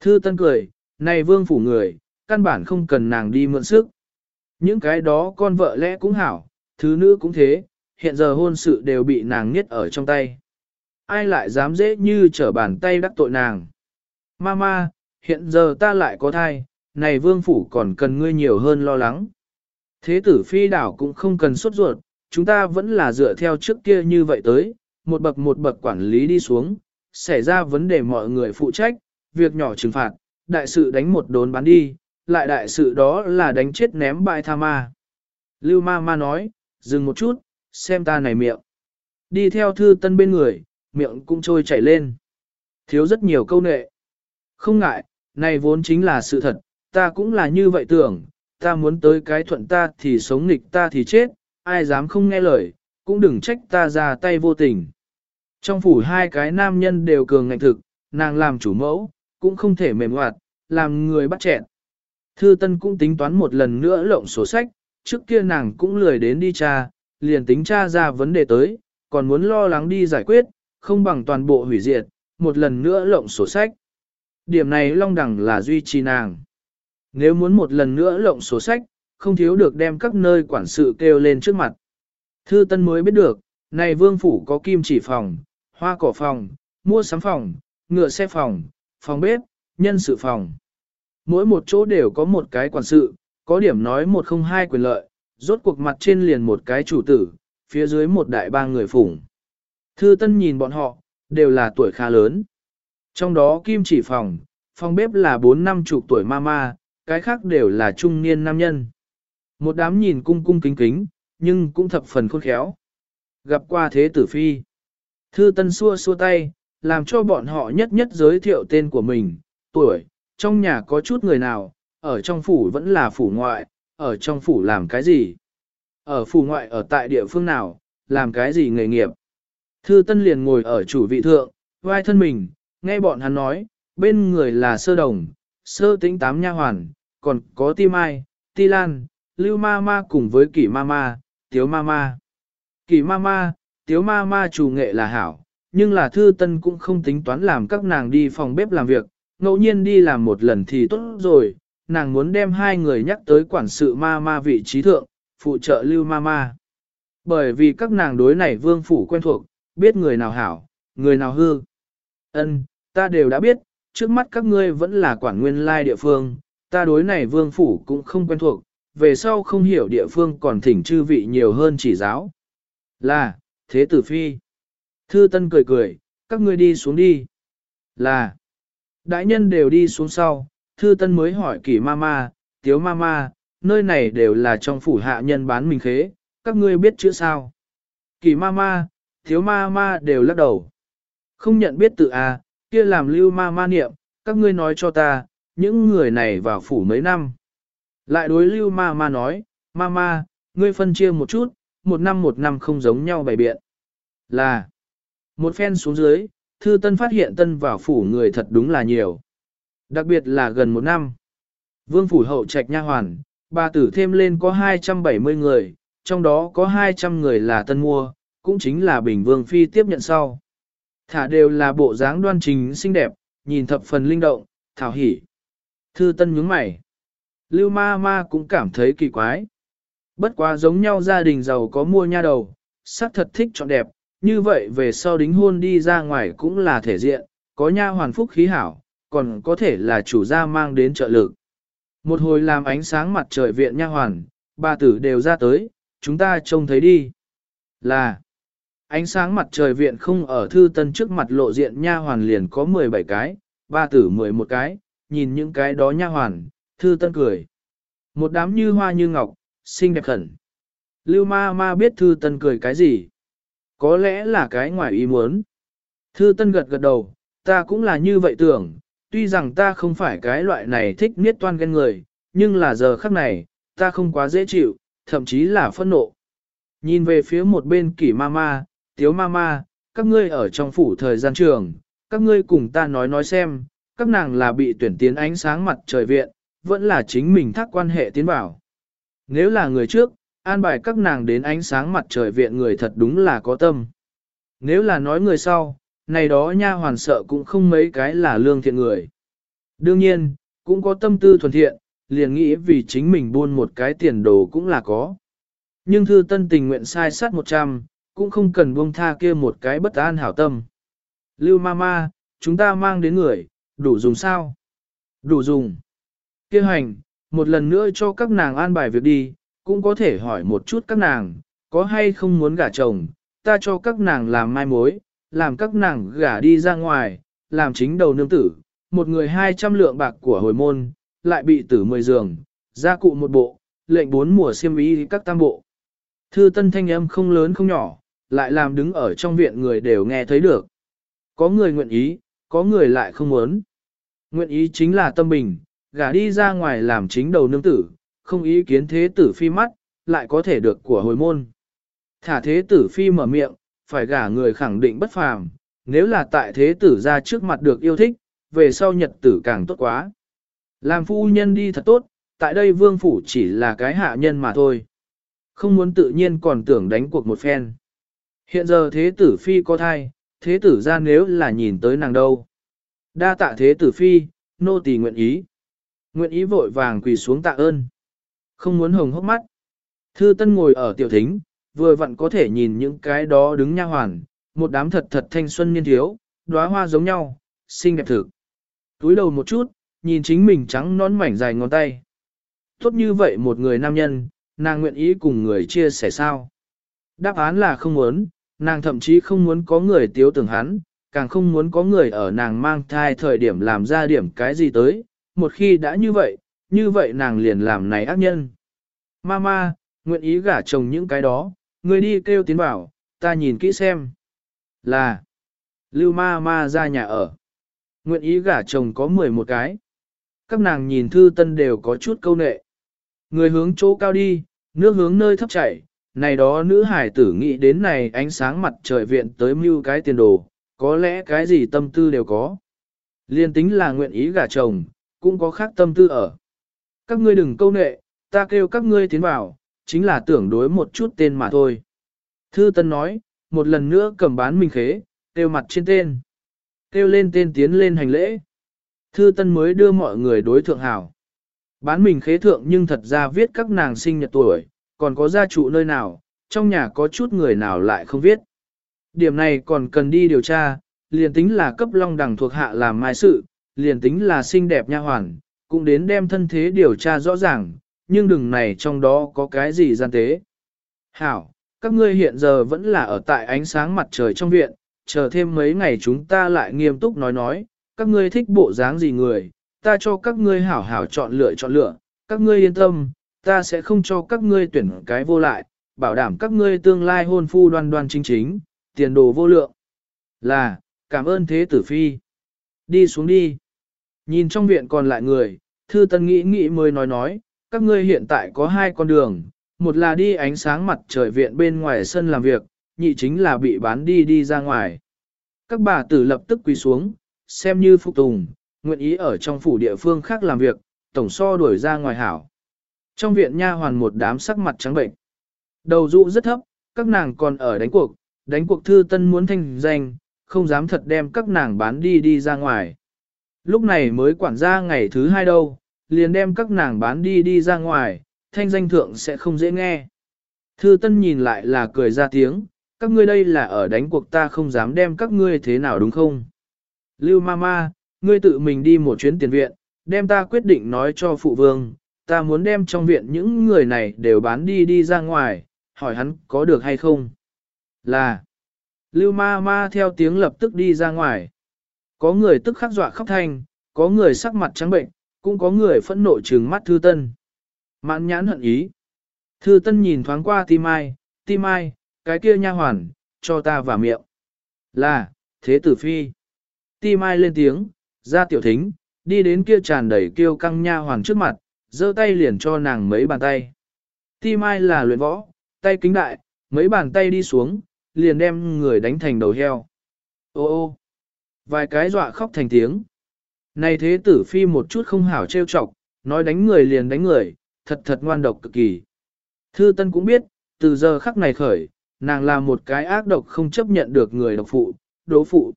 Thư Tân cười, này vương phủ người, căn bản không cần nàng đi mượn sức. Những cái đó con vợ lẽ cũng hảo, thứ nữ cũng thế, hiện giờ hôn sự đều bị nàng niết ở trong tay. Ai lại dám dễ như trở bàn tay đắc tội nàng. Mama, hiện giờ ta lại có thai, này vương phủ còn cần ngươi nhiều hơn lo lắng. Thế tử phi đảo cũng không cần sốt ruột, chúng ta vẫn là dựa theo trước kia như vậy tới, một bậc một bậc quản lý đi xuống, xảy ra vấn đề mọi người phụ trách, việc nhỏ trừng phạt, đại sự đánh một đốn bán đi, lại đại sự đó là đánh chết ném bại tha ma. Lưu ma ma nói, dừng một chút, xem ta này miệng. Đi theo thư tân bên người, miệng cũng trôi chảy lên. Thiếu rất nhiều câu nệ. Không ngại, này vốn chính là sự thật, ta cũng là như vậy tưởng, ta muốn tới cái thuận ta thì sống nghịch ta thì chết, ai dám không nghe lời, cũng đừng trách ta ra tay vô tình. Trong phủ hai cái nam nhân đều cường ngạnh thực, nàng làm chủ mẫu, cũng không thể mềm hoạt, làm người bắt chẹn. Thư Tân cũng tính toán một lần nữa lộng sổ sách, trước kia nàng cũng lười đến đi tra, liền tính tra ra vấn đề tới, còn muốn lo lắng đi giải quyết, không bằng toàn bộ hủy diệt, một lần nữa lộng sổ sách. Điểm này Long Đằng là duy trì nàng. Nếu muốn một lần nữa lộng sổ sách, không thiếu được đem các nơi quản sự kêu lên trước mặt. Thư Tân mới biết được, này vương phủ có kim chỉ phòng, hoa cỏ phòng, mua sắm phòng, ngựa xe phòng, phòng bếp, nhân sự phòng. Mỗi một chỗ đều có một cái quản sự, có điểm nói một không hai quyền lợi, rốt cuộc mặt trên liền một cái chủ tử, phía dưới một đại ba người phủng. Thư Tân nhìn bọn họ, đều là tuổi khá lớn. Trong đó kim chỉ phòng, phòng bếp là bốn năm chục tuổi mama, cái khác đều là trung niên nam nhân. Một đám nhìn cung cung kính kính, nhưng cũng thập phần khôn khéo. Gặp qua thế tử phi. Thư tân xua xua tay, làm cho bọn họ nhất nhất giới thiệu tên của mình, tuổi, trong nhà có chút người nào, ở trong phủ vẫn là phủ ngoại, ở trong phủ làm cái gì. Ở phủ ngoại ở tại địa phương nào, làm cái gì nghề nghiệp. Thư tân liền ngồi ở chủ vị thượng, vai thân mình, nghe bọn hắn nói, bên người là sơ đồng, sơ tĩnh tám nha hoàn, còn có ti mai, ti lan, lưu ma ma cùng với kỷ ma ma, tiếu ma ma. Kỷ ma ma, tiếu ma ma chủ nghệ là hảo, nhưng là thư tân cũng không tính toán làm các nàng đi phòng bếp làm việc, ngẫu nhiên đi làm một lần thì tốt rồi, nàng muốn đem hai người nhắc tới quản sự ma ma vị trí thượng, phụ trợ lưu ma ma. Bởi vì các nàng đối này vương phủ quen thuộc, biết người nào hảo, người nào hư. Ân, ta đều đã biết, trước mắt các ngươi vẫn là quản nguyên lai địa phương, ta đối này vương phủ cũng không quen thuộc, về sau không hiểu địa phương còn thỉnh chư vị nhiều hơn chỉ giáo. Là, thế tử phi. Thư Tân cười cười, các ngươi đi xuống đi. Là, đại nhân đều đi xuống sau, Thư Tân mới hỏi kỳ mama, tiếu mama, nơi này đều là trong phủ hạ nhân bán mình khế, các ngươi biết chữ sao? Kỳ mama, tiếu mama đều lắc đầu. Không nhận biết tự à, kia làm lưu ma ma niệm, các ngươi nói cho ta, những người này vào phủ mấy năm. Lại đối lưu ma ma nói, ma ma ngươi phân chia một chút, một năm một năm không giống nhau bày biện. Là, một phen xuống dưới, thư tân phát hiện tân vào phủ người thật đúng là nhiều. Đặc biệt là gần một năm. Vương phủ hậu trạch nha hoàn, bà tử thêm lên có 270 người, trong đó có 200 người là tân mua, cũng chính là Bình Vương Phi tiếp nhận sau. Thả đều là bộ dáng đoan chính xinh đẹp, nhìn thập phần linh động, thảo hỉ. Thư tân nhướng mày. Lưu ma ma cũng cảm thấy kỳ quái. Bất quá giống nhau gia đình giàu có mua nha đầu, sắc thật thích chọn đẹp, như vậy về sau đính hôn đi ra ngoài cũng là thể diện, có nha hoàn phúc khí hảo, còn có thể là chủ gia mang đến trợ lực. Một hồi làm ánh sáng mặt trời viện nha hoàn, ba tử đều ra tới, chúng ta trông thấy đi. Là, ánh sáng mặt trời viện không ở thư tân trước mặt lộ diện nha hoàn liền có 17 cái, ba tử 11 cái, nhìn những cái đó nha hoàn, thư tân cười. Một đám như hoa như ngọc, xinh đẹp khẩn. Lưu ma ma biết thư tân cười cái gì? Có lẽ là cái ngoài ý muốn. Thư tân gật gật đầu, ta cũng là như vậy tưởng, tuy rằng ta không phải cái loại này thích niết toan ghen người, nhưng là giờ khắc này, ta không quá dễ chịu, thậm chí là phẫn nộ. Nhìn về phía một bên kỷ ma ma, tiếu ma ma, các ngươi ở trong phủ thời gian trường, các ngươi cùng ta nói nói xem, các nàng là bị tuyển tiến ánh sáng mặt trời viện, vẫn là chính mình thác quan hệ tiến bảo. Nếu là người trước, an bài các nàng đến ánh sáng mặt trời viện người thật đúng là có tâm. Nếu là nói người sau, này đó nha hoàn sợ cũng không mấy cái là lương thiện người. Đương nhiên, cũng có tâm tư thuần thiện, liền nghĩ vì chính mình buôn một cái tiền đồ cũng là có. Nhưng thư tân tình nguyện sai sát 100, cũng không cần buông tha kia một cái bất an hảo tâm. Lưu Mama, chúng ta mang đến người, đủ dùng sao? Đủ dùng. Kia hành, một lần nữa cho các nàng an bài việc đi, cũng có thể hỏi một chút các nàng, có hay không muốn gả chồng, ta cho các nàng làm mai mối, làm các nàng gả đi ra ngoài, làm chính đầu nương tử, một người 200 lượng bạc của hồi môn, lại bị tử mười giường, gia cụ một bộ, lệnh bốn mùa xiêm ý các tam bộ. Thư tân thanh âm không lớn không nhỏ, lại làm đứng ở trong viện người đều nghe thấy được. Có người nguyện ý, có người lại không muốn. Nguyện ý chính là tâm bình, gả đi ra ngoài làm chính đầu nương tử, không ý kiến thế tử phi mắt, lại có thể được của hồi môn. Thả thế tử phi mở miệng, phải gả người khẳng định bất phàm, nếu là tại thế tử ra trước mặt được yêu thích, về sau nhật tử càng tốt quá. Làm phu nhân đi thật tốt, tại đây vương phủ chỉ là cái hạ nhân mà thôi. Không muốn tự nhiên còn tưởng đánh cuộc một phen. Hiện giờ thế tử phi có thai, thế tử ra nếu là nhìn tới nàng đâu. Đa tạ thế tử phi, nô tỳ nguyện ý. Nguyện ý vội vàng quỳ xuống tạ ơn. Không muốn hồng hốc mắt. Thư Tân ngồi ở tiểu thính, vừa vặn có thể nhìn những cái đó đứng nha hoàn, một đám thật thật thanh xuân niên thiếu, đóa hoa giống nhau, xinh đẹp thực. Túi đầu một chút, nhìn chính mình trắng nón mảnh dài ngón tay. Tốt như vậy một người nam nhân, nàng nguyện ý cùng người chia sẻ sao? Đáp án là không muốn, nàng thậm chí không muốn có người tiếu tưởng hắn, càng không muốn có người ở nàng mang thai thời điểm làm ra điểm cái gì tới, một khi đã như vậy, như vậy nàng liền làm này ác nhân. Mama, nguyện ý gả chồng những cái đó, người đi kêu tiến bảo, ta nhìn kỹ xem. Là, lưu ma ma ra nhà ở. Nguyện ý gả chồng có 11 cái. Các nàng nhìn thư tân đều có chút câu nệ. Người hướng chỗ cao đi, nước hướng nơi thấp chảy, này đó nữ hải tử nghĩ đến này ánh sáng mặt trời viện tới mưu cái tiền đồ, có lẽ cái gì tâm tư đều có. Liên tính là nguyện ý gả chồng, cũng có khác tâm tư ở. Các ngươi đừng câu nệ, ta kêu các ngươi tiến vào, chính là tưởng đối một chút tên mà thôi. Thư Tân nói, một lần nữa cầm bán mình khế, kêu mặt trên tên. Kêu lên tên tiến lên hành lễ. Thư tân mới đưa mọi người đối thượng hảo. Bán mình khế thượng nhưng thật ra viết các nàng sinh nhật tuổi, còn có gia trụ nơi nào, trong nhà có chút người nào lại không viết. Điểm này còn cần đi điều tra, liền tính là cấp long đẳng thuộc hạ làm mai sự, liền tính là xinh đẹp nha hoàn, cũng đến đem thân thế điều tra rõ ràng, nhưng đừng này trong đó có cái gì gian tế. Hảo, các ngươi hiện giờ vẫn là ở tại ánh sáng mặt trời trong viện, chờ thêm mấy ngày chúng ta lại nghiêm túc nói nói, các ngươi thích bộ dáng gì người, ta cho các ngươi hảo hảo chọn lựa chọn lựa, các ngươi yên tâm, ta sẽ không cho các ngươi tuyển cái vô lại, bảo đảm các ngươi tương lai hôn phu đoan đoan chính chính, tiền đồ vô lượng. Là, cảm ơn thế tử phi. Đi xuống đi. Nhìn trong viện còn lại người, thư tân nghĩ nghĩ mới nói nói, các ngươi hiện tại có hai con đường, một là đi ánh sáng mặt trời viện bên ngoài sân làm việc, nhị chính là bị bán đi đi ra ngoài. Các bà tử lập tức quỳ xuống, xem như phục tùng, nguyện ý ở trong phủ địa phương khác làm việc, tổng so đuổi ra ngoài hảo. Trong viện nha hoàn một đám sắc mặt trắng bệnh. Đầu dụ rất thấp, các nàng còn ở đánh cuộc, đánh cuộc thư tân muốn thanh danh, không dám thật đem các nàng bán đi đi ra ngoài. Lúc này mới quản gia ngày thứ hai đâu, liền đem các nàng bán đi đi ra ngoài, thanh danh thượng sẽ không dễ nghe. Thư Tân nhìn lại là cười ra tiếng, các ngươi đây là ở đánh cuộc ta không dám đem các ngươi thế nào đúng không? Lưu Mama, ngươi tự mình đi một chuyến tiền viện, đem ta quyết định nói cho phụ vương, ta muốn đem trong viện những người này đều bán đi đi ra ngoài, hỏi hắn có được hay không? Là, Lưu Ma Ma theo tiếng lập tức đi ra ngoài. Có người tức khắc dọa khóc thanh, có người sắc mặt trắng bệnh, cũng có người phẫn nộ trừng mắt Thư Tân. Mãn nhãn hận ý. Thư Tân nhìn thoáng qua Ti Mai, Ti Mai, cái kia nha hoàn, cho ta vào miệng. Là, thế tử phi. Ti Mai lên tiếng, ra tiểu thính, đi đến kia tràn đầy kêu căng nha hoàn trước mặt, giơ tay liền cho nàng mấy bàn tay. Ti Mai là luyện võ, tay kính đại, mấy bàn tay đi xuống, liền đem người đánh thành đầu heo. Ô ô, vài cái dọa khóc thành tiếng. Này thế tử phi một chút không hảo trêu chọc, nói đánh người liền đánh người, thật thật ngoan độc cực kỳ. Thư Tân cũng biết, từ giờ khắc này khởi, nàng là một cái ác độc không chấp nhận được người độc phụ, đố phụ.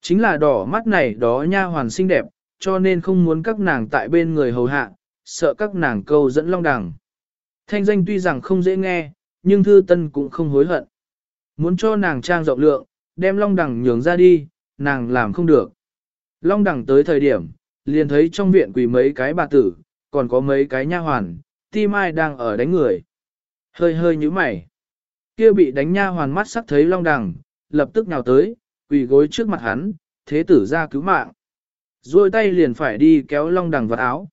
Chính là đỏ mắt này đó nha hoàn xinh đẹp, cho nên không muốn các nàng tại bên người hầu hạ, sợ các nàng câu dẫn long đằng. Thanh danh tuy rằng không dễ nghe, nhưng Thư Tân cũng không hối hận. Muốn cho nàng trang rộng lượng, đem long đằng nhường ra đi, nàng làm không được. Long Đằng tới thời điểm, liền thấy trong viện quỳ mấy cái bà tử, còn có mấy cái nha hoàn, ti mai đang ở đánh người. Hơi hơi như mày. Kia bị đánh nha hoàn mắt sắc thấy long Đằng, lập tức nhào tới, quỳ gối trước mặt hắn, thế tử ra cứu mạng. Rồi tay liền phải đi kéo long Đằng vào áo.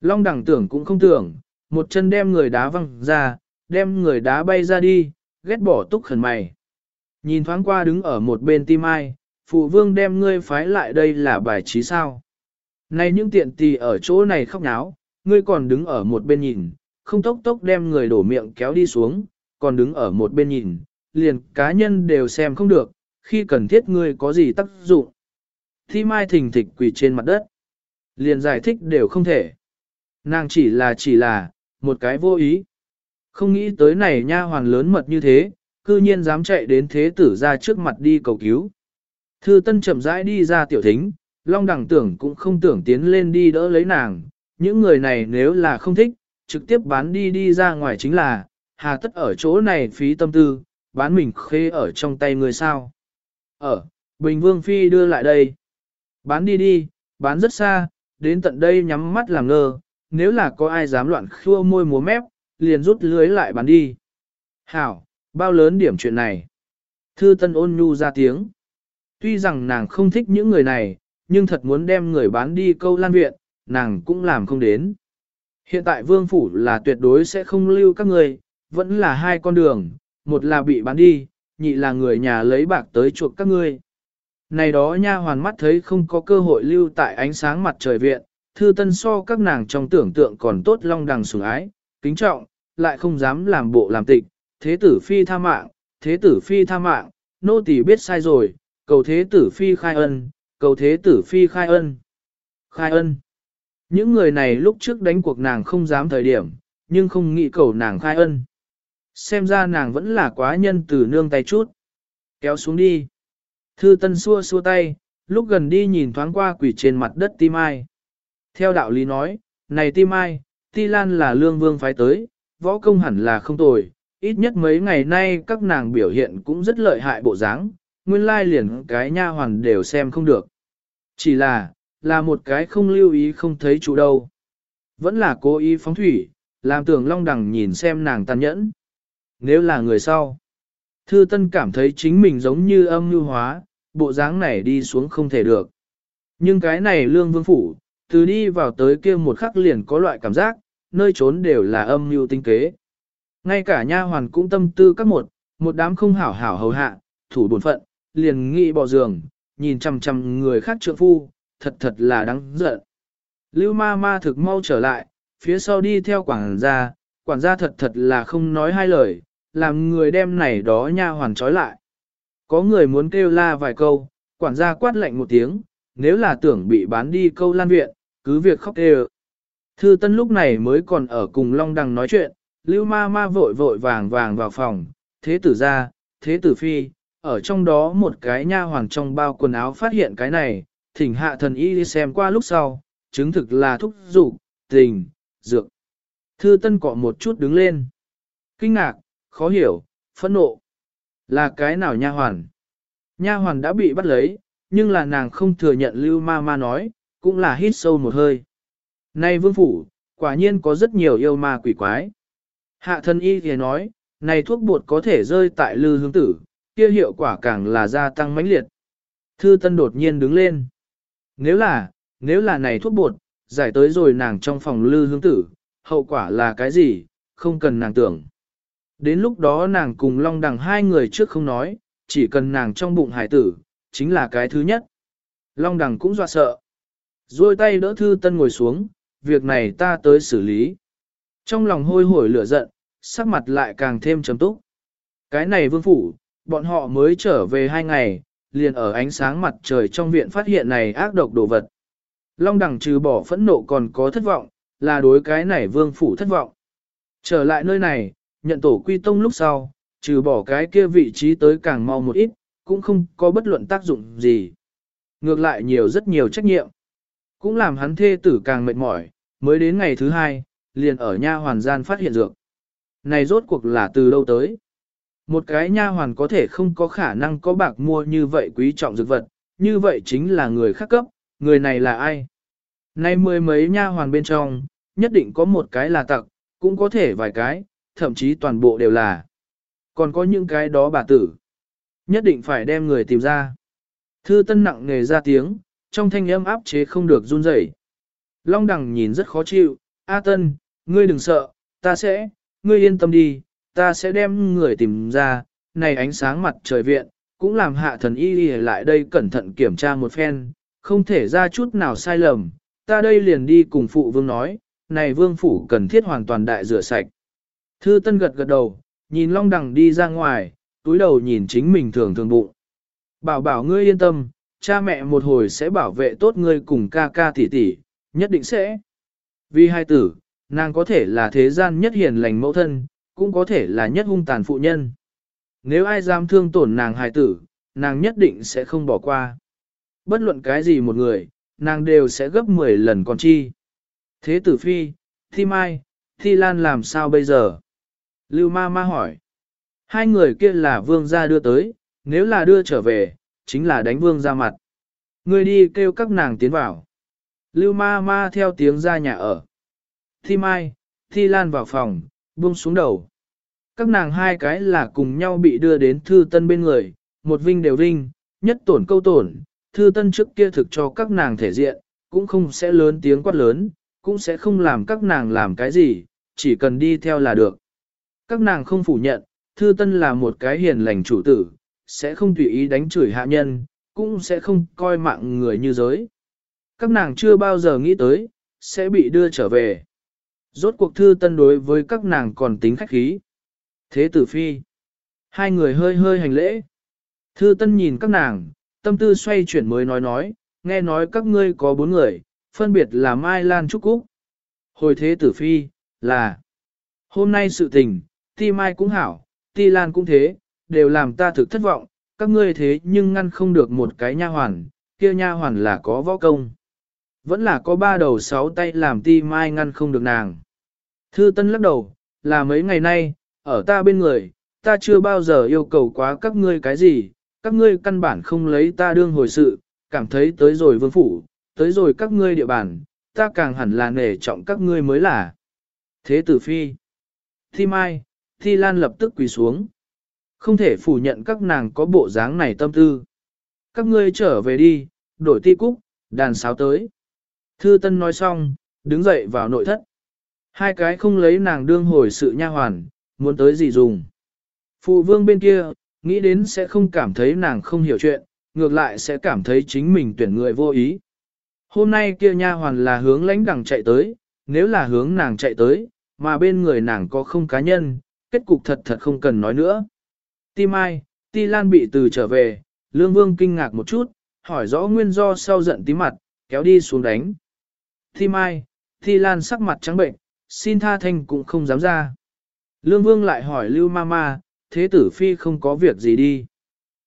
Long đẳng tưởng cũng không tưởng, một chân đem người đá văng ra, đem người đá bay ra đi, ghét bỏ túc khẩn mày. Nhìn thoáng qua đứng ở một bên Tim Ai, phụ vương đem ngươi phái lại đây là bài trí sao. Này những tiện tì ở chỗ này khóc náo, ngươi còn đứng ở một bên nhìn, không tốc tốc đem người đổ miệng kéo đi xuống, còn đứng ở một bên nhìn, liền cá nhân đều xem không được, khi cần thiết ngươi có gì tác dụng. Thi mai thình thịch quỳ trên mặt đất, liền giải thích đều không thể. Nàng chỉ là chỉ là, một cái vô ý. Không nghĩ tới này nha hoàn lớn mật như thế, cư nhiên dám chạy đến thế tử ra trước mặt đi cầu cứu. Thư Tân chậm rãi đi ra tiểu thính, Long đẳng tưởng cũng không tưởng tiến lên đi đỡ lấy nàng, những người này nếu là không thích, trực tiếp bán đi đi ra ngoài chính là, hà tất ở chỗ này phí tâm tư, bán mình khê ở trong tay người sao. Ở, Bình Vương Phi đưa lại đây. Bán đi đi, bán rất xa, đến tận đây nhắm mắt làm ngơ, nếu là có ai dám loạn khua môi múa mép, liền rút lưới lại bán đi. Hảo, bao lớn điểm chuyện này. Thư Tân ôn nhu ra tiếng tuy rằng nàng không thích những người này, nhưng thật muốn đem người bán đi câu lan viện, nàng cũng làm không đến. Hiện tại vương phủ là tuyệt đối sẽ không lưu các người, vẫn là hai con đường, một là bị bán đi, nhị là người nhà lấy bạc tới chuộc các ngươi. Này đó nha hoàn mắt thấy không có cơ hội lưu tại ánh sáng mặt trời viện, thư tân so các nàng trong tưởng tượng còn tốt long đằng sủng ái, kính trọng, lại không dám làm bộ làm tịch, thế tử phi tha mạng, thế tử phi tha mạng, nô tỳ biết sai rồi, cầu thế tử phi khai ân, cầu thế tử phi khai ân. Khai ân. Những người này lúc trước đánh cuộc nàng không dám thời điểm, nhưng không nghĩ cầu nàng khai ân. Xem ra nàng vẫn là quá nhân từ nương tay chút. Kéo xuống đi. Thư tân xua xua tay, lúc gần đi nhìn thoáng qua quỷ trên mặt đất ti ai. Theo đạo lý nói, này ti mai, ti lan là lương vương phái tới, võ công hẳn là không tồi, ít nhất mấy ngày nay các nàng biểu hiện cũng rất lợi hại bộ dáng, nguyên lai liền cái nha hoàn đều xem không được. Chỉ là, là một cái không lưu ý không thấy chủ đâu. Vẫn là cố ý phóng thủy, làm tưởng long đằng nhìn xem nàng tàn nhẫn. Nếu là người sau, thư tân cảm thấy chính mình giống như âm lưu hóa, bộ dáng này đi xuống không thể được. Nhưng cái này lương vương phủ, từ đi vào tới kia một khắc liền có loại cảm giác, nơi trốn đều là âm mưu tinh kế. Ngay cả nha hoàn cũng tâm tư các một, một đám không hảo hảo hầu hạ, thủ bổn phận, liền nghĩ bỏ giường, nhìn chằm chằm người khác trượng phu, thật thật là đáng giận. Lưu ma ma thực mau trở lại, phía sau đi theo quản gia, quản gia thật thật là không nói hai lời, làm người đem này đó nha hoàn trói lại. Có người muốn kêu la vài câu, quản gia quát lạnh một tiếng, nếu là tưởng bị bán đi câu lan viện, cứ việc khóc kêu. Thư Tân lúc này mới còn ở cùng Long Đằng nói chuyện, Lưu Ma Ma vội vội vàng vàng vào phòng, thế tử ra, thế tử phi, ở trong đó một cái nha hoàn trong bao quần áo phát hiện cái này, thỉnh hạ thần y đi xem qua lúc sau, chứng thực là thúc dục, tình, dược. Thư Tân cọ một chút đứng lên. Kinh ngạc, khó hiểu, phẫn nộ. Là cái nào nha hoàn? Nha hoàn đã bị bắt lấy, nhưng là nàng không thừa nhận Lưu Ma Ma nói, cũng là hít sâu một hơi. Này vương phủ, quả nhiên có rất nhiều yêu ma quỷ quái. Hạ thân y thì nói, này thuốc bột có thể rơi tại lư hương tử, kia hiệu quả càng là gia tăng mãnh liệt. Thư tân đột nhiên đứng lên. Nếu là, nếu là này thuốc bột, giải tới rồi nàng trong phòng lư hương tử, hậu quả là cái gì, không cần nàng tưởng. Đến lúc đó nàng cùng long đằng hai người trước không nói, chỉ cần nàng trong bụng hải tử, chính là cái thứ nhất. Long đằng cũng dọa sợ. Rồi tay đỡ thư tân ngồi xuống, việc này ta tới xử lý. Trong lòng hôi hổi lửa giận, sắc mặt lại càng thêm trầm túc. Cái này vương phủ, bọn họ mới trở về hai ngày, liền ở ánh sáng mặt trời trong viện phát hiện này ác độc đồ vật. Long đẳng trừ bỏ phẫn nộ còn có thất vọng, là đối cái này vương phủ thất vọng. Trở lại nơi này, nhận tổ quy tông lúc sau, trừ bỏ cái kia vị trí tới càng mau một ít, cũng không có bất luận tác dụng gì. Ngược lại nhiều rất nhiều trách nhiệm. Cũng làm hắn thê tử càng mệt mỏi, mới đến ngày thứ hai, liền ở nha hoàn gian phát hiện dược. Này rốt cuộc là từ đâu tới? Một cái nha hoàn có thể không có khả năng có bạc mua như vậy quý trọng dược vật, như vậy chính là người khác cấp, người này là ai? Nay mười mấy nha hoàn bên trong, nhất định có một cái là tặc, cũng có thể vài cái, thậm chí toàn bộ đều là. Còn có những cái đó bà tử. Nhất định phải đem người tìm ra. Thư tân nặng nghề ra tiếng, trong thanh âm áp chế không được run rẩy. Long đằng nhìn rất khó chịu, A Tân, ngươi đừng sợ, ta sẽ, ngươi yên tâm đi, ta sẽ đem người tìm ra, này ánh sáng mặt trời viện, cũng làm hạ thần y đi lại đây cẩn thận kiểm tra một phen, không thể ra chút nào sai lầm, ta đây liền đi cùng phụ vương nói, này vương phủ cần thiết hoàn toàn đại rửa sạch. Thư Tân gật gật đầu, nhìn Long Đằng đi ra ngoài, túi đầu nhìn chính mình thường thường bụng. Bảo bảo ngươi yên tâm, cha mẹ một hồi sẽ bảo vệ tốt ngươi cùng ca ca tỷ tỷ, nhất định sẽ. Vì hai tử, nàng có thể là thế gian nhất hiền lành mẫu thân, cũng có thể là nhất hung tàn phụ nhân. Nếu ai dám thương tổn nàng hài tử, nàng nhất định sẽ không bỏ qua. Bất luận cái gì một người, nàng đều sẽ gấp 10 lần còn chi. Thế tử phi, thi mai, thi lan làm sao bây giờ? Lưu ma ma hỏi. Hai người kia là vương gia đưa tới, nếu là đưa trở về, chính là đánh vương ra mặt. Ngươi đi kêu các nàng tiến vào. Lưu ma ma theo tiếng ra nhà ở. Thi mai, thi lan vào phòng, buông xuống đầu. Các nàng hai cái là cùng nhau bị đưa đến thư tân bên người, một vinh đều vinh, nhất tổn câu tổn, thư tân trước kia thực cho các nàng thể diện, cũng không sẽ lớn tiếng quát lớn, cũng sẽ không làm các nàng làm cái gì, chỉ cần đi theo là được. Các nàng không phủ nhận, thư tân là một cái hiền lành chủ tử, sẽ không tùy ý đánh chửi hạ nhân, cũng sẽ không coi mạng người như giới. Các nàng chưa bao giờ nghĩ tới, sẽ bị đưa trở về. Rốt cuộc thư tân đối với các nàng còn tính khách khí. Thế tử phi. Hai người hơi hơi hành lễ. Thư tân nhìn các nàng, tâm tư xoay chuyển mới nói nói, nghe nói các ngươi có bốn người, phân biệt là Mai Lan Trúc Cúc. Hồi thế tử phi, là hôm nay sự tình, ti Mai cũng hảo, ti Lan cũng thế, đều làm ta thực thất vọng, các ngươi thế nhưng ngăn không được một cái nha hoàn, kia nha hoàn là có võ công. Vẫn là có ba đầu sáu tay làm ti mai ngăn không được nàng. Thư Tân lắc đầu, là mấy ngày nay, ở ta bên người, ta chưa bao giờ yêu cầu quá các ngươi cái gì, các ngươi căn bản không lấy ta đương hồi sự, cảm thấy tới rồi vương phủ, tới rồi các ngươi địa bàn, ta càng hẳn là nể trọng các ngươi mới là. Thế tử phi. Thi mai, thi lan lập tức quỳ xuống. Không thể phủ nhận các nàng có bộ dáng này tâm tư. Các ngươi trở về đi, đổi ti cúc, đàn sáo tới. Thư Tân nói xong, đứng dậy vào nội thất. Hai cái không lấy nàng đương hồi sự nha hoàn, muốn tới gì dùng. Phụ vương bên kia, nghĩ đến sẽ không cảm thấy nàng không hiểu chuyện, ngược lại sẽ cảm thấy chính mình tuyển người vô ý. Hôm nay kia nha hoàn là hướng lãnh đẳng chạy tới, nếu là hướng nàng chạy tới, mà bên người nàng có không cá nhân, kết cục thật thật không cần nói nữa. Ti Mai, Ti Lan bị từ trở về, Lương Vương kinh ngạc một chút, hỏi rõ nguyên do sau giận tí mặt, kéo đi xuống đánh. Ti Mai, Ti Lan sắc mặt trắng bệnh, xin tha thanh cũng không dám ra. Lương Vương lại hỏi Lưu Mama, thế tử phi không có việc gì đi.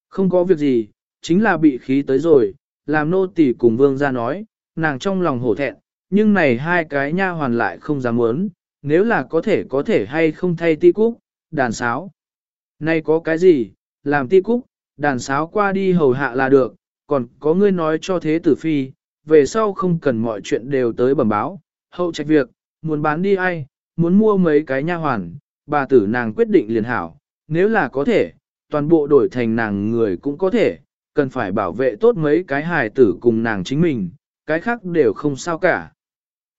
Không có việc gì, chính là bị khí tới rồi, làm nô tỳ cùng Vương ra nói, nàng trong lòng hổ thẹn, nhưng này hai cái nha hoàn lại không dám muốn, nếu là có thể có thể hay không thay ti cúc, đàn sáo. Này có cái gì, làm ti cúc, đàn sáo qua đi hầu hạ là được, còn có ngươi nói cho thế tử phi, về sau không cần mọi chuyện đều tới bẩm báo, hậu trách việc, muốn bán đi ai, muốn mua mấy cái nha hoàn, bà tử nàng quyết định liền hảo, nếu là có thể, toàn bộ đổi thành nàng người cũng có thể, cần phải bảo vệ tốt mấy cái hài tử cùng nàng chính mình, cái khác đều không sao cả.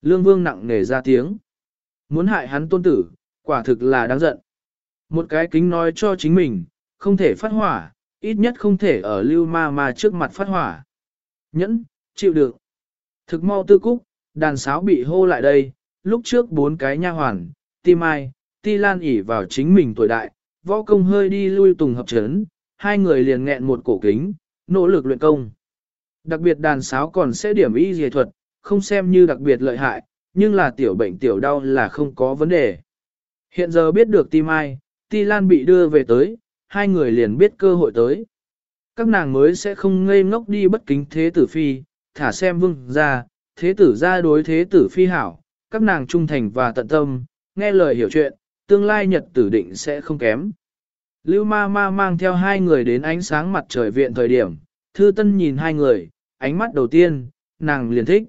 Lương Vương nặng nề ra tiếng. Muốn hại hắn tôn tử, quả thực là đáng giận. Một cái kính nói cho chính mình, không thể phát hỏa, ít nhất không thể ở lưu ma ma trước mặt phát hỏa. Nhẫn, chịu được. Thực mau tư cúc, đàn sáo bị hô lại đây, lúc trước bốn cái nha hoàn, ti mai, ti lan ỉ vào chính mình tuổi đại, võ công hơi đi lui tùng hợp chấn, hai người liền nghẹn một cổ kính, nỗ lực luyện công. Đặc biệt đàn sáo còn sẽ điểm y dề thuật, không xem như đặc biệt lợi hại, nhưng là tiểu bệnh tiểu đau là không có vấn đề. Hiện giờ biết được ti mai, ti lan bị đưa về tới, hai người liền biết cơ hội tới. Các nàng mới sẽ không ngây ngốc đi bất kính thế tử phi, thả xem vương ra, thế tử ra đối thế tử phi hảo, các nàng trung thành và tận tâm, nghe lời hiểu chuyện, tương lai nhật tử định sẽ không kém. Lưu ma ma mang theo hai người đến ánh sáng mặt trời viện thời điểm, thư tân nhìn hai người, ánh mắt đầu tiên, nàng liền thích.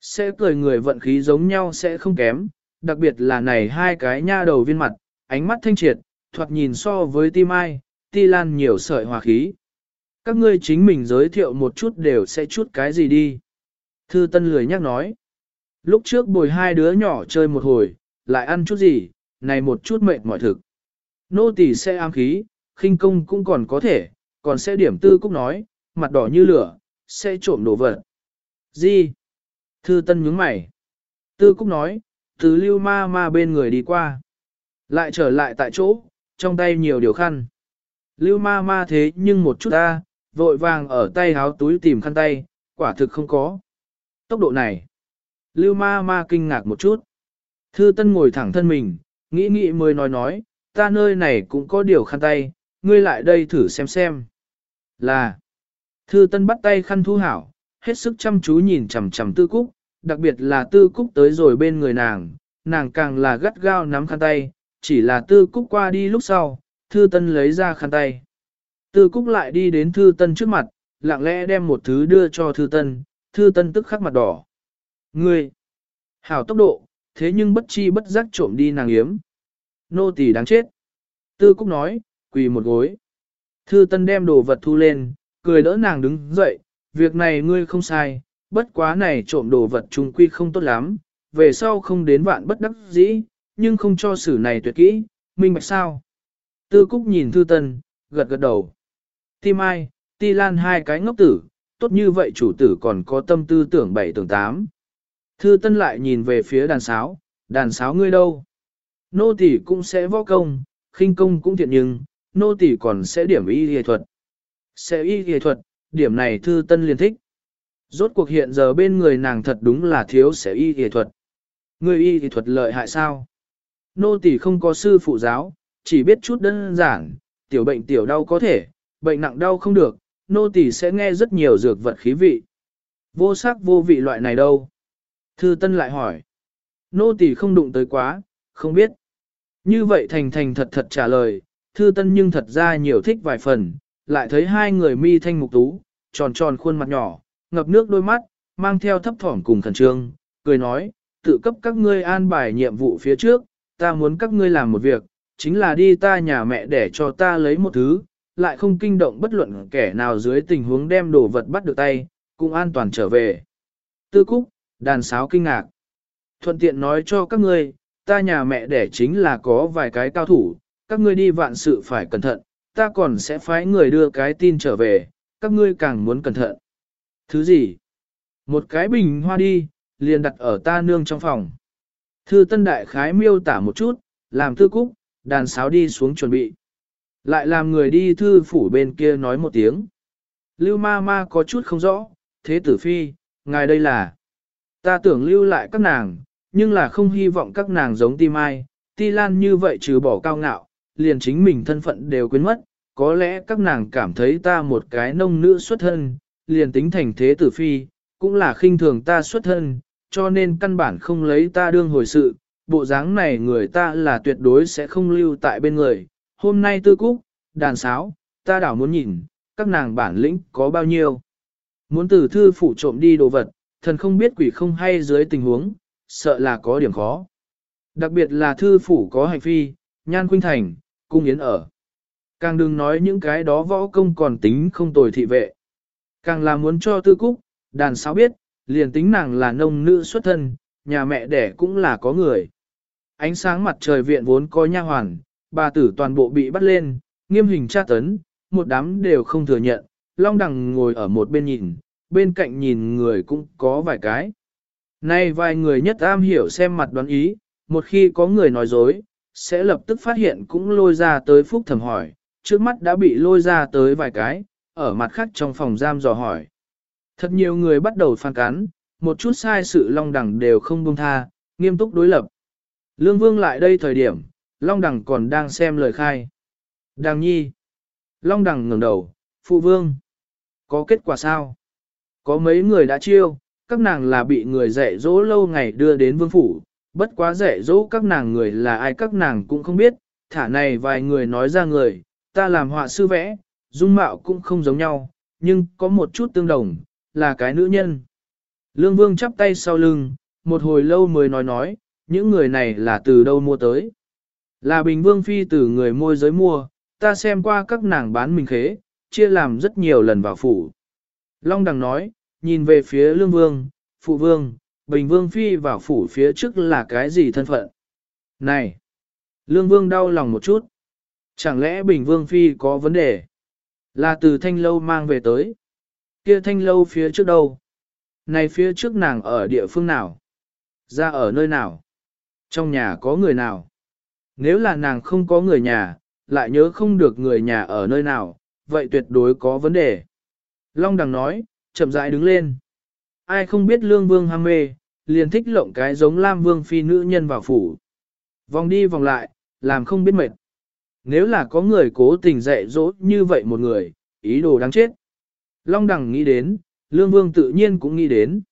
Sẽ cười người vận khí giống nhau sẽ không kém, đặc biệt là này hai cái nha đầu viên mặt, ánh mắt thanh triệt, thoạt nhìn so với ti mai, ti lan nhiều sợi hòa khí. Các ngươi chính mình giới thiệu một chút đều sẽ chút cái gì đi. Thư Tân lười nhắc nói. Lúc trước bồi hai đứa nhỏ chơi một hồi, lại ăn chút gì, này một chút mệt mỏi thực. Nô tỳ sẽ ám khí, khinh công cũng còn có thể, còn sẽ điểm tư cũng nói, mặt đỏ như lửa, sẽ trộm đồ vật. Gì? Thư Tân nhướng mày. Tư cúc nói, từ lưu ma ma bên người đi qua. Lại trở lại tại chỗ, trong tay nhiều điều khăn. Lưu ma ma thế nhưng một chút ta, vội vàng ở tay háo túi tìm khăn tay, quả thực không có. Tốc độ này. Lưu ma ma kinh ngạc một chút. Thư Tân ngồi thẳng thân mình, nghĩ nghĩ mới nói nói, ta nơi này cũng có điều khăn tay, ngươi lại đây thử xem xem. Là. Thư Tân bắt tay khăn thu hảo, hết sức chăm chú nhìn chằm chằm Tư Cúc, đặc biệt là Tư Cúc tới rồi bên người nàng, nàng càng là gắt gao nắm khăn tay, chỉ là Tư Cúc qua đi lúc sau, Thư Tân lấy ra khăn tay. Tư Cúc lại đi đến Thư Tân trước mặt, lặng lẽ đem một thứ đưa cho Thư Tân, Thư Tân tức khắc mặt đỏ. Ngươi, hảo tốc độ, thế nhưng bất chi bất giác trộm đi nàng yếm. Nô tỳ đáng chết. Tư Cúc nói, quỳ một gối. Thư Tân đem đồ vật thu lên, cười đỡ nàng đứng dậy, việc này ngươi không sai, bất quá này trộm đồ vật trung quy không tốt lắm, về sau không đến vạn bất đắc dĩ, nhưng không cho xử này tuyệt kỹ, minh bạch sao. Tư Cúc nhìn Thư Tân, gật gật đầu. Ti Mai, Ti Lan hai cái ngốc tử, tốt như vậy chủ tử còn có tâm tư tưởng bảy tưởng tám. Thư Tân lại nhìn về phía đàn sáo, đàn sáo ngươi đâu? Nô tỳ cũng sẽ võ công, khinh công cũng thiện nhưng, nô tỳ còn sẽ điểm y y thuật. Sẽ y y thuật, điểm này Thư Tân liền thích. Rốt cuộc hiện giờ bên người nàng thật đúng là thiếu sẽ y y thuật. Ngươi y y thuật lợi hại sao? Nô tỳ không có sư phụ giáo, chỉ biết chút đơn giản, tiểu bệnh tiểu đau có thể, bệnh nặng đau không được, nô tỳ sẽ nghe rất nhiều dược vật khí vị. Vô sắc vô vị loại này đâu? Thư Tân lại hỏi. Nô tỳ không đụng tới quá, không biết. Như vậy thành thành thật thật trả lời, Thư Tân nhưng thật ra nhiều thích vài phần, lại thấy hai người mi thanh mục tú, tròn tròn khuôn mặt nhỏ, ngập nước đôi mắt, mang theo thấp thỏm cùng khẩn trương, cười nói, tự cấp các ngươi an bài nhiệm vụ phía trước, ta muốn các ngươi làm một việc, chính là đi ta nhà mẹ để cho ta lấy một thứ, lại không kinh động bất luận kẻ nào dưới tình huống đem đồ vật bắt được tay, cũng an toàn trở về. Tư Cúc, đàn sáo kinh ngạc. Thuận tiện nói cho các ngươi, ta nhà mẹ đẻ chính là có vài cái cao thủ, các ngươi đi vạn sự phải cẩn thận, ta còn sẽ phái người đưa cái tin trở về, các ngươi càng muốn cẩn thận. Thứ gì? Một cái bình hoa đi, liền đặt ở ta nương trong phòng. Thư Tân Đại Khái miêu tả một chút, làm thư Cúc, đàn sáo đi xuống chuẩn bị. Lại làm người đi thư phủ bên kia nói một tiếng. Lưu ma ma có chút không rõ, thế tử phi, ngài đây là. Ta tưởng lưu lại các nàng, nhưng là không hy vọng các nàng giống ti mai, ti lan như vậy trừ bỏ cao ngạo, liền chính mình thân phận đều quên mất, có lẽ các nàng cảm thấy ta một cái nông nữ xuất thân, liền tính thành thế tử phi, cũng là khinh thường ta xuất thân, cho nên căn bản không lấy ta đương hồi sự, bộ dáng này người ta là tuyệt đối sẽ không lưu tại bên người. Hôm nay tư cúc, đàn sáo, ta đảo muốn nhìn, các nàng bản lĩnh có bao nhiêu. Muốn từ thư phủ trộm đi đồ vật, thần không biết quỷ không hay dưới tình huống, sợ là có điểm khó. Đặc biệt là thư phủ có hành phi, nhan khuynh thành, cung yến ở. Càng đừng nói những cái đó võ công còn tính không tồi thị vệ. Càng là muốn cho tư cúc, đàn sáo biết, liền tính nàng là nông nữ xuất thân, nhà mẹ đẻ cũng là có người. Ánh sáng mặt trời viện vốn có nha hoàn, bà tử toàn bộ bị bắt lên, nghiêm hình tra tấn, một đám đều không thừa nhận, long đằng ngồi ở một bên nhìn, bên cạnh nhìn người cũng có vài cái. Nay vài người nhất am hiểu xem mặt đoán ý, một khi có người nói dối, sẽ lập tức phát hiện cũng lôi ra tới phúc thầm hỏi, trước mắt đã bị lôi ra tới vài cái, ở mặt khác trong phòng giam dò hỏi. Thật nhiều người bắt đầu phản cắn, một chút sai sự long Đằng đều không buông tha, nghiêm túc đối lập. Lương Vương lại đây thời điểm, Long Đằng còn đang xem lời khai. Đằng nhi. Long Đằng ngẩng đầu, Phụ Vương. Có kết quả sao? Có mấy người đã chiêu, các nàng là bị người dạy dỗ lâu ngày đưa đến vương phủ, bất quá dạy dỗ các nàng người là ai các nàng cũng không biết, thả này vài người nói ra người, ta làm họa sư vẽ, dung mạo cũng không giống nhau, nhưng có một chút tương đồng, là cái nữ nhân. Lương Vương chắp tay sau lưng, một hồi lâu mới nói nói, những người này là từ đâu mua tới. Là Bình Vương Phi từ người môi giới mua, ta xem qua các nàng bán mình khế, chia làm rất nhiều lần vào phủ. Long Đằng nói, nhìn về phía Lương Vương, Phụ Vương, Bình Vương Phi vào phủ phía trước là cái gì thân phận? Này! Lương Vương đau lòng một chút. Chẳng lẽ Bình Vương Phi có vấn đề? Là từ thanh lâu mang về tới. Kia thanh lâu phía trước đâu? Này phía trước nàng ở địa phương nào? Ra ở nơi nào? Trong nhà có người nào? Nếu là nàng không có người nhà, lại nhớ không được người nhà ở nơi nào, vậy tuyệt đối có vấn đề. Long đằng nói, chậm rãi đứng lên. Ai không biết lương vương ham mê, liền thích lộng cái giống lam vương phi nữ nhân vào phủ. Vòng đi vòng lại, làm không biết mệt. Nếu là có người cố tình dạy dỗ như vậy một người, ý đồ đáng chết. Long đằng nghĩ đến, lương vương tự nhiên cũng nghĩ đến.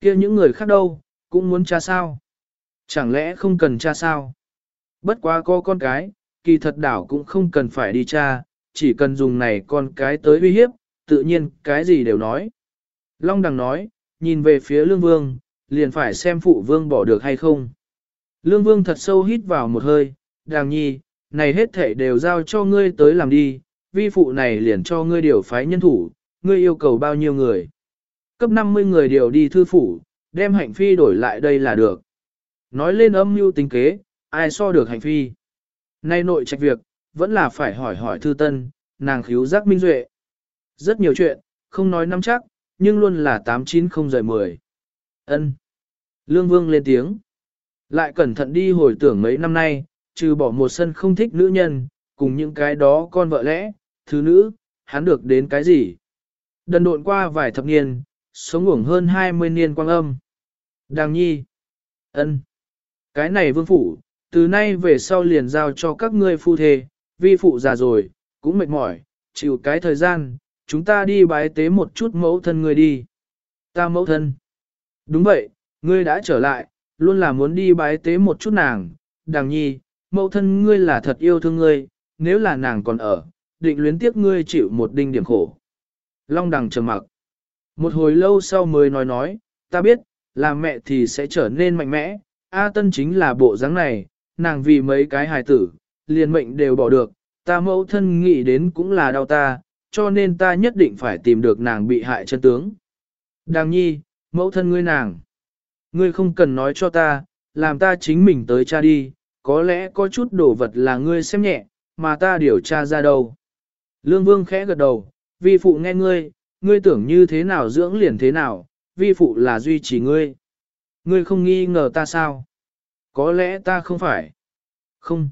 kia những người khác đâu, cũng muốn cha sao. Chẳng lẽ không cần cha sao? Bất quá có con cái, kỳ thật đảo cũng không cần phải đi cha, chỉ cần dùng này con cái tới uy hiếp, tự nhiên cái gì đều nói. Long đằng nói, nhìn về phía lương vương, liền phải xem phụ vương bỏ được hay không. Lương vương thật sâu hít vào một hơi, đàng nhi, này hết thể đều giao cho ngươi tới làm đi, vi phụ này liền cho ngươi điều phái nhân thủ, ngươi yêu cầu bao nhiêu người. Cấp 50 người điều đi thư phủ, đem hạnh phi đổi lại đây là được. Nói lên âm mưu tính kế, ai so được hành phi. Nay nội trạch việc, vẫn là phải hỏi hỏi thư tân, nàng khíu giác minh duệ. Rất nhiều chuyện, không nói năm chắc, nhưng luôn là 890 rời 10. ân Lương Vương lên tiếng. Lại cẩn thận đi hồi tưởng mấy năm nay, trừ bỏ một sân không thích nữ nhân, cùng những cái đó con vợ lẽ, thứ nữ, hắn được đến cái gì? Đần độn qua vài thập niên, sống ngủng hơn 20 niên quang âm. Đàng nhi. ân cái này vương phủ, từ nay về sau liền giao cho các ngươi phu thê, vi phụ già rồi, cũng mệt mỏi, chịu cái thời gian, chúng ta đi bái tế một chút mẫu thân ngươi đi. Ta mẫu thân. Đúng vậy, ngươi đã trở lại, luôn là muốn đi bái tế một chút nàng. Đàng nhi, mẫu thân ngươi là thật yêu thương ngươi, nếu là nàng còn ở, định luyến tiếc ngươi chịu một đinh điểm khổ. Long đằng trầm mặc. Một hồi lâu sau mới nói nói, ta biết, làm mẹ thì sẽ trở nên mạnh mẽ, A Tân chính là bộ dáng này, nàng vì mấy cái hài tử, liền mệnh đều bỏ được, ta mẫu thân nghĩ đến cũng là đau ta, cho nên ta nhất định phải tìm được nàng bị hại chân tướng. Đàng nhi, mẫu thân ngươi nàng. Ngươi không cần nói cho ta, làm ta chính mình tới cha đi, có lẽ có chút đồ vật là ngươi xem nhẹ, mà ta điều tra ra đâu. Lương Vương khẽ gật đầu, vi phụ nghe ngươi, ngươi tưởng như thế nào dưỡng liền thế nào, vi phụ là duy trì ngươi. Ngươi không nghi ngờ ta sao? Có lẽ ta không phải. Không.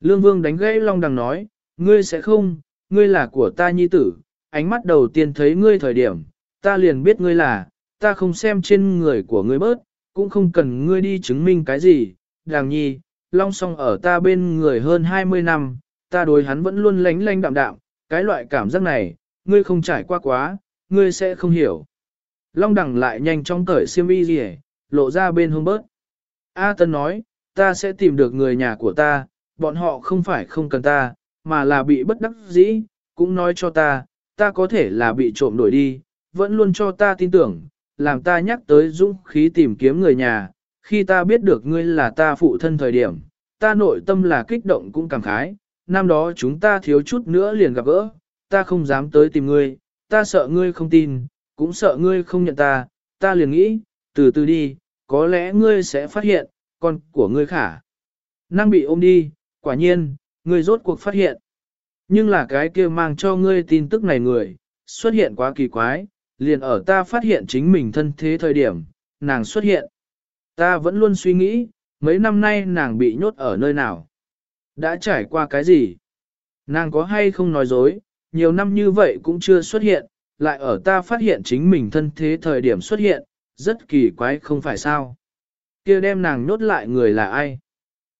Lương Vương đánh gãy Long Đằng nói, ngươi sẽ không, ngươi là của ta nhi tử, ánh mắt đầu tiên thấy ngươi thời điểm, ta liền biết ngươi là, ta không xem trên người của ngươi bớt, cũng không cần ngươi đi chứng minh cái gì, đàng nhi, Long song ở ta bên người hơn 20 năm, ta đối hắn vẫn luôn lánh lánh đạm đạm, cái loại cảm giác này, ngươi không trải qua quá, ngươi sẽ không hiểu. Long đẳng lại nhanh chóng cởi xiêm y gì lộ ra bên hông bớt. A Tân nói, ta sẽ tìm được người nhà của ta, bọn họ không phải không cần ta, mà là bị bất đắc dĩ, cũng nói cho ta, ta có thể là bị trộm đổi đi, vẫn luôn cho ta tin tưởng, làm ta nhắc tới dũng khí tìm kiếm người nhà, khi ta biết được ngươi là ta phụ thân thời điểm, ta nội tâm là kích động cũng cảm khái, năm đó chúng ta thiếu chút nữa liền gặp gỡ, ta không dám tới tìm ngươi, ta sợ ngươi không tin, cũng sợ ngươi không nhận ta, ta liền nghĩ, từ từ đi, có lẽ ngươi sẽ phát hiện, con của ngươi khả. Năng bị ôm đi, quả nhiên, ngươi rốt cuộc phát hiện. Nhưng là cái kia mang cho ngươi tin tức này người, xuất hiện quá kỳ quái, liền ở ta phát hiện chính mình thân thế thời điểm, nàng xuất hiện. Ta vẫn luôn suy nghĩ, mấy năm nay nàng bị nhốt ở nơi nào. Đã trải qua cái gì? Nàng có hay không nói dối, nhiều năm như vậy cũng chưa xuất hiện, lại ở ta phát hiện chính mình thân thế thời điểm xuất hiện, rất kỳ quái không phải sao. kia đem nàng nhốt lại người là ai?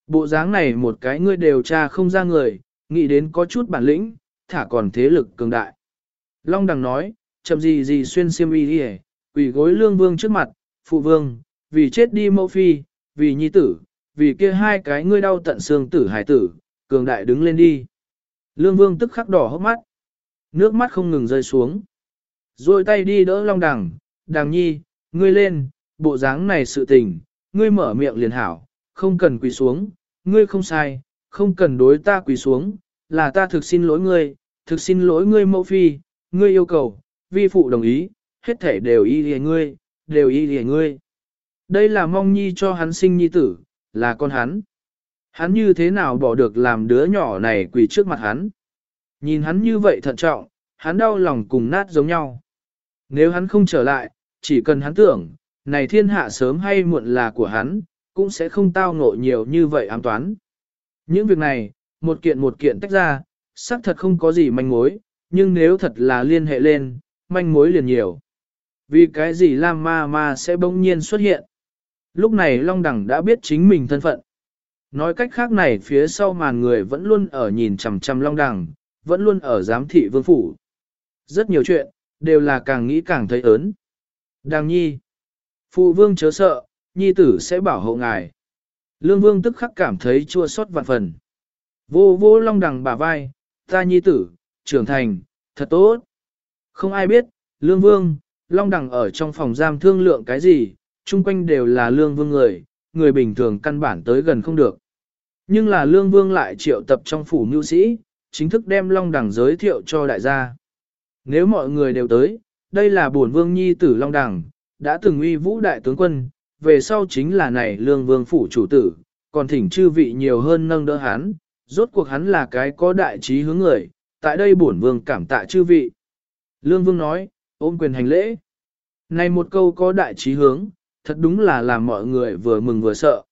Bộ dáng này một cái ngươi đều tra không ra người, nghĩ đến có chút bản lĩnh, thả còn thế lực cường đại. Long đằng nói, chậm gì gì xuyên xiêm y đi quỷ gối lương vương trước mặt, phụ vương, vì chết đi mẫu phi, vì nhi tử, vì kia hai cái ngươi đau tận xương tử hải tử, cường đại đứng lên đi. Lương vương tức khắc đỏ hốc mắt, nước mắt không ngừng rơi xuống. Rồi tay đi đỡ long đằng, đằng nhi, ngươi lên, bộ dáng này sự tình, ngươi mở miệng liền hảo, không cần quỳ xuống, ngươi không sai, không cần đối ta quỳ xuống, là ta thực xin lỗi ngươi, thực xin lỗi ngươi mẫu phi, ngươi yêu cầu, vi phụ đồng ý, hết thể đều y lìa ngươi, đều y lìa ngươi. Đây là mong nhi cho hắn sinh nhi tử, là con hắn. Hắn như thế nào bỏ được làm đứa nhỏ này quỳ trước mặt hắn. Nhìn hắn như vậy thận trọng, hắn đau lòng cùng nát giống nhau. Nếu hắn không trở lại, chỉ cần hắn tưởng, này thiên hạ sớm hay muộn là của hắn, cũng sẽ không tao ngộ nhiều như vậy ám toán. Những việc này, một kiện một kiện tách ra, xác thật không có gì manh mối, nhưng nếu thật là liên hệ lên, manh mối liền nhiều. Vì cái gì Lam Ma Ma sẽ bỗng nhiên xuất hiện? Lúc này Long Đẳng đã biết chính mình thân phận. Nói cách khác này phía sau màn người vẫn luôn ở nhìn chằm chằm Long Đẳng, vẫn luôn ở giám thị vương phủ. Rất nhiều chuyện, đều là càng nghĩ càng thấy ớn. Đàng nhi. Phụ vương chớ sợ, nhi tử sẽ bảo hộ ngài. Lương vương tức khắc cảm thấy chua xót vạn phần. Vô vô long đằng bả vai, ta nhi tử, trưởng thành, thật tốt. Không ai biết, lương vương, long đằng ở trong phòng giam thương lượng cái gì, chung quanh đều là lương vương người, người bình thường căn bản tới gần không được. Nhưng là lương vương lại triệu tập trong phủ mưu sĩ, chính thức đem long đằng giới thiệu cho đại gia. Nếu mọi người đều tới, đây là bổn vương nhi tử long đằng, đã từng uy vũ đại tướng quân, về sau chính là này lương vương phủ chủ tử, còn thỉnh chư vị nhiều hơn nâng đỡ hắn, rốt cuộc hắn là cái có đại trí hướng người, tại đây bổn vương cảm tạ chư vị. Lương vương nói, ôm quyền hành lễ. Này một câu có đại trí hướng, thật đúng là làm mọi người vừa mừng vừa sợ.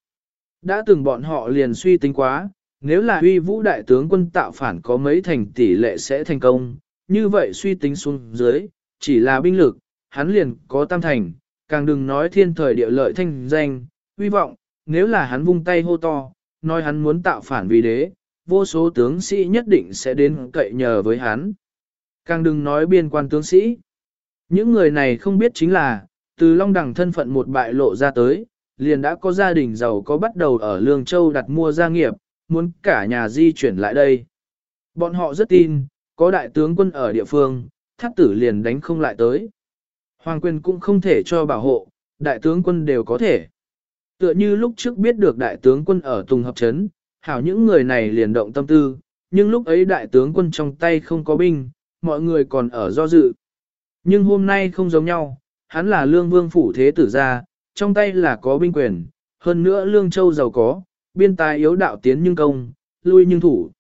Đã từng bọn họ liền suy tính quá, nếu là huy vũ đại tướng quân tạo phản có mấy thành tỷ lệ sẽ thành công, như vậy suy tính xuống dưới, chỉ là binh lực, hắn liền có tam thành, càng đừng nói thiên thời địa lợi thanh danh, uy vọng, nếu là hắn vung tay hô to, nói hắn muốn tạo phản vì đế, vô số tướng sĩ nhất định sẽ đến cậy nhờ với hắn. Càng đừng nói biên quan tướng sĩ. Những người này không biết chính là, từ Long đẳng thân phận một bại lộ ra tới, liền đã có gia đình giàu có bắt đầu ở Lương Châu đặt mua gia nghiệp, muốn cả nhà di chuyển lại đây. Bọn họ rất tin, có đại tướng quân ở địa phương, thắt tử liền đánh không lại tới. Hoàng quyền cũng không thể cho bảo hộ, đại tướng quân đều có thể. Tựa như lúc trước biết được đại tướng quân ở Tùng Hợp Trấn, hảo những người này liền động tâm tư, nhưng lúc ấy đại tướng quân trong tay không có binh, mọi người còn ở do dự. Nhưng hôm nay không giống nhau, hắn là lương vương phủ thế tử gia, trong tay là có binh quyền, hơn nữa lương châu giàu có, biên tài yếu đạo tiến nhưng công, lui nhưng thủ.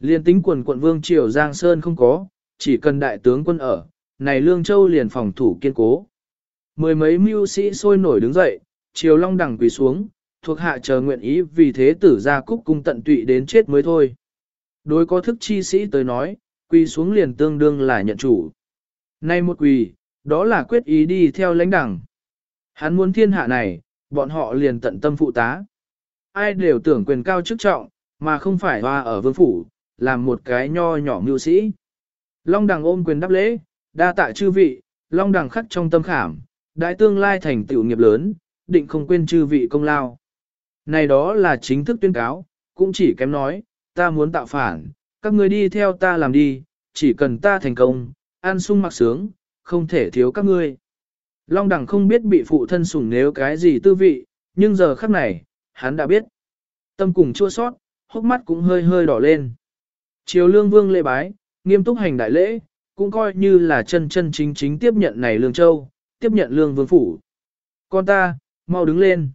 Liên tính quần quận vương triều Giang Sơn không có, chỉ cần đại tướng quân ở, này lương châu liền phòng thủ kiên cố. Mười mấy mưu sĩ sôi nổi đứng dậy, triều long đẳng quỳ xuống, thuộc hạ chờ nguyện ý vì thế tử ra cúc cung tận tụy đến chết mới thôi. Đối có thức chi sĩ tới nói, quỳ xuống liền tương đương là nhận chủ. Nay một quỳ, đó là quyết ý đi theo lãnh đẳng. Hắn muốn thiên hạ này, bọn họ liền tận tâm phụ tá. Ai đều tưởng quyền cao chức trọng, mà không phải hoa ở vương phủ, làm một cái nho nhỏ mưu sĩ. Long đằng ôm quyền đáp lễ, đa tạ chư vị, long đằng khắc trong tâm khảm, đại tương lai thành tựu nghiệp lớn, định không quên chư vị công lao. Này đó là chính thức tuyên cáo, cũng chỉ kém nói, ta muốn tạo phản, các người đi theo ta làm đi, chỉ cần ta thành công, an sung mặc sướng, không thể thiếu các ngươi. Long đẳng không biết bị phụ thân sủng nếu cái gì tư vị, nhưng giờ khắc này, hắn đã biết. Tâm cùng chua sót, hốc mắt cũng hơi hơi đỏ lên. Triều lương vương lễ bái, nghiêm túc hành đại lễ, cũng coi như là chân chân chính chính tiếp nhận này lương châu, tiếp nhận lương vương phủ. Con ta, mau đứng lên.